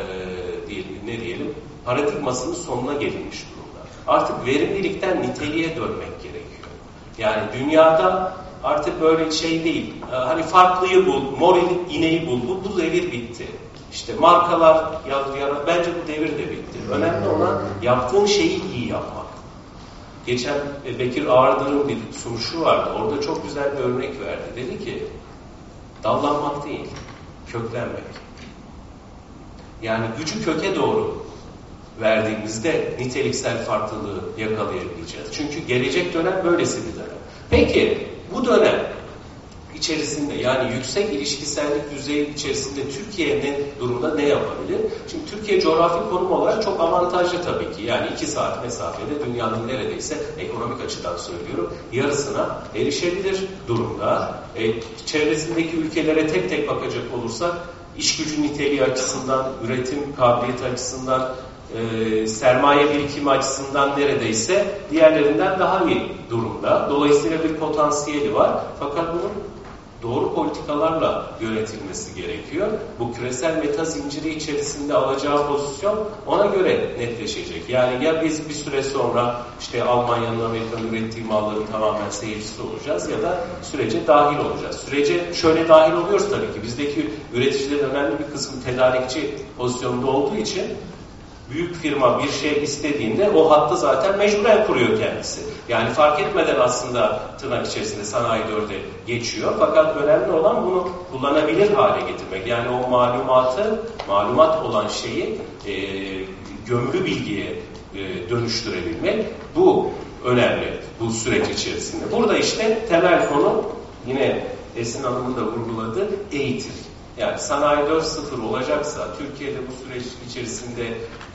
diyelim, ne diyelim paradigmasının sonuna gelinmiş durumda. Artık verimlilikten niteliğe dönmek. Yani dünyada artık böyle şey değil. E, hani farklıyı bul, mor ineği bul. Bu, bu devir bitti. İşte markalar ya, bence bu devir de bitti. Önemli olan yaptığın şeyi iyi yapmak. Geçen e, Bekir Ağırdır'ın bir sunuşu vardı. Orada çok güzel bir örnek verdi. Dedi ki dallanmak değil, köklenmek. Yani gücü köke doğru verdiğimizde niteliksel farklılığı yakalayabileceğiz. Çünkü gelecek dönem böylesi bir dönem. Peki bu dönem içerisinde yani yüksek ilişkisellik düzeyi içerisinde Türkiye ne durumda ne yapabilir? Şimdi Türkiye coğrafi konum olarak çok avantajlı tabii ki. Yani iki saat mesafede dünyanın neredeyse ekonomik açıdan söylüyorum yarısına erişebilir durumda. E, çevresindeki ülkelere tek tek bakacak olursak iş gücü niteliği açısından, üretim kabiliyeti açısından, e, sermaye birikimi açısından neredeyse diğerlerinden daha iyi durumda. Dolayısıyla bir potansiyeli var. Fakat bunun doğru politikalarla yönetilmesi gerekiyor. Bu küresel meta zinciri içerisinde alacağı pozisyon ona göre netleşecek. Yani ya biz bir süre sonra işte Almanya'nın Amerika'nın ürettiği malların tamamen seyircisi olacağız ya da sürece dahil olacağız. Sürece şöyle dahil oluyoruz tabii ki. Bizdeki üreticilerin önemli bir kısmı tedarikçi pozisyonunda olduğu için büyük firma bir şey istediğinde o hattı zaten mecburen kuruyor kendisi. Yani fark etmeden aslında tırnak içerisinde sanayi dörde geçiyor. Fakat önemli olan bunu kullanabilir hale getirmek. Yani o malumatı, malumat olan şeyi e, gömülü bilgiye e, dönüştürebilmek. Bu önemli bu süreç içerisinde. Burada işte temel konu yine Esin Hanım'ın da vurguladığı eğitim. Yani sanayi 4.0 olacaksa, Türkiye'de bu süreç içerisinde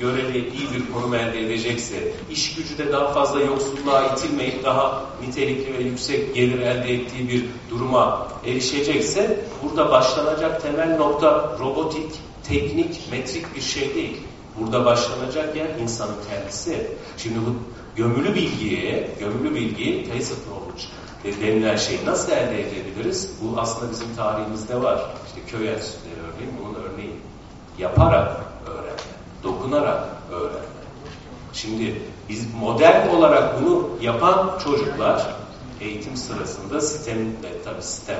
göreli iyi bir konum elde edecekse, iş gücü de daha fazla yoksulluğa itilmeyip daha nitelikli ve yüksek gelir elde ettiği bir duruma erişecekse, burada başlanacak temel nokta robotik, teknik, metrik bir şey değil. Burada başlanacak yer insanın kendisi. Şimdi bu gömülü bilgiye, gömülü bilgi, tacit knowledge denilen şeyi nasıl elde edebiliriz? Bu aslında bizim tarihimizde var. İşte köy enstitüleri örneğin bunun örneği. Yaparak öğrenme, dokunarak öğrenme. Şimdi biz modern olarak bunu yapan çocuklar eğitim sırasında sistemde tabi sistem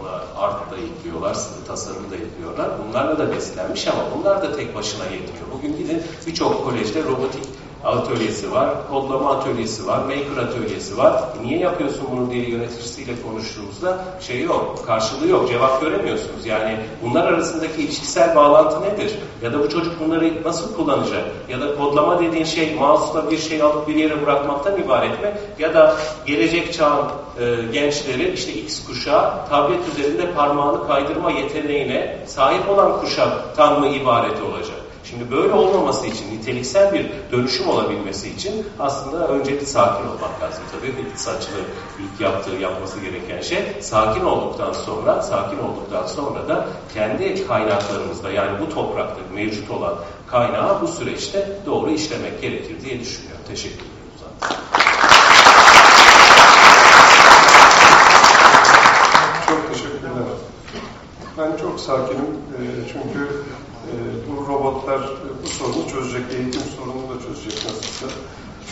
ona art da yüklüyorlar, tasarım da yüklüyorlar. Bunlarla da beslenmiş ama bunlar da tek başına yetmiyor. Bugün gidin birçok kolejde robotik atölyesi var, kodlama atölyesi var, maker atölyesi var. E niye yapıyorsun bunu diye yöneticisiyle konuştuğumuzda şey yok, karşılığı yok, cevap göremiyorsunuz. Yani bunlar arasındaki ilişkisel bağlantı nedir? Ya da bu çocuk bunları nasıl kullanacak? Ya da kodlama dediğin şey mouse'la bir şey alıp bir yere bırakmaktan ibaret mi? Ya da gelecek çağın e, gençleri işte X kuşağı tablet üzerinde parmağını kaydırma yeteneğine sahip olan kuşaktan mı ibaret olacak? Şimdi böyle olmaması için, niteliksel bir dönüşüm olabilmesi için aslında öncelikle sakin olmak lazım. Tabii iktisatçının ilk yaptığı, yapması gereken şey sakin olduktan sonra, sakin olduktan sonra da kendi kaynaklarımızda yani bu toprakta mevcut olan kaynağı bu süreçte doğru işlemek gerekir diye düşünüyorum. Teşekkür ederim zaten. Çok teşekkürler. Ben çok sakinim çünkü e, bu robotlar e, bu sorunu çözecek, eğitim sorununu da çözecek nasılsa.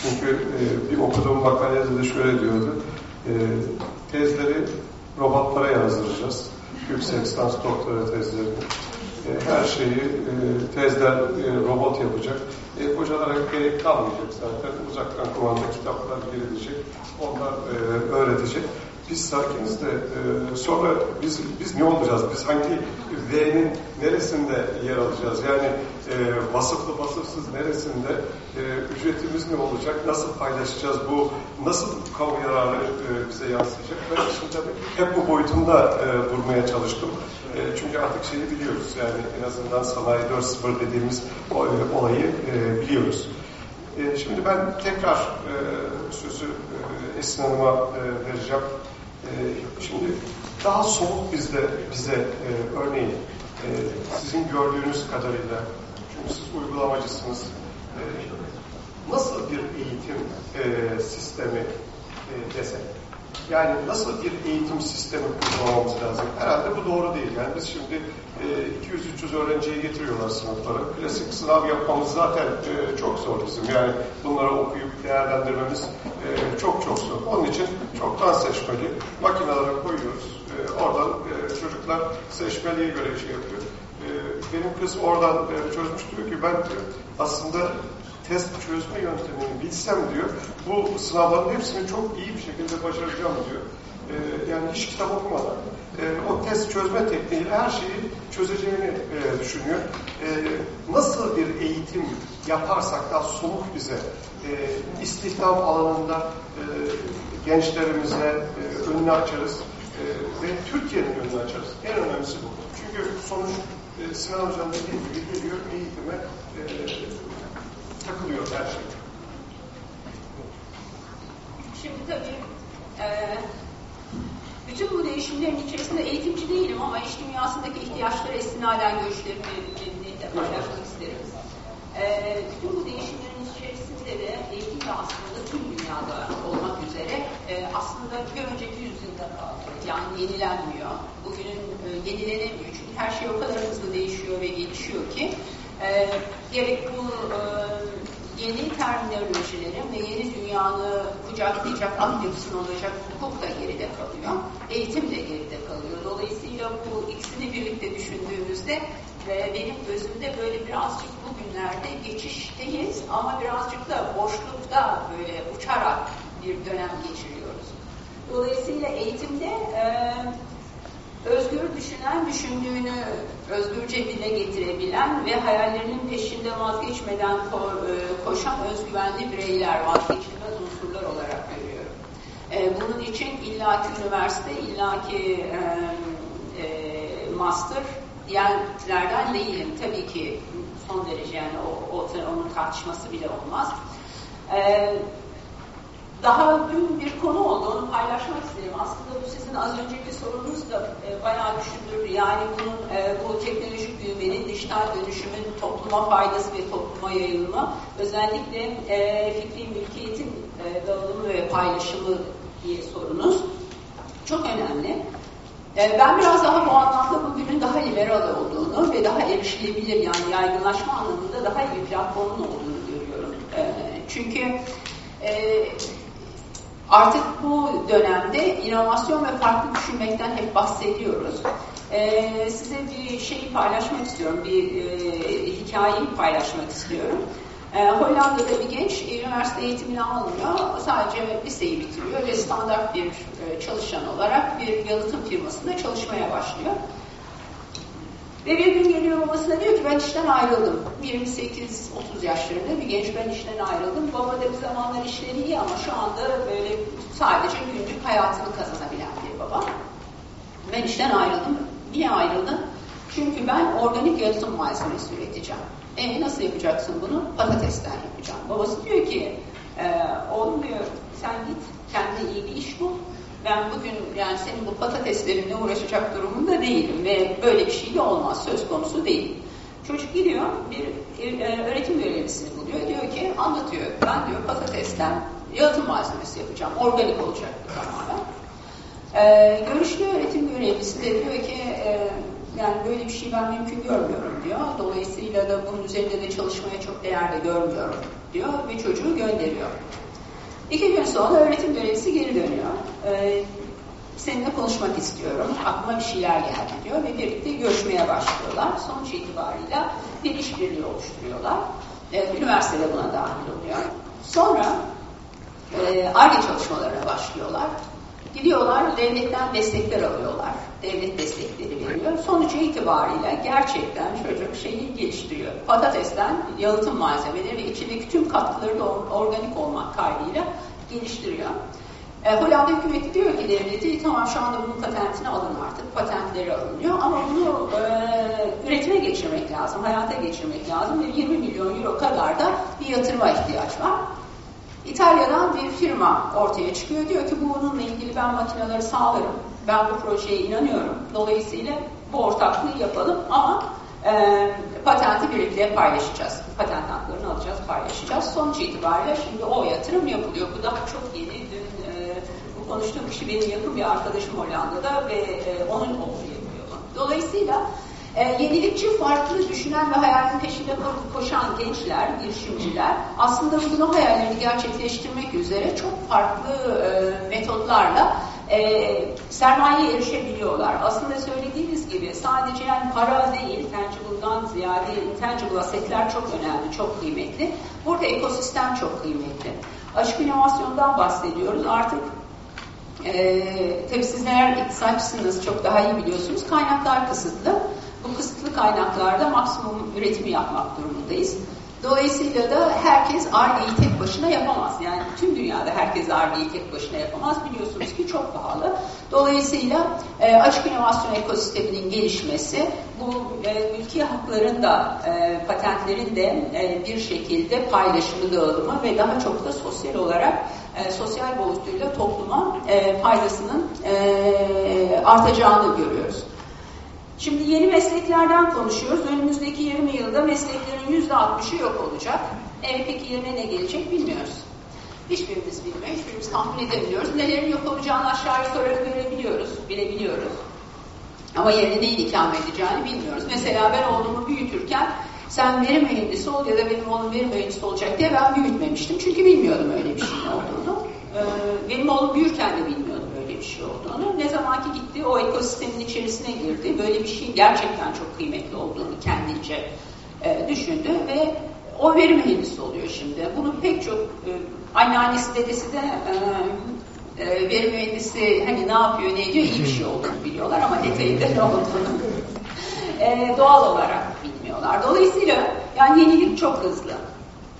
Çünkü e, bir okuduğum makalede de şöyle diyordu, e, tezleri robotlara yazdıracağız. Yüksek lisans doktora tezlerini. Her şeyi tezler robot yapacak. E, hocalara gerek kalmayacak zaten. Uzaktan kumanda kitaplar girilecek. Onlar öğretecek biz sakiniz de e, sonra biz biz ne olacağız? Biz hangi V'nin neresinde yer alacağız? Yani e, vasıflı vasıfsız neresinde e, ücretimiz ne olacak? Nasıl paylaşacağız? Bu nasıl kamu yararı e, bize yansıyacak? Ben şimdi tabii hep bu boyutunda e, durmaya çalıştım. E, çünkü artık şeyi biliyoruz. Yani en azından sanayi 4.0 dediğimiz o, e, olayı e, biliyoruz. E, şimdi ben tekrar e, sözü e, Esin Hanım'a e, vereceğim. Ee, şimdi daha somut bizde bize e, örneğin e, sizin gördüğünüz kadarıyla çünkü siz uygulamacısınız e, nasıl bir eğitim e, sistemi e, desek yani nasıl bir eğitim sistemi kurmamamız lazım? Herhalde bu doğru değil. Yani biz şimdi e, 200-300 öğrenciyi getiriyorlar sınıflara. Klasik sınav yapmamız zaten e, çok zor bizim. Yani bunları okuyup değerlendirmemiz e, çok çok zor. Onun için çoktan seçmeli. Makinelere koyuyoruz. E, oradan e, çocuklar seçmeliye göre şey yapıyor. E, benim kız oradan e, çözmüş diyor ki ben aslında test çözme yöntemini bilsem diyor, bu sınavların hepsini çok iyi bir şekilde başaracağım diyor. Ee, yani hiç kitap okumadan e, o test çözme tekniğiyle her şeyi çözeceğini e, düşünüyor. E, nasıl bir eğitim yaparsak daha somut bize e, istihdam alanında e, gençlerimize e, önünü açarız. e, ve Türkiye'nin önünü açarız. En önemlisi bu. Çünkü sonuç e, Sinan Hocam dediği gibi geliyor eğitime e, takılıyor her şey. Şimdi tabii e, bütün bu değişimlerin içerisinde eğitimci değilim ama iş dünyasındaki ihtiyaçlara istinaden görüşlerimi de paylaşmak isterim. E, bütün bu değişimlerin içerisinde de eğitim de aslında tüm dünyada olmak üzere e, aslında bir önceki yüzyılda kaldı. Yani yenilenmiyor. Bugünün e, yenilenemiyor. Çünkü her şey o kadar hızlı değişiyor ve gelişiyor ki e, gerek bu e, yeni terminolojilerin ve yeni dünyanı kucaklayacak altyapısının olacak hukuk da geride kalıyor. Eğitim de geride kalıyor. Dolayısıyla bu ikisini birlikte düşündüğümüzde ve benim gözümde böyle birazcık bugünlerde geçişteyiz ama birazcık da boşlukta böyle uçarak bir dönem geçiriyoruz. Dolayısıyla eğitimde e, özgür düşünen, düşündüğünü özgürce dile getirebilen ve hayallerinin peşinde vazgeçmeden e, koşan özgüvenli bireyler, vazgeçilmez unsurlar olarak görüyorum. E, bunun için illaki üniversite, illaki e, master diyenlerden değilim. Tabii ki son derece yani o, o onun tartışması bile olmaz. Daha dün bir konu oldu, onu paylaşmak isterim. Aslında bu sizin az önceki sorunuz da e, bayağı düşündürdü. Yani bunun, e, bu teknolojik büyümenin, dijital dönüşümün topluma faydası ve topluma yayılma, özellikle e, fikri mülkiyetin e, dağılımı ve paylaşımı diye sorunuz çok önemli. E, ben biraz daha bu anlamda bugünün daha liberal olduğunu ve daha erişilebilir yani yaygınlaşma anlamında daha iyi platformun olduğunu görüyorum. E, çünkü e, artık bu dönemde inovasyon ve farklı düşünmekten hep bahsediyoruz. Size bir şeyi paylaşmak istiyorum, bir hikayeyi paylaşmak istiyorum. E, Hollanda'da bir genç üniversite eğitimini almıyor. Sadece liseyi bitiriyor ve standart bir e, çalışan olarak bir yalıtım firmasında çalışmaya başlıyor. Ve bir gün geliyor babasına diyor ki ben işten ayrıldım. 28-30 yaşlarında bir genç ben işten ayrıldım. Baba da bir zamanlar işleri iyi ama şu anda böyle sadece günlük hayatını kazanabilen bir baba. Ben işten ayrıldım. Niye ayrıldım? Çünkü ben organik yalıtım malzemesi üreteceğim. E nasıl yapacaksın bunu? Patatesten yapacağım. Babası diyor ki e, oğlum diyor sen git kendine iyi bir iş bul. Ben bugün yani senin bu patateslerinle uğraşacak durumunda değilim ve böyle bir şey de olmaz. Söz konusu değil. Çocuk gidiyor bir e, öğretim görevlisini buluyor. Diyor ki anlatıyor. Ben diyor patatesten yalıtım malzemesi yapacağım. Organik olacak tamamen. E, görüşlü öğretim görevlisi de diyor ki e, yani böyle bir şey ben mümkün görmüyorum diyor. Dolayısıyla da bunun üzerinde de çalışmaya çok değer de görmüyorum diyor ve çocuğu gönderiyor. İki gün sonra öğretim görevlisi geri dönüyor. Ee, seninle konuşmak istiyorum. Aklıma bir şeyler geldi diyor ve birlikte görüşmeye başlıyorlar. Sonuç itibarıyla bir işbirliği oluşturuyorlar. Ee, üniversitede buna dahil oluyor. Sonra ARGE e, çalışmalarına başlıyorlar. Gidiyorlar devletten destekler alıyorlar. Devlet destekleri veriyor. Sonucu itibariyle gerçekten çocuk şeyi geliştiriyor. Patatesten yalıtım malzemeleri ve içindeki tüm katkıları da organik olmak kaydıyla geliştiriyor. E, Hollanda hükümeti diyor ki devleti tamam şu anda bunun patentini alın artık. Patentleri alınıyor ama bunu e, üretime geçirmek lazım, hayata geçirmek lazım ve 20 milyon euro kadar da bir yatırıma ihtiyaç var. İtalya'dan bir firma ortaya çıkıyor. Diyor ki bununla ilgili ben makineleri sağlarım. Ben bu projeye inanıyorum. Dolayısıyla bu ortaklığı yapalım ama e, patenti birlikte paylaşacağız. Patent haklarını alacağız, paylaşacağız. Sonuç itibariyle şimdi o yatırım yapılıyor. Bu daha çok yeni. Dün e, bu konuştuğum kişi benim yakın bir arkadaşım Hollanda'da ve e, onun oğlu yapıyor. Dolayısıyla e, yenilikçi, farklı düşünen ve hayalin peşinde koşan gençler, girişimciler aslında bugün hayallerini gerçekleştirmek üzere çok farklı e, metotlarla e, sermayeye erişebiliyorlar. Aslında söylediğiniz gibi sadece yani para değil, tangible'dan ziyade intangible asetler çok önemli, çok kıymetli. Burada ekosistem çok kıymetli. Açık inovasyondan bahsediyoruz. Artık ee, tabii siz eğer iktisatçısınız çok daha iyi biliyorsunuz. Kaynaklar kısıtlı. Bu kısıtlı kaynaklarda maksimum üretimi yapmak durumundayız. Dolayısıyla da herkes Ar-Ge'yi tek başına yapamaz. Yani tüm dünyada herkes Ar-Ge'yi tek başına yapamaz. Biliyorsunuz ki çok pahalı. Dolayısıyla e, açık inovasyon ekosisteminin gelişmesi, bu e, mülki hakların da, e, patentlerin de e, bir şekilde paylaşımı, dağılımı ve daha çok da sosyal olarak e, sosyal boyutuyla topluma e, faydasının e, artacağını görüyoruz. Şimdi yeni mesleklerden konuşuyoruz. Önümüzdeki 20 yılda mesleklerin %60'ı yok olacak. Evet peki yerine ne gelecek bilmiyoruz. Hiçbirimiz bilmiyor, hiçbirimiz tahmin edemiyoruz. Nelerin yok olacağını aşağı yukarı görebiliyoruz, bilebiliyoruz. Ama yerine neyin ikame edeceğini bilmiyoruz. Mesela ben oğlumu büyütürken sen veri mühendisi ol ya da benim oğlum veri mühendisi olacak diye ben büyütmemiştim. Çünkü bilmiyordum öyle bir şeyin olduğunu. Ee, benim oğlum büyürken de bilmiyordum şey olduğunu. Ne zaman ki gitti o ekosistemin içerisine girdi. Böyle bir şeyin gerçekten çok kıymetli olduğunu kendince e, düşündü ve o veri mühendisi oluyor şimdi. Bunun pek çok e, anneannesi dedesi de e, e, veri mühendisi hani ne yapıyor ne ediyor iyi bir şey olduğunu biliyorlar ama detayında ne olduğunu e, doğal olarak bilmiyorlar. Dolayısıyla yani yenilik çok hızlı.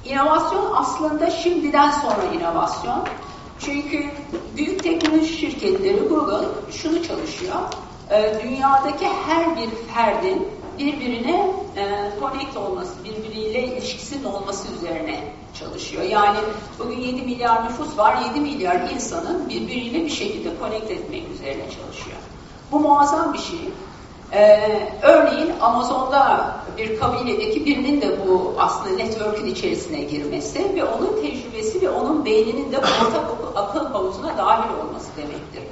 İnovasyon aslında şimdiden sonra inovasyon. Çünkü büyük teknoloji şirketleri Google şunu çalışıyor. E, dünyadaki her bir ferdin birbirine e, connect olması, birbiriyle ilişkisinin olması üzerine çalışıyor. Yani bugün 7 milyar nüfus var, 7 milyar insanın birbiriyle bir şekilde connect etmek üzerine çalışıyor. Bu muazzam bir şey. Ee, örneğin Amazon'da bir kabiledeki birinin de bu aslında network'ün içerisine girmesi ve onun tecrübesi ve onun beyninin de ortak akıl havuzuna dahil olması demektir.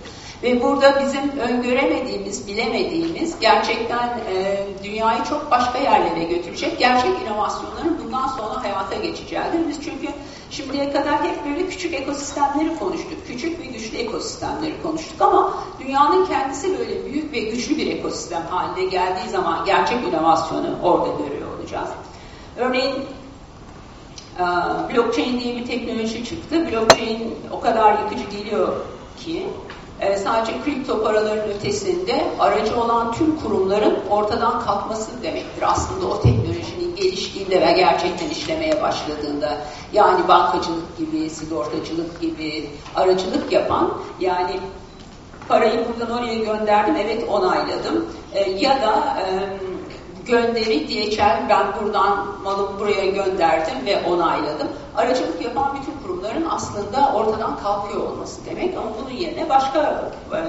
Ve burada bizim öngöremediğimiz, bilemediğimiz, gerçekten e, dünyayı çok başka yerlere götürecek gerçek inovasyonların bundan sonra hayata geçeceğidir. Biz çünkü şimdiye kadar hep böyle küçük ekosistemleri konuştuk. Küçük ve güçlü ekosistemleri konuştuk ama dünyanın kendisi böyle büyük ve güçlü bir ekosistem haline geldiği zaman gerçek inovasyonu orada görüyor olacağız. Örneğin blockchain diye bir teknoloji çıktı. Blockchain o kadar yıkıcı geliyor ki e, sadece kripto paraların ötesinde aracı olan tüm kurumların ortadan kalkması demektir. Aslında o teknolojinin geliştiğinde ve gerçekten işlemeye başladığında yani bankacılık gibi, sigortacılık gibi aracılık yapan yani parayı buradan oraya gönderdim evet onayladım e, ya da e, gönderi DHL ben buradan malımı buraya gönderdim ve onayladım. Aracılık yapan bütün kurumların aslında ortadan kalkıyor olması demek ama bunun yerine başka e,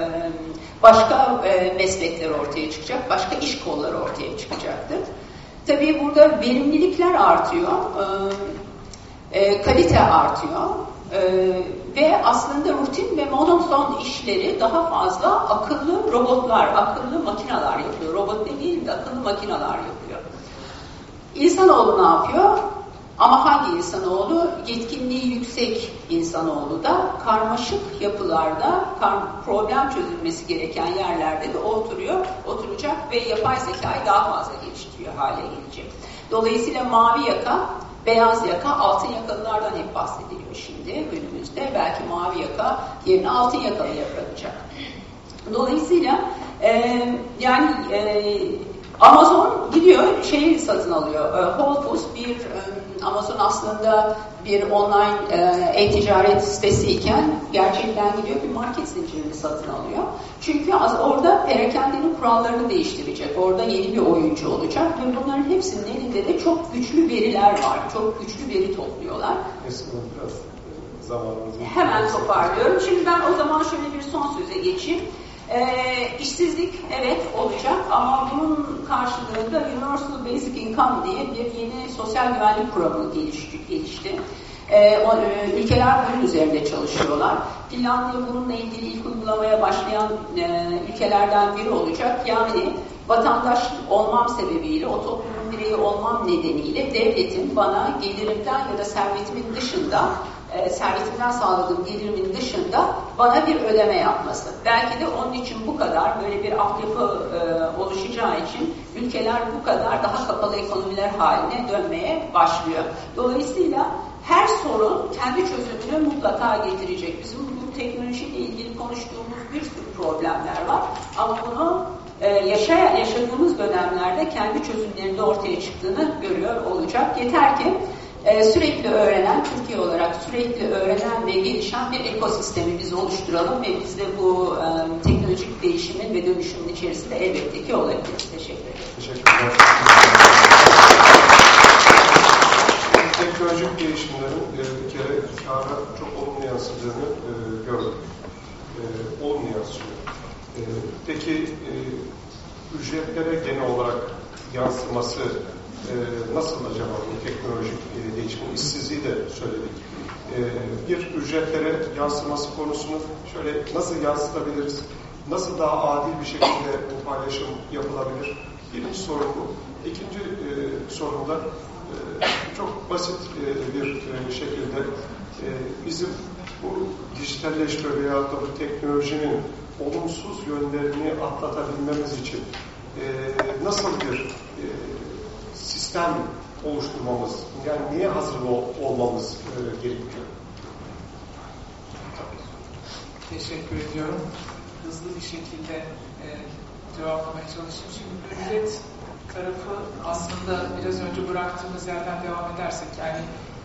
başka e, meslekler ortaya çıkacak, başka iş kolları ortaya çıkacaktır. Tabii burada verimlilikler artıyor, e, kalite artıyor ve aslında rutin ve monoton işleri daha fazla akıllı robotlar, akıllı makineler yapıyor. Robot değil de akıllı makineler yapıyor. İnsanoğlu ne yapıyor? Ama hangi insanoğlu? Yetkinliği yüksek insanoğlu da karmaşık yapılarda problem çözülmesi gereken yerlerde de oturuyor, oturacak ve yapay zekayı daha fazla geliştiriyor hale gelecek. Dolayısıyla mavi yaka, beyaz yaka, altın yakalılardan hep bahsediliyor şimdi günümüzde. Belki mavi yaka yerine altın yakalıya bırakacak. Dolayısıyla e, yani e, Amazon gidiyor şeyi satın alıyor. E, Whole Foods bir e, Amazon aslında bir online e, e-ticaret sitesi iken gerçekten gidiyor bir market zincirini satın alıyor. Çünkü az orada perakendinin kurallarını değiştirecek. Orada yeni bir oyuncu olacak ve bunların hepsinin elinde de çok güçlü veriler var. Çok güçlü veri topluyorlar. biraz zamanımız Hemen toparlıyorum. Şimdi ben o zaman şöyle bir son söze geçeyim. E, işsizlik evet olacak ama bunun karşılığında Universal Basic Income diye bir yeni sosyal güvenlik kuramı gelişti. gelişti. E, o, e, ülkeler bunun üzerinde çalışıyorlar. Finlandiya bununla ilgili ilk uygulamaya başlayan e, ülkelerden biri olacak. Yani vatandaş olmam sebebiyle, o toplumun bireyi olmam nedeniyle devletin bana gelirimden ya da servetimin dışında e, servetimden sağladığım gelirimin dışında bana bir ödeme yapması. Belki de onun için bu kadar böyle bir altyapı e, oluşacağı için ülkeler bu kadar daha kapalı ekonomiler haline dönmeye başlıyor. Dolayısıyla her sorun kendi çözümünü mutlaka getirecek. Bizim bu teknolojiyle ilgili konuştuğumuz bir sürü problemler var ama bunu e, yaşa, yaşadığımız dönemlerde kendi çözümlerinde ortaya çıktığını görüyor olacak. Yeter ki e, sürekli öğrenen, Türkiye olarak sürekli öğrenen ve gelişen bir ekosistemi biz oluşturalım ve biz de bu e, teknolojik değişimin ve dönüşümün içerisinde elbette ki olabiliriz. Teşekkür ederim. Teşekkürler. Teknolojik gelişimlerin e, bir kere kâra çok olumlu yansıdığını e, gördük. E, olumlu yansıyor. Peki ücretlere genel olarak yansıması e, nasıl acaba bu teknolojik e, değişimin işsizliği de söyledik. E, bir ücretlere yansıması konusunu şöyle nasıl yansıtabiliriz? Nasıl daha adil bir şekilde bu paylaşım yapılabilir? Birinci sorun bu. İkinci e, sorun da e, çok basit e, bir e, şekilde e, bizim bu dijitalleşme veya da bu teknolojinin olumsuz yönlerini atlatabilmemiz için e, nasıl bir sistem oluşturmamız, yani niye hazır ol, olmamız e, gerekiyor? Teşekkür ediyorum. Hızlı bir şekilde e, cevaplamaya çalışayım. Şimdi ücret tarafı aslında biraz önce bıraktığımız yerden devam edersek yani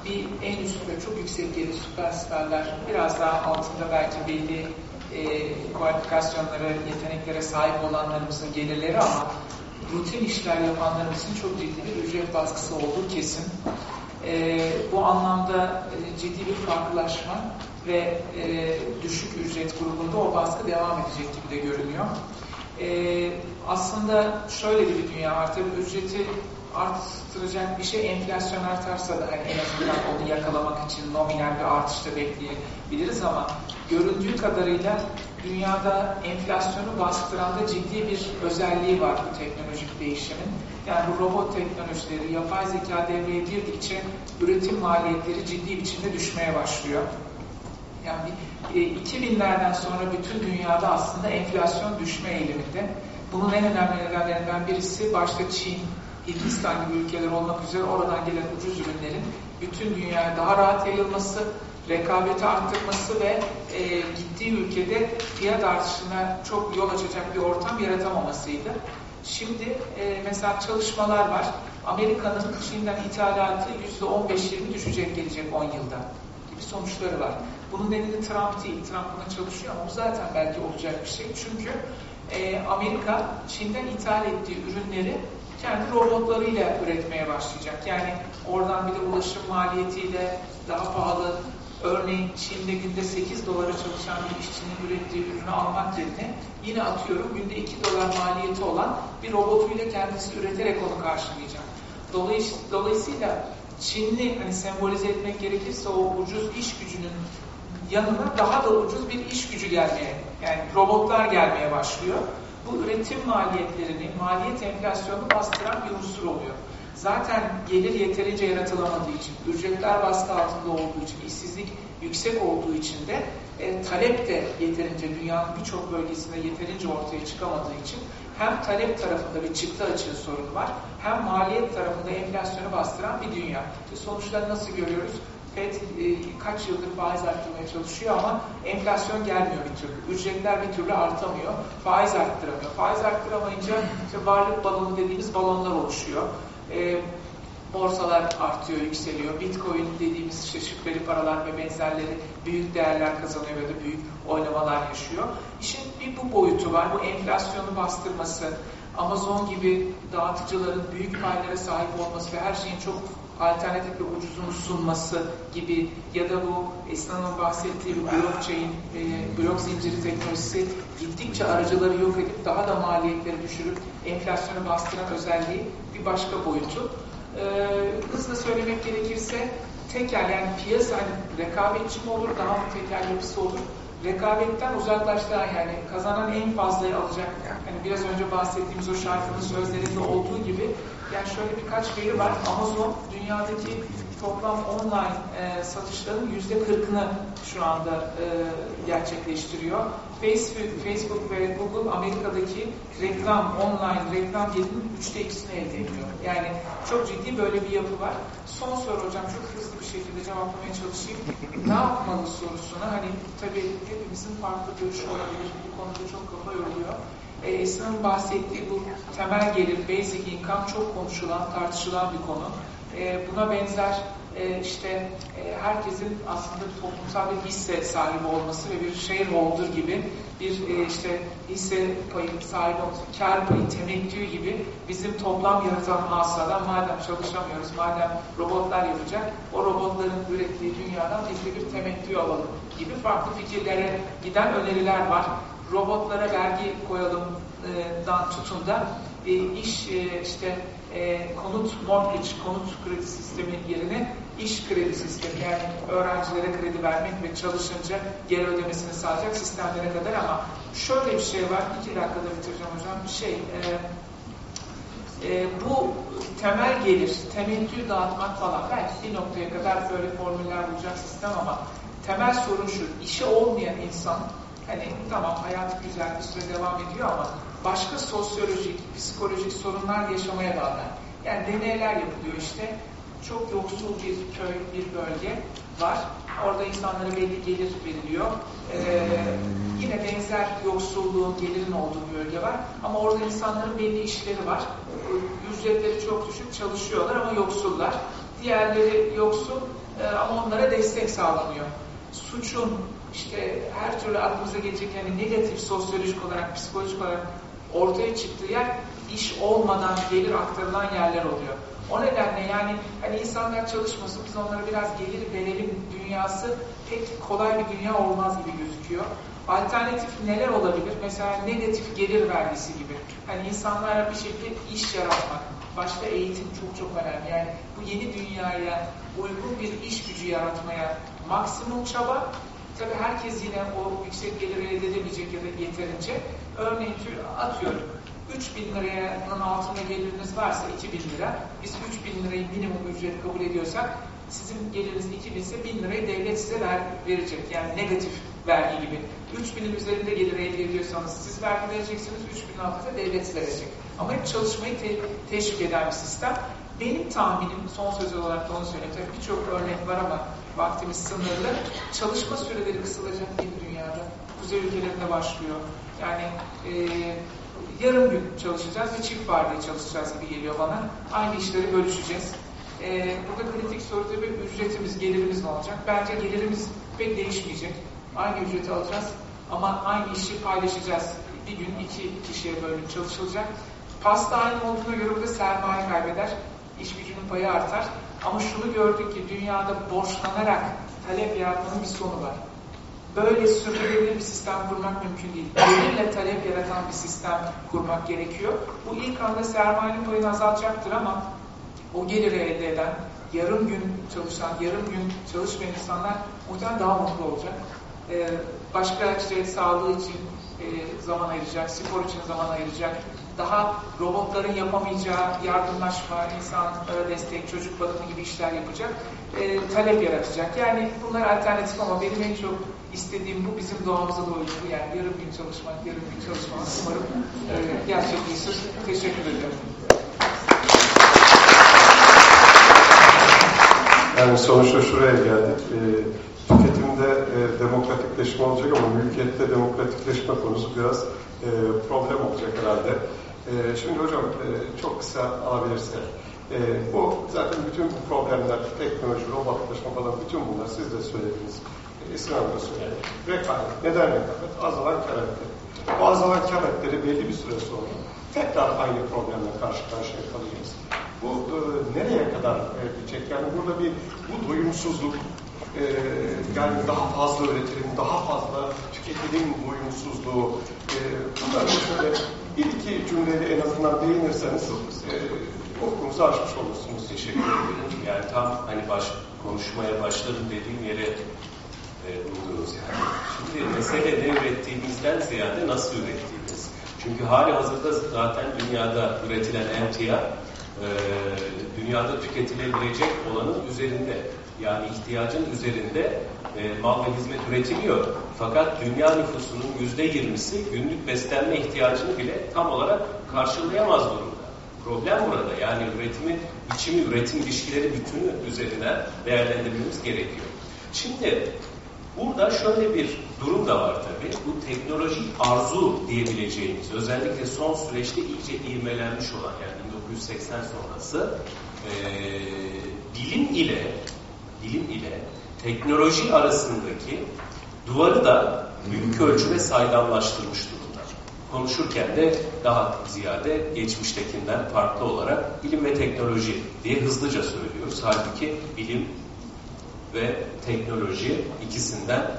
bir en üst ve çok yüksek gelir süperstarlar biraz daha altında belki belli e, kualifikasyonlara, yeteneklere sahip olanlarımızın gelirleri ama rutin işler yapanlarımızın çok ciddi bir ücret baskısı olduğu kesin. E, bu anlamda e, ciddi bir farklılaşma ve e, düşük ücret grubunda o baskı devam edecek gibi de görünüyor. E, aslında şöyle bir dünya artık ücreti arttıracak bir şey enflasyon artarsa da hani en azından onu yakalamak için nominal bir artışta bekleyebiliriz ama göründüğü kadarıyla dünyada enflasyonu bastıran da ciddi bir özelliği var bu teknolojik değişimin. Yani bu robot teknolojileri, yapay zeka devreye girdikçe üretim maliyetleri ciddi biçimde düşmeye başlıyor. Yani 2000'lerden sonra bütün dünyada aslında enflasyon düşme eğiliminde. Bunun en önemli nedenlerinden birisi başta Çin, Hindistan gibi ülkeler olmak üzere oradan gelen ucuz ürünlerin bütün dünyaya daha rahat yayılması, rekabeti arttırması ve e, gittiği ülkede fiyat artışına çok yol açacak bir ortam yaratamamasıydı. Şimdi e, mesela çalışmalar var. Amerika'nın Çin'den ithalatı %15-20 düşecek gelecek 10 yılda gibi sonuçları var. Bunun nedeni Trump değil. Trump buna çalışıyor ama bu zaten belki olacak bir şey. Çünkü e, Amerika Çin'den ithal ettiği ürünleri kendi robotlarıyla üretmeye başlayacak. Yani oradan bir de ulaşım maliyetiyle daha pahalı örneğin Çin'de günde 8 dolara çalışan bir işçinin ürettiği ürünü almak yerine yine atıyorum günde 2 dolar maliyeti olan bir robotuyla kendisi üreterek onu karşılayacak. Dolayısıyla Çinli hani sembolize etmek gerekirse o ucuz iş gücünün yanına daha da ucuz bir iş gücü gelmeye yani robotlar gelmeye başlıyor bu üretim maliyetlerini, maliyet enflasyonunu bastıran bir unsur oluyor. Zaten gelir yeterince yaratılamadığı için, ücretler baskı altında olduğu için, işsizlik yüksek olduğu için de e, talep de yeterince dünyanın birçok bölgesinde yeterince ortaya çıkamadığı için hem talep tarafında bir çıktı açığı sorun var, hem maliyet tarafında enflasyonu bastıran bir dünya. İşte sonuçları nasıl görüyoruz? FED e, kaç yıldır faiz arttırmaya çalışıyor ama enflasyon gelmiyor bir türlü. Ücretler bir türlü artamıyor. Faiz arttıramıyor. Faiz arttıramayınca işte varlık balonu dediğimiz balonlar oluşuyor. E, borsalar artıyor, yükseliyor. Bitcoin dediğimiz işte şifreli paralar ve benzerleri büyük değerler kazanıyor ve de büyük oynamalar yaşıyor. İşin bir bu boyutu var. Bu enflasyonu bastırması, Amazon gibi dağıtıcıların büyük paylara sahip olması ve her şeyin çok alternatif ve ucuzunu sunması gibi ya da bu Esna'nın bahsettiği blockchain, e, blok zinciri teknolojisi gittikçe aracıları yok edip daha da maliyetleri düşürüp enflasyonu bastıran özelliği bir başka boyutu. E, hızla söylemek gerekirse tekel yani piyasa hani rekabetçi mi olur, daha mı tekel yapısı olur? rekabetten uzaklaştıran yani kazanan en fazlayı alacak. Yani biraz önce bahsettiğimiz o şarkının sözlerinde olduğu gibi yani şöyle birkaç veri var. Amazon dünyadaki toplam online e, satışların yüzde kırkını şu anda e, gerçekleştiriyor. Facebook, Facebook ve Google Amerika'daki reklam, online reklam gelirinin üçte ikisini elde ediyor. Yani çok ciddi böyle bir yapı var. Son soru hocam çok hızlı bir şekilde cevaplamaya çalışayım. Ne yapmalı sorusuna hani tabii hepimizin farklı görüşü olabilir. Bu konuda çok kafa yoruluyor. E, Esra'nın bahsettiği bu temel gelir, basic income çok konuşulan, tartışılan bir konu. E, buna benzer e, işte e, herkesin aslında toplumsal bir hisse sahibi olması ve bir shareholder gibi bir e, işte hisse payı sahibi olması, kar payı temettü gibi bizim toplam yaratan hasıladan madem çalışamıyoruz, madem robotlar yapacak, o robotların ürettiği dünyadan de bir temettü alalım gibi farklı fikirlere giden öneriler var. Robotlara vergi koyalımdan tutun da e, iş e, işte e, konut mortgage, konut kredi sistemi yerine iş kredi sistemi yani öğrencilere kredi vermek ve çalışınca geri ödemesini sağlayacak sistemlere kadar ama şöyle bir şey var, iki dakikada bitireceğim hocam, bir şey e, e, bu temel gelir, temettü dağıtmak falan belki bir noktaya kadar böyle formüller bulacak sistem ama temel sorun şu, işi olmayan insan hani tamam hayat güzel süre devam ediyor ama başka sosyolojik, psikolojik sorunlar yaşamaya bağlar. Yani deneyler yapılıyor işte. Çok yoksul bir köy, bir bölge var. Orada insanlara belli gelir veriliyor. Ee, yine benzer yoksulluğun, gelirin olduğu bölge var. Ama orada insanların belli işleri var. Ücretleri çok düşük, çalışıyorlar ama yoksullar. Diğerleri yoksul ama onlara destek sağlanıyor. Suçun, işte her türlü aklımıza gelecek yani negatif sosyolojik olarak, psikolojik olarak ortaya çıktığı yer iş olmadan gelir aktarılan yerler oluyor. O nedenle yani hani insanlar çalışmasın biz onlara biraz gelir verelim dünyası pek kolay bir dünya olmaz gibi gözüküyor. Alternatif neler olabilir? Mesela negatif gelir vergisi gibi. Hani insanlara bir şekilde iş yaratmak. Başta eğitim çok çok önemli. Yani bu yeni dünyaya uygun bir iş gücü yaratmaya maksimum çaba Tabi herkes yine o yüksek geliri elde edemeyecek ya da yeterince. Örneğin atıyorum 3 bin liranın altında geliriniz varsa 2 bin lira, biz 3 bin lirayı minimum ücret kabul ediyorsak sizin geliriniz 2 bin ise 1000 lirayı devlet size ver, verecek. Yani negatif vergi gibi. 3 binin üzerinde gelir elde ediyorsanız siz vergi vereceksiniz, 3 binin altında devlet size verecek. Ama hep çalışmayı te teşvik eden bir sistem. Benim tahminim, son söz olarak da onu söyleyeyim. Tabii birçok örnek var ama vaktimiz sınırlı. Çalışma süreleri kısılacak bir dünyada. Kuzey ülkelerinde başlıyor. Yani e, yarım gün çalışacağız ve çift vardiya çalışacağız gibi geliyor bana. Aynı işleri bölüşeceğiz. E, burada kritik soru tabii ücretimiz, gelirimiz ne olacak? Bence gelirimiz pek değişmeyecek. Aynı ücreti alacağız ama aynı işi paylaşacağız. Bir gün iki kişiye bölünüp çalışılacak. Pasta aynı olduğuna göre burada sermaye kaybeder iş gücünün payı artar. Ama şunu gördük ki dünyada borçlanarak talep yaratmanın bir sonu var. Böyle sürdürülebilir bir sistem kurmak mümkün değil. Gelirle talep yaratan bir sistem kurmak gerekiyor. Bu ilk anda sermayenin payını azaltacaktır ama o geliri elde eden, yarım gün çalışan, yarım gün çalışmayan insanlar muhtemelen daha mutlu olacak. Ee, başka işte sağlığı için e, zaman ayıracak, spor için zaman ayıracak, daha robotların yapamayacağı yardımlaşma, insanlara destek, çocuk bakımı gibi işler yapacak, e, talep yaratacak. Yani bunlar alternatif ama benim en çok istediğim bu bizim doğamıza da uygun. Yani yarım gün çalışmak, yarım gün çalışmak umarım e, gerçekleşir. Teşekkür ederim. Yani sonuçta şuraya geldik. E, tüketimde e, demokratikleşme olacak ama mülkiyette demokratikleşme konusu biraz e, problem olacak herhalde. Ee, şimdi hocam e, çok kısa alabilirsek. E, bu zaten bütün bu problemler, teknoloji, robotlaşma falan bütün bunlar siz de söylediniz. E, Esin Hanım da söyledi. Rekabet. Neden rekabet? Azalan kar Bu azalan kar belli bir süre sonra tekrar aynı problemle karşı karşıya kalacağız. Bu e, nereye kadar e, gidecek? Yani burada bir bu doyumsuzluk, e, yani daha fazla üretelim, daha fazla tüketelim doyumsuzluğu. E, bunları şöyle bir iki cümleyle en azından değinirseniz e, okumuzu açmış olursunuz. Teşekkür ederim. Yani tam hani baş, konuşmaya başladım dediğim yere e, buldunuz yani. Şimdi mesele ne ürettiğimizden ziyade nasıl ürettiğimiz. Çünkü hali hazırda zaten dünyada üretilen emtia e, dünyada tüketilebilecek olanın üzerinde. Yani ihtiyacın üzerinde e, mal ve hizmet üretiliyor. Fakat dünya nüfusunun yüzde yirmisi günlük beslenme ihtiyacını bile tam olarak karşılayamaz durumda. Problem burada. Yani üretimin biçimi, üretim ilişkileri bütünü üzerine değerlendirmemiz gerekiyor. Şimdi burada şöyle bir durum da var tabii. Bu teknolojik arzu diyebileceğimiz, özellikle son süreçte iyice ivmelenmiş olan yani 1980 sonrası e, bilim ile bilim ile teknoloji arasındaki duvarı da büyük ölçüde saydamlaştırmış durumda. Konuşurken de daha ziyade geçmiştekinden farklı olarak bilim ve teknoloji diye hızlıca söylüyoruz. Halbuki bilim ve teknoloji ikisinden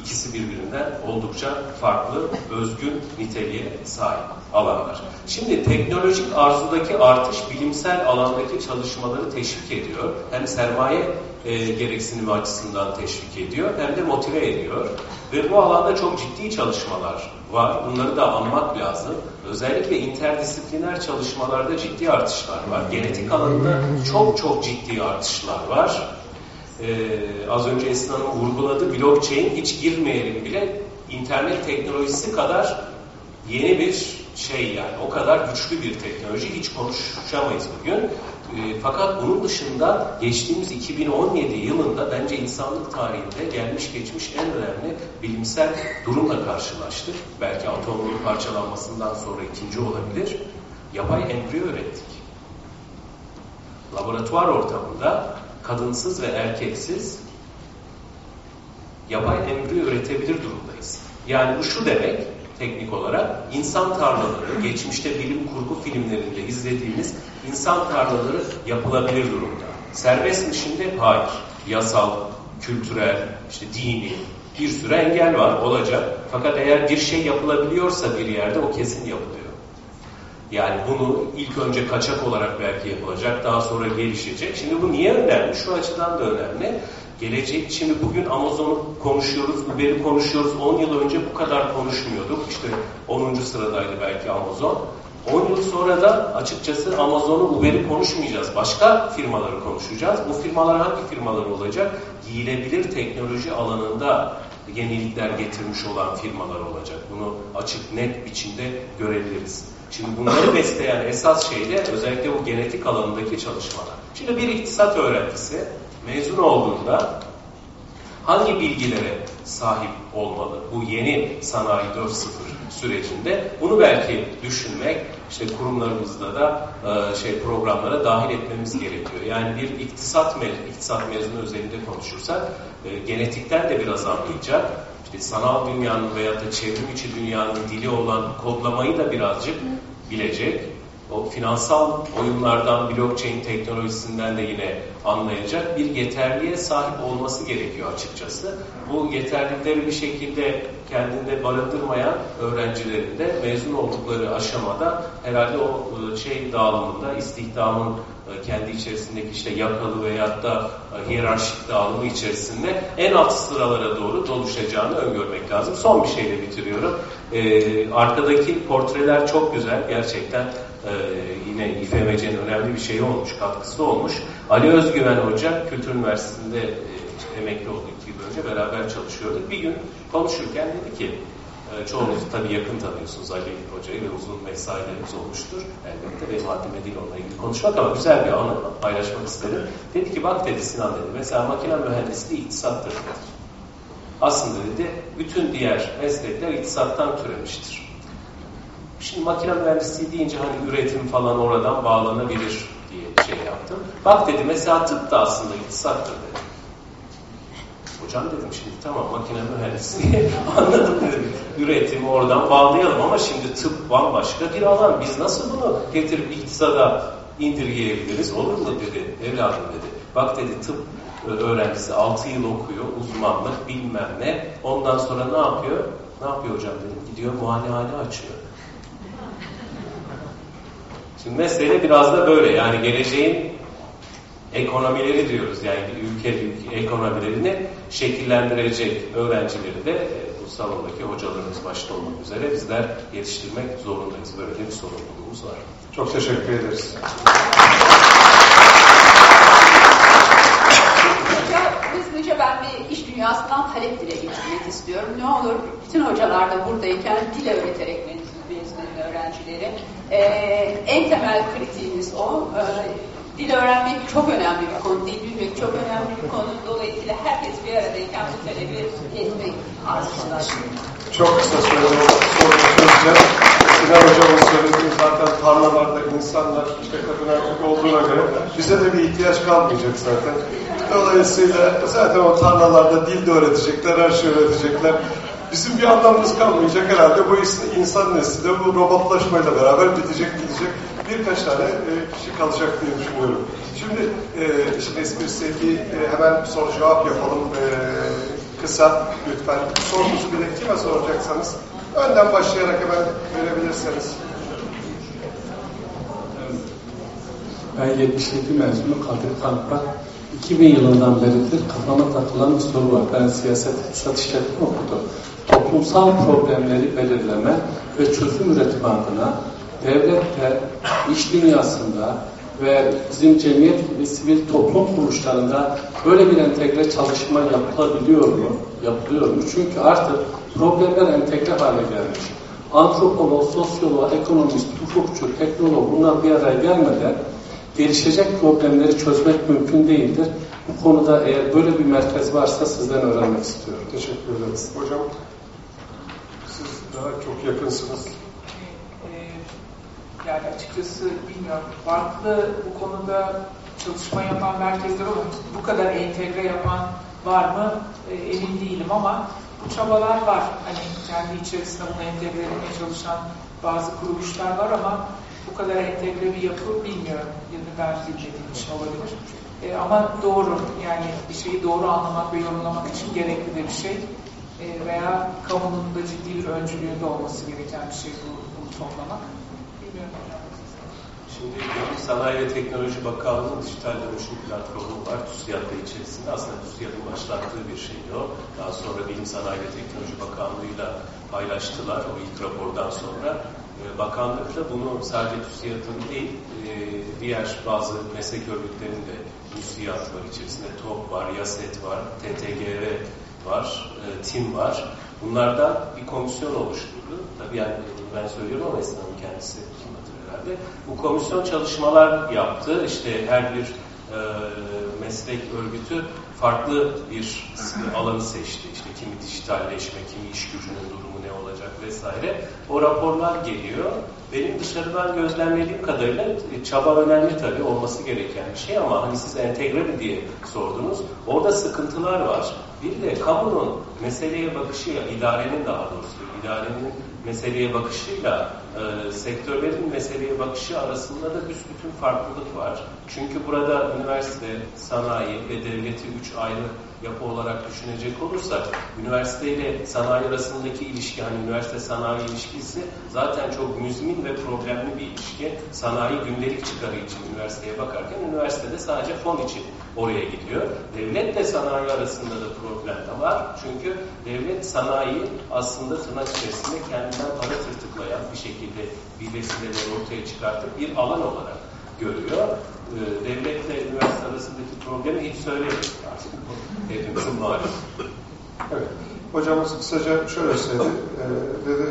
ikisi birbirinden oldukça farklı, özgün niteliğe sahip alanlar. Şimdi teknolojik arzudaki artış bilimsel alandaki çalışmaları teşvik ediyor. Hem sermaye e, gereksinimi açısından teşvik ediyor hem de motive ediyor. Ve bu alanda çok ciddi çalışmalar var. Bunları da anmak lazım. Özellikle interdisipliner çalışmalarda ciddi artışlar var. Genetik alanında çok çok ciddi artışlar var. Ee, az önce Esin Hanım vurguladı. Blockchain hiç girmeyelim bile internet teknolojisi kadar yeni bir şey yani o kadar güçlü bir teknoloji hiç konuşamayız bugün. E, fakat bunun dışında geçtiğimiz 2017 yılında bence insanlık tarihinde gelmiş geçmiş en önemli bilimsel durumla karşılaştık. Belki atomun parçalanmasından sonra ikinci olabilir. Yapay embriyo ürettik. Laboratuvar ortamında kadınsız ve erkeksiz yapay embriyo üretebilir durumdayız. Yani bu şu demek, teknik olarak insan tarlaları, geçmişte bilim kurgu filmlerinde izlediğimiz insan tarlaları yapılabilir durumda. Serbest mi şimdi? Hayır. Yasal, kültürel, işte dini bir sürü engel var, olacak. Fakat eğer bir şey yapılabiliyorsa bir yerde o kesin yapılıyor. Yani bunu ilk önce kaçak olarak belki yapılacak, daha sonra gelişecek. Şimdi bu niye önemli? Şu açıdan da önemli. Gelecek, şimdi bugün Amazon'u konuşuyoruz, Uber'i konuşuyoruz. 10 yıl önce bu kadar konuşmuyorduk. İşte 10. sıradaydı belki Amazon. 10 yıl sonra da açıkçası Amazon'u, Uber'i konuşmayacağız. Başka firmaları konuşacağız. Bu firmalar hangi firmalar olacak? Giyilebilir teknoloji alanında yenilikler getirmiş olan firmalar olacak. Bunu açık, net biçimde görebiliriz. Şimdi bunları besleyen esas şey de özellikle bu genetik alanındaki çalışmalar. Şimdi bir iktisat öğrencisi mezun olduğunda hangi bilgilere sahip olmalı bu yeni sanayi 4.0 sürecinde bunu belki düşünmek işte kurumlarımızda da e, şey programlara dahil etmemiz gerekiyor. Yani bir iktisat mezunu, iktisat mezunu özelinde konuşursak e, genetikten de biraz anlayacak. Sanal dünyanın veya da çevrim içi dünyanın dili olan kodlamayı da birazcık bilecek o finansal oyunlardan, blockchain teknolojisinden de yine anlayacak bir yeterliğe sahip olması gerekiyor açıkçası. Bu yeterlilikleri bir şekilde kendinde barındırmayan öğrencilerin de mezun oldukları aşamada herhalde o e, şey dağılımında istihdamın kendi içerisindeki işte yakalı veyahut da e, hiyerarşik dağılımı içerisinde en alt sıralara doğru doluşacağını öngörmek lazım. Son bir şeyle bitiriyorum. Ee, arkadaki portreler çok güzel gerçekten e, yine İFMC'nin önemli bir şeyi olmuş, katkısı olmuş. Ali Özgüven Hoca Kültür Üniversitesi'nde e, emekli oldu iki önce beraber çalışıyorduk. Bir gün konuşurken dedi ki e, çoğunuz tabii yakın tanıyorsunuz Ali Hoca'yı ve uzun mesailerimiz olmuştur. Elbette benim haddime değil onunla ilgili konuşmak ama güzel bir anı paylaşmak isterim. Dedi ki bak dedi Sinan dedi mesela makine mühendisliği iktisattır dedi. Aslında dedi bütün diğer meslekler iktisattan türemiştir. Şimdi makine mühendisliği deyince hani üretim falan oradan bağlanabilir diye şey yaptım. Bak dedi mesela tıp da aslında iktisattır dedi. Hocam dedim şimdi tamam makine mühendisliği anladım dedim. Üretimi oradan bağlayalım ama şimdi tıp bambaşka bir alan. Biz nasıl bunu getirip iktisada indirgeyebiliriz? Olur mu dedi evladım dedi. Bak dedi tıp öğrencisi 6 yıl okuyor, uzmanlık bilmem ne. Ondan sonra ne yapıyor? Ne yapıyor hocam dedim. Gidiyor muayenehane açıyor. Şimdi mesele biraz da böyle yani geleceğin ekonomileri diyoruz yani ülke, ülke ekonomilerini şekillendirecek öğrencileri de e, bu salondaki hocalarımız başta olmak üzere bizler yetiştirmek zorundayız. Böyle bir sorumluluğumuz var. Çok teşekkür ederiz. Kısaca ben bir iş dünyasından talep dile getirmek istiyorum. Ne olur bütün hocalar da buradayken dil öğreterek mezun öğrencileri. Ee, en temel kritiğimiz o. Ee, dil öğrenmek çok önemli bir konu, dil bilmek çok önemli bir konu. Dolayısıyla herkes bir aradayken bu talebi etmek arzusunda. Çok kısa soru çözeceğim. Sinan Hocam'ın söylediği zaten tarlalarda insanlar işte kadın erkek olduğuna göre bize de bir ihtiyaç kalmayacak zaten. Dolayısıyla zaten o tarlalarda dil de öğretecekler, her şey öğretecekler. Bizim bir anlamımız kalmayacak herhalde. Bu insan nesli de bu robotlaşmayla beraber bitecek, gidecek. Birkaç tane e, kişi kalacak diye düşünüyorum. Şimdi e, işin e, hemen soru cevap yapalım. E, kısa lütfen. Sorunuzu bile kime soracaksanız önden başlayarak hemen verebilirseniz. Ben 77 mezunu Kadir Kanık'ta 2000 yılından beridir kafama takılan bir soru var. Ben siyaset iktisat işletme okudum. Toplumsal problemleri belirleme ve çözüm üretimi adına devlette, iş dünyasında ve bizim cemiyet gibi sivil toplum kuruluşlarında böyle bir entegre çalışma yapılabiliyor mu? Yapılıyor mu? Çünkü artık problemler entegre hale gelmiş. Antropolog, sosyolog, ekonomist, hukukçu, teknolog bunlar bir araya gelmeden gelişecek problemleri çözmek mümkün değildir. Bu konuda eğer böyle bir merkez varsa sizden öğrenmek istiyorum. Teşekkür ederiz. Hocam siz daha çok yakınsınız. Yani açıkçası bilmiyorum. Farklı bu konuda çalışma yapan merkezler olur. Bu kadar entegre yapan var mı e, emin değilim ama bu çabalar var. Hani kendi içerisinde bunu entegre etmeye çalışan bazı kuruluşlar var ama bu kadar entegre bir yapı bilmiyorum. Ben bilmediğim için olabilir. E, ama doğru. Yani bir şeyi doğru anlamak ve yorumlamak için gerekli de bir şey. E, veya kamunun da ciddi bir öncülüğünde olması gereken bir şey bu, bunu toplamak. Şimdi Sanayi ve Teknoloji Bakanlığı'nın dijital dönüşüm platformu var. TÜSİAD'da içerisinde aslında TÜSİAD'ın başlattığı bir şeydi o. Daha sonra Bilim Sanayi ve Teknoloji Bakanlığı'yla paylaştılar o ilk rapordan sonra. Ee, bakanlık da bunu sadece TÜSİAD'ın değil, e, diğer bazı meslek örgütlerinin de TÜSİAD var içerisinde. TOP var, YASET var, TTGR var, e, TİM var. Bunlardan bir komisyon oluşturdu. Tabii yani ben söylüyorum ama Esna'nın kendisi herhalde. Bu komisyon çalışmalar yaptı. İşte her bir e, meslek örgütü farklı bir alanı seçti. İşte kimi dijitalleşme, kimi iş gücünün durumu ne olacak vesaire. O raporlar geliyor. Benim dışarıdan gözlemlediğim kadarıyla e, çaba önemli tabii olması gereken bir şey ama hani siz entegre mi diye sordunuz. Orada sıkıntılar var. Bir de kamunun meseleye bakışıyla, idarenin daha doğrusu, idarenin meseleye bakışıyla e, sektörlerin meseleye bakışı arasında da büsbütün farklılık var. Çünkü burada üniversite, sanayi ve devleti üç ayrı yapı olarak düşünecek olursak üniversite ile sanayi arasındaki ilişki hani üniversite sanayi ilişkisi zaten çok müzmin ve problemli bir ilişki. Sanayi gündelik çıkarı için üniversiteye bakarken üniversitede sadece fon için oraya gidiyor. Devletle sanayi arasında da problem de var. Çünkü devlet sanayi aslında tırnak içerisinde kendinden para tırtıklayan bir şekilde bir vesileleri ortaya çıkartıp bir alan olarak görüyor. Ee, devletle üniversite arasındaki problemi hiç söylemiyor artık. Hepimizin malum. Evet. Hocamız kısaca şöyle söyledi. E, dedi,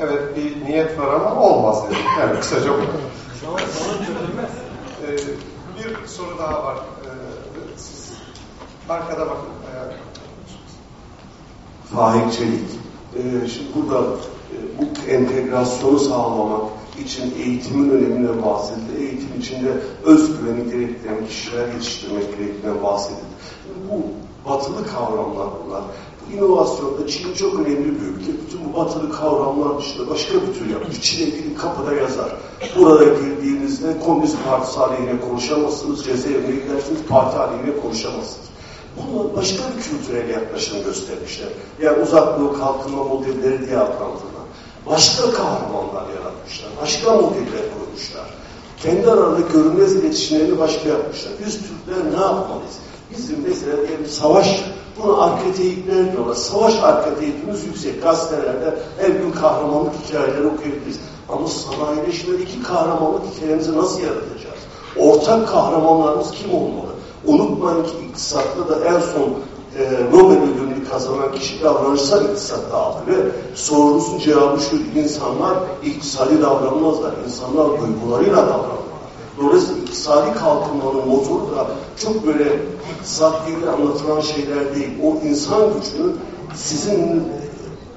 evet bir niyet var ama olmaz dedi. Yani kısaca bu. e, bir soru daha var. E, siz arkada bakın. Faik Çelik. E, şimdi burada e, bu entegrasyonu sağlamak için eğitimin önemine bahsedildi. Eğitim içinde özgüveni gerektiren kişiler yetiştirmek gerektiğinden bahsedildi. Bu batılı kavramlar bunlar. İnovasyonda Çin çok önemli bir ülke. Bütün bu batılı kavramlar dışında başka bir tür yapmış. Çin'e gidin kapıda yazar. Burada girdiğinizde Komünist Partisi aleyhine konuşamazsınız. Cezaevine gidersiniz parti aleyhine konuşamazsınız. Bunu başka bir kültürel yaklaşım göstermişler. Yani uzak doğu kalkınma modelleri diye adlandırılan. Başka kahramanlar yaratmışlar. Başka modeller kurmuşlar. Kendi aralarında görünmez iletişimlerini başka yapmışlar. Biz Türkler ne yapmalıyız? Bizim mesela diyelim savaş, bunu arketeyipler diyorlar. Savaş arketeyipimiz yüksek. Gazetelerde her gün kahramanlık hikayeleri okuyabiliriz. Ama sanayileşmedeki kahramanlık hikayemizi nasıl yaratacağız? Ortak kahramanlarımız kim olmalı? Unutmayın ki iktisatta da en son e, Nobel ödülünü kazanan kişi davranışsal iktisatta aldı ve cevabı şu, insanlar iktisadi davranmazlar, insanlar duygularıyla davranırlar. Dolayısıyla iktisadi kalkınmanın motoru da çok böyle iktisat diye anlatılan şeyler değil. O insan gücünü sizin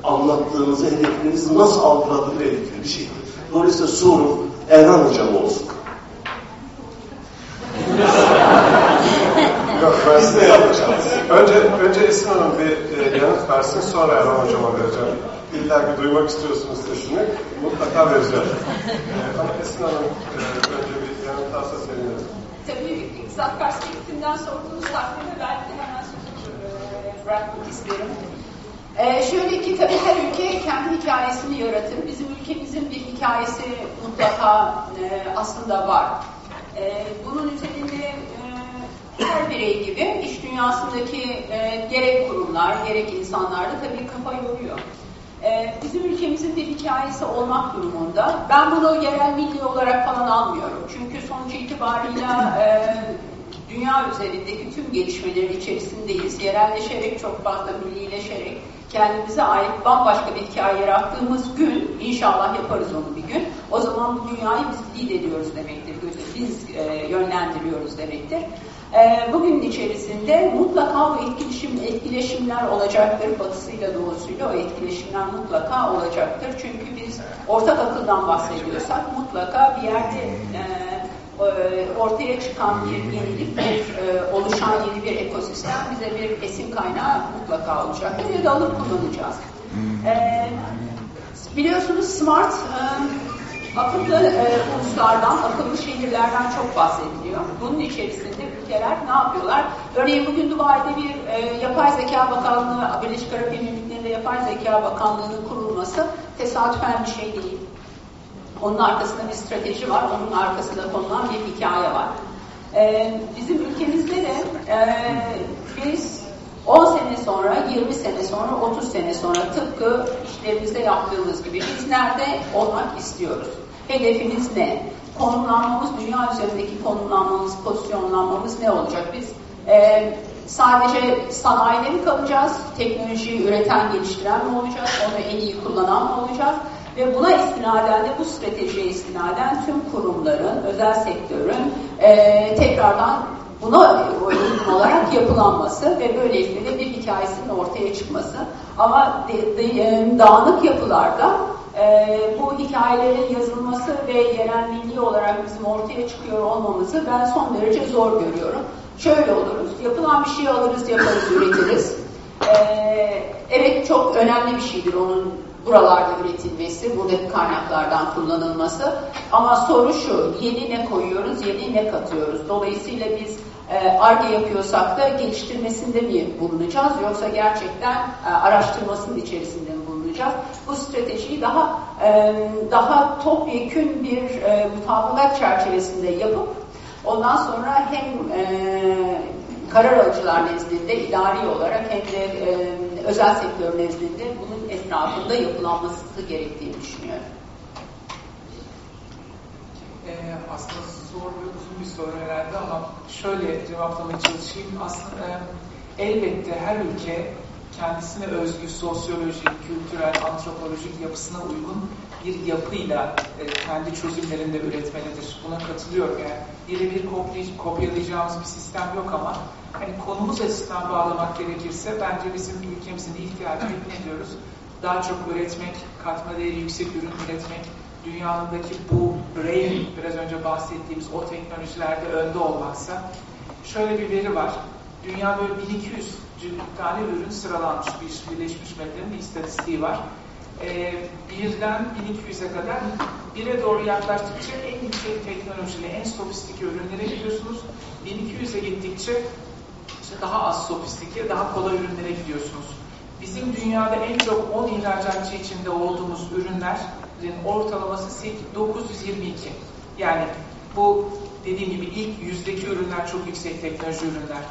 anlattığınızı, hedeflerinizi nasıl algıladığıyla ilgili bir şeydir. Dolayısıyla soru Erhan Hocam olsun. Yok ben size yapacağım. Önce, önce Esin Hanım bir e, yanıt versin sonra Erhan Hocama vereceğim. İlla ki duymak istiyorsunuz sesini. Mutlaka vereceğim. E, ama Esin Hanım e, önce bir yanıt alsa seviniriz. Tabii iktisat perspektifinden sorduğunuz takdirde ben de hemen sözü bırakmak isterim. Ee, şöyle ki tabii her ülke kendi hikayesini yaratır. Bizim ülkemizin bir hikayesi mutlaka e, aslında var. E, bunun üzerinde e, her birey gibi iş dünyasındaki e, gerek kurumlar, gerek insanlar da tabii kafa yoruyor. E, bizim ülkemizin bir hikayesi olmak durumunda. Ben bunu yerel milli olarak falan almıyorum. Çünkü sonuç itibarıyla e, dünya üzerindeki tüm gelişmelerin içerisindeyiz. Yerelleşerek, çok fazla millileşerek, kendimize ait bambaşka bir hikaye yarattığımız gün, inşallah yaparız onu bir gün, o zaman bu dünyayı biz lead ediyoruz demektir, biz e, yönlendiriyoruz demektir. E, bugünün içerisinde mutlaka bu etkileşim, etkileşimler olacaktır, batısıyla doğusuyla o etkileşimler mutlaka olacaktır. Çünkü biz ortak akıldan bahsediyorsak mutlaka bir yerde e, e, ortaya çıkan bir yenilik, bir e, oluşan yeni bir ekosistem bize bir esin kaynağı mutlaka olacaktır ya da alıp kullanacağız. E, biliyorsunuz smart akıllı e, uluslardan, akıllı şehirlerden çok bahsediliyor. Bunun içerisinde ülkeler ne yapıyorlar? Örneğin bugün Dubai'de bir e, yapay zeka bakanlığı, Birleşik Arap Emirlikleri'nde yapay zeka bakanlığının kurulması tesadüfen bir şey değil. Onun arkasında bir strateji var, onun arkasında konulan bir hikaye var. Ee, bizim ülkemizde de e, biz 10 sene sonra, 20 sene sonra, 30 sene sonra tıpkı işlerimizde yaptığımız gibi biz nerede olmak istiyoruz? Hedefimiz ne? Konumlanmamız, dünya üzerindeki konumlanmamız, pozisyonlanmamız ne olacak? Biz e, sadece sanayide mi kalacağız? Teknolojiyi üreten, geliştiren mi olacağız? Onu en iyi kullanan mı olacağız? Ve buna istinaden de bu stratejiye istinaden tüm kurumların, özel sektörün e, tekrardan buna uygun olarak yapılanması ve böylelikle de bir hikayesinin ortaya çıkması. Ama de, de, e, dağınık yapılarda e, bu hikayelerin yazılması ve yerel milli olarak bizim ortaya çıkıyor olmamızı ben son derece zor görüyorum. Şöyle oluruz, yapılan bir şey alırız, yaparız, üretiriz. E, evet çok önemli bir şeydir onun buralarda üretilmesi, buradaki kaynaklardan kullanılması. Ama soru şu, yeni ne koyuyoruz, yeni ne katıyoruz? Dolayısıyla biz ARGE yapıyorsak da geliştirmesinde mi bulunacağız yoksa gerçekten e, araştırmasının içerisinde mi bulunacağız? Bu stratejiyi daha e, daha topyekün bir e, mutabakat çerçevesinde yapıp ondan sonra hem e, karar alıcılar nezdinde idari olarak hem de e, özel sektör nezdinde bunun etrafında yapılanması gerektiğini düşünüyorum. Ee, aslında zor ve uzun bir soru herhalde ama şöyle cevaplamaya çalışayım. Aslında e, elbette her ülke kendisine özgü sosyolojik, kültürel, antropolojik yapısına uygun bir yapıyla e, kendi çözümlerinde üretmelidir. Buna katılıyorum. Yani birebir kopyalayacağımız bir sistem yok ama hani konumuz açısından bağlamak gerekirse bence bizim ülkemizin ihtiyacı ne diyoruz? Daha çok üretmek, katma değeri yüksek ürün üretmek, dünyadaki bu brain, biraz önce bahsettiğimiz o teknolojilerde önde olmaksa şöyle bir veri var. Dünya böyle 1200 tane ürün sıralanmış bir Birleşmiş Milletler'in bir istatistiği var. Ee, birden 1200'e kadar bire doğru yaklaştıkça en yüksek teknolojili, en sofistike ürünlere gidiyorsunuz. 1200'e gittikçe işte daha az sofistike, daha kolay ürünlere gidiyorsunuz. Bizim dünyada en çok 10 ihracatçı içinde olduğumuz ürünlerin ortalaması 922. Yani bu dediğim gibi ilk yüzdeki ürünler çok yüksek teknoloji ürünler.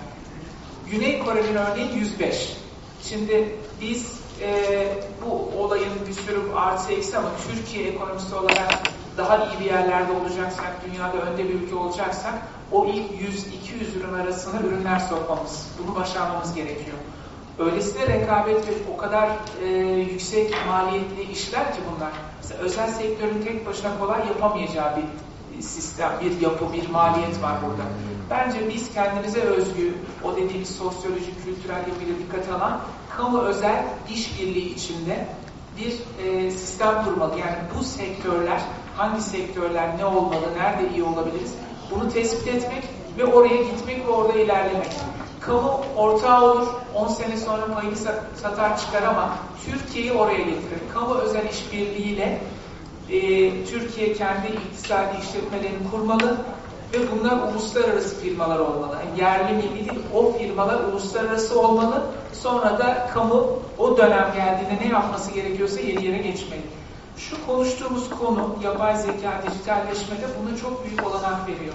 Güney Kore'nin örneği 105. Şimdi biz e, bu olayın bir sürü artı eksi ama Türkiye ekonomisi olarak daha iyi bir yerlerde olacaksak, dünyada önde bir ülke olacaksak o ilk 100-200 ürün arasına ürünler sokmamız. Bunu başarmamız gerekiyor. Öylesine rekabet ve o kadar e, yüksek maliyetli işler ki bunlar. Mesela özel sektörün tek başına kolay yapamayacağı bir sistem, bir yapı, bir maliyet var burada. Bence biz kendimize özgü, o dediğimiz sosyolojik, kültürel yapıyla dikkate alan kamu özel işbirliği içinde bir e, sistem kurmalı. Yani bu sektörler, hangi sektörler ne olmalı, nerede iyi olabiliriz bunu tespit etmek ve oraya gitmek ve orada ilerlemek. Kamu ortağı olur, 10 sene sonra payını satar çıkar ama Türkiye'yi oraya getirir. Kamu özel işbirliğiyle e, Türkiye kendi iktisadi işletmelerini kurmalı ve bunlar uluslararası firmalar olmalı. Yani yerli milli değil, o firmalar uluslararası olmalı. Sonra da kamu o dönem geldiğinde ne yapması gerekiyorsa yeni yere geçmeli. Şu konuştuğumuz konu yapay zeka, dijitalleşmede buna çok büyük olanak veriyor.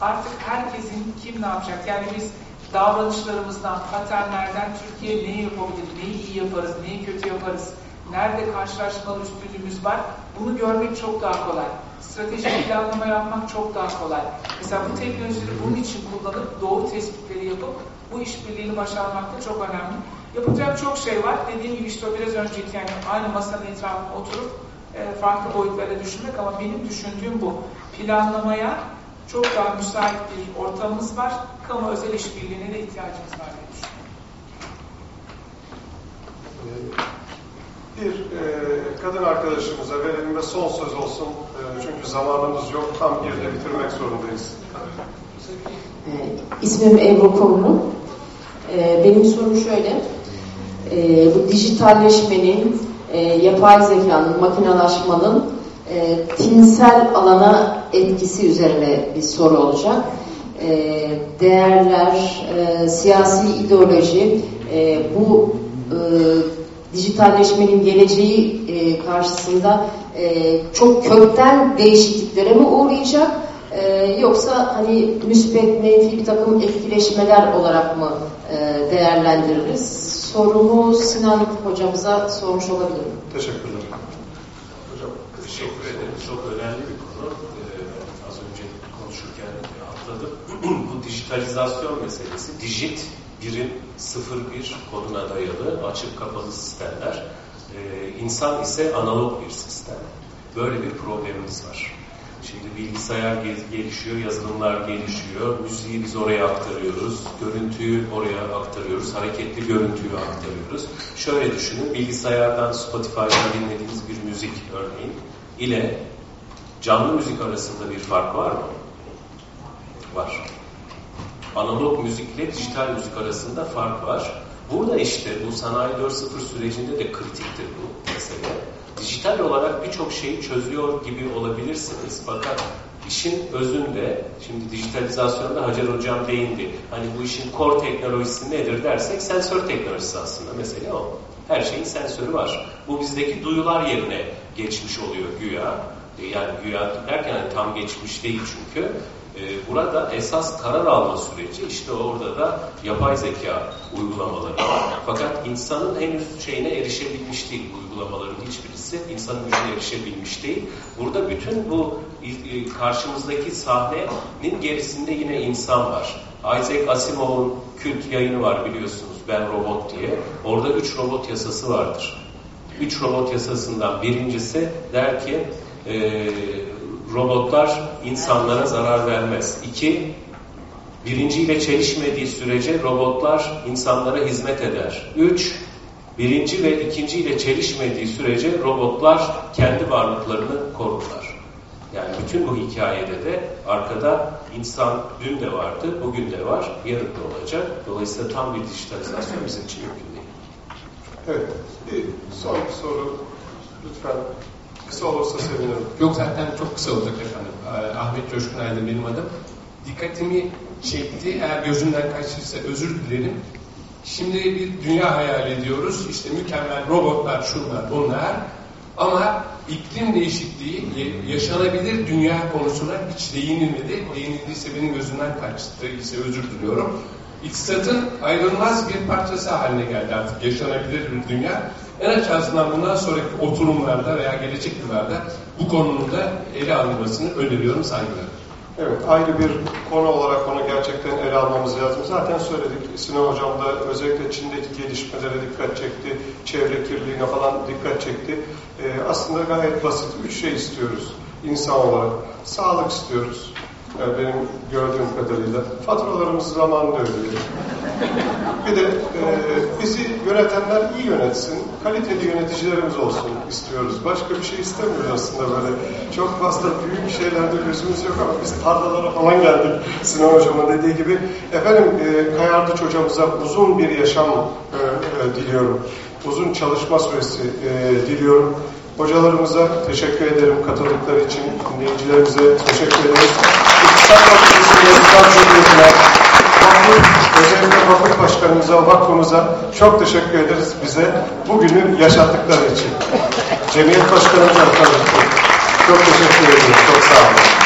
Artık herkesin kim ne yapacak? Yani biz davranışlarımızdan, paternlerden Türkiye neyi yapabilir, neyi iyi yaparız, neyi kötü yaparız, nerede karşılaşmalı üstünlüğümüz var, bunu görmek çok daha kolay. Stratejik planlama yapmak çok daha kolay. Mesela bu teknolojileri bunun için kullanıp doğru tespitleri yapıp bu işbirliğini başarmak da çok önemli. Yapacak çok şey var. Dediğim gibi işte biraz önceki yani aynı masanın etrafında oturup e, farklı boyutlara düşünmek ama benim düşündüğüm bu. Planlamaya çok daha müsait bir ortamımız var. Kamu özel işbirliğine de ihtiyacımız var diye düşünüyorum. Bir e, kadın arkadaşımıza verelim ve son söz olsun. E, çünkü zamanımız yok. Tam bir de bitirmek zorundayız. E, ismim Ebru Korlu. E, benim sorum şöyle. E, bu dijitalleşmenin, e, yapay zekanın, makinalaşmanın e, tinsel alana etkisi üzerine bir soru olacak. E, değerler, e, siyasi ideoloji, e, bu e, dijitalleşmenin geleceği e, karşısında e, çok kökten değişikliklere mi uğrayacak e, yoksa hani müspet, menfi bir takım etkileşmeler olarak mı e, değerlendiririz? Sorumu Sinan hocamıza sormuş olabilirim. Teşekkürler. Hocam teşekkür ederim. Çok önemli bir konu. Ee, az önce konuşurken atladım. Bu dijitalizasyon meselesi, dijit birim, sıfır bir koduna dayalı açık kapalı sistemler. Ee, insan ise analog bir sistem. Böyle bir problemimiz var. Şimdi bilgisayar gelişiyor, yazılımlar gelişiyor, müziği biz oraya aktarıyoruz, görüntüyü oraya aktarıyoruz, hareketli görüntüyü aktarıyoruz. Şöyle düşünün, bilgisayardan Spotify'dan dinlediğiniz bir müzik örneğin ile canlı müzik arasında bir fark var mı? Var analog müzikle dijital müzik arasında fark var. Burada işte bu sanayi 4.0 sürecinde de kritiktir bu mesele. Dijital olarak birçok şeyi çözüyor gibi olabilirsiniz. Fakat işin özünde, şimdi dijitalizasyonda Hacer Hocam değindi. Hani bu işin core teknolojisi nedir dersek sensör teknolojisi aslında. Mesele o. Her şeyin sensörü var. Bu bizdeki duyular yerine geçmiş oluyor güya. Yani güya derken hani tam geçmiş değil çünkü. Ee, burada esas karar alma süreci işte orada da yapay zeka uygulamaları var. Fakat insanın henüz şeyine erişebilmiş değil uygulamaların hiçbirisi. insanın gücüne erişebilmiş değil. Burada bütün bu karşımızdaki sahnenin gerisinde yine insan var. Isaac Asimov'un kült yayını var biliyorsunuz Ben Robot diye. Orada üç robot yasası vardır. Üç robot yasasından birincisi der ki e, robotlar insanlara zarar vermez. İki, birinciyle çelişmediği sürece robotlar insanlara hizmet eder. Üç, birinci ve ikinciyle çelişmediği sürece robotlar kendi varlıklarını korurlar. Yani bütün bu hikayede de arkada insan dün de vardı, bugün de var, yarın da olacak. Dolayısıyla tam bir dijitalizasyon bizim için mümkün değil. Evet, bir son soru lütfen Kısa olursa sevinirim. Yok zaten çok kısa olacak efendim. Ee, Ahmet Coşkun Aydın benim adım. Dikkatimi çekti. Eğer gözümden kaçırsa özür dilerim. Şimdi bir dünya hayal ediyoruz. İşte mükemmel robotlar, şunlar, bunlar. Ama iklim değişikliği, yaşanabilir dünya konusuna hiç değinilmedi. Değinildiyse benim gözümden kaçtı ise özür diliyorum. İktisatın ayrılmaz bir parçası haline geldi artık yaşanabilir bir dünya. En azından bundan sonraki oturumlarda veya gelecek yıllarda bu konunun da ele alınmasını öneriyorum saygılar. Evet, ayrı bir konu olarak onu gerçekten ele almamız lazım. Zaten söyledik, Sinan Hocam da özellikle Çin'deki gelişmelere dikkat çekti, çevre kirliliğine falan dikkat çekti. Ee, aslında gayet basit, üç şey istiyoruz insan olarak. Sağlık istiyoruz, yani benim gördüğüm kadarıyla. Faturalarımızı zamanında ödeyelim. Bir de e, bizi yönetenler iyi yönetsin, kaliteli yöneticilerimiz olsun istiyoruz. Başka bir şey istemiyoruz aslında böyle. Çok fazla büyük şeylerde gözümüz yok ama biz tarlalara falan geldik Sinan Hocam'ın dediği gibi. Efendim e, Kayardıç Hocamıza uzun bir yaşam e, e, diliyorum. Uzun çalışma süresi e, diliyorum. Hocalarımıza teşekkür ederim katıldıkları için, dinleyicilerimize teşekkür ederim. İktisat Fakültesi'nde İktisat Cumhuriyeti'ne, özellikle vakıf başkanımıza, vakfımıza çok teşekkür ederiz bize bugünü yaşattıkları için. Cemiyet başkanımıza tabii çok teşekkür ederim. Çok sağ olun.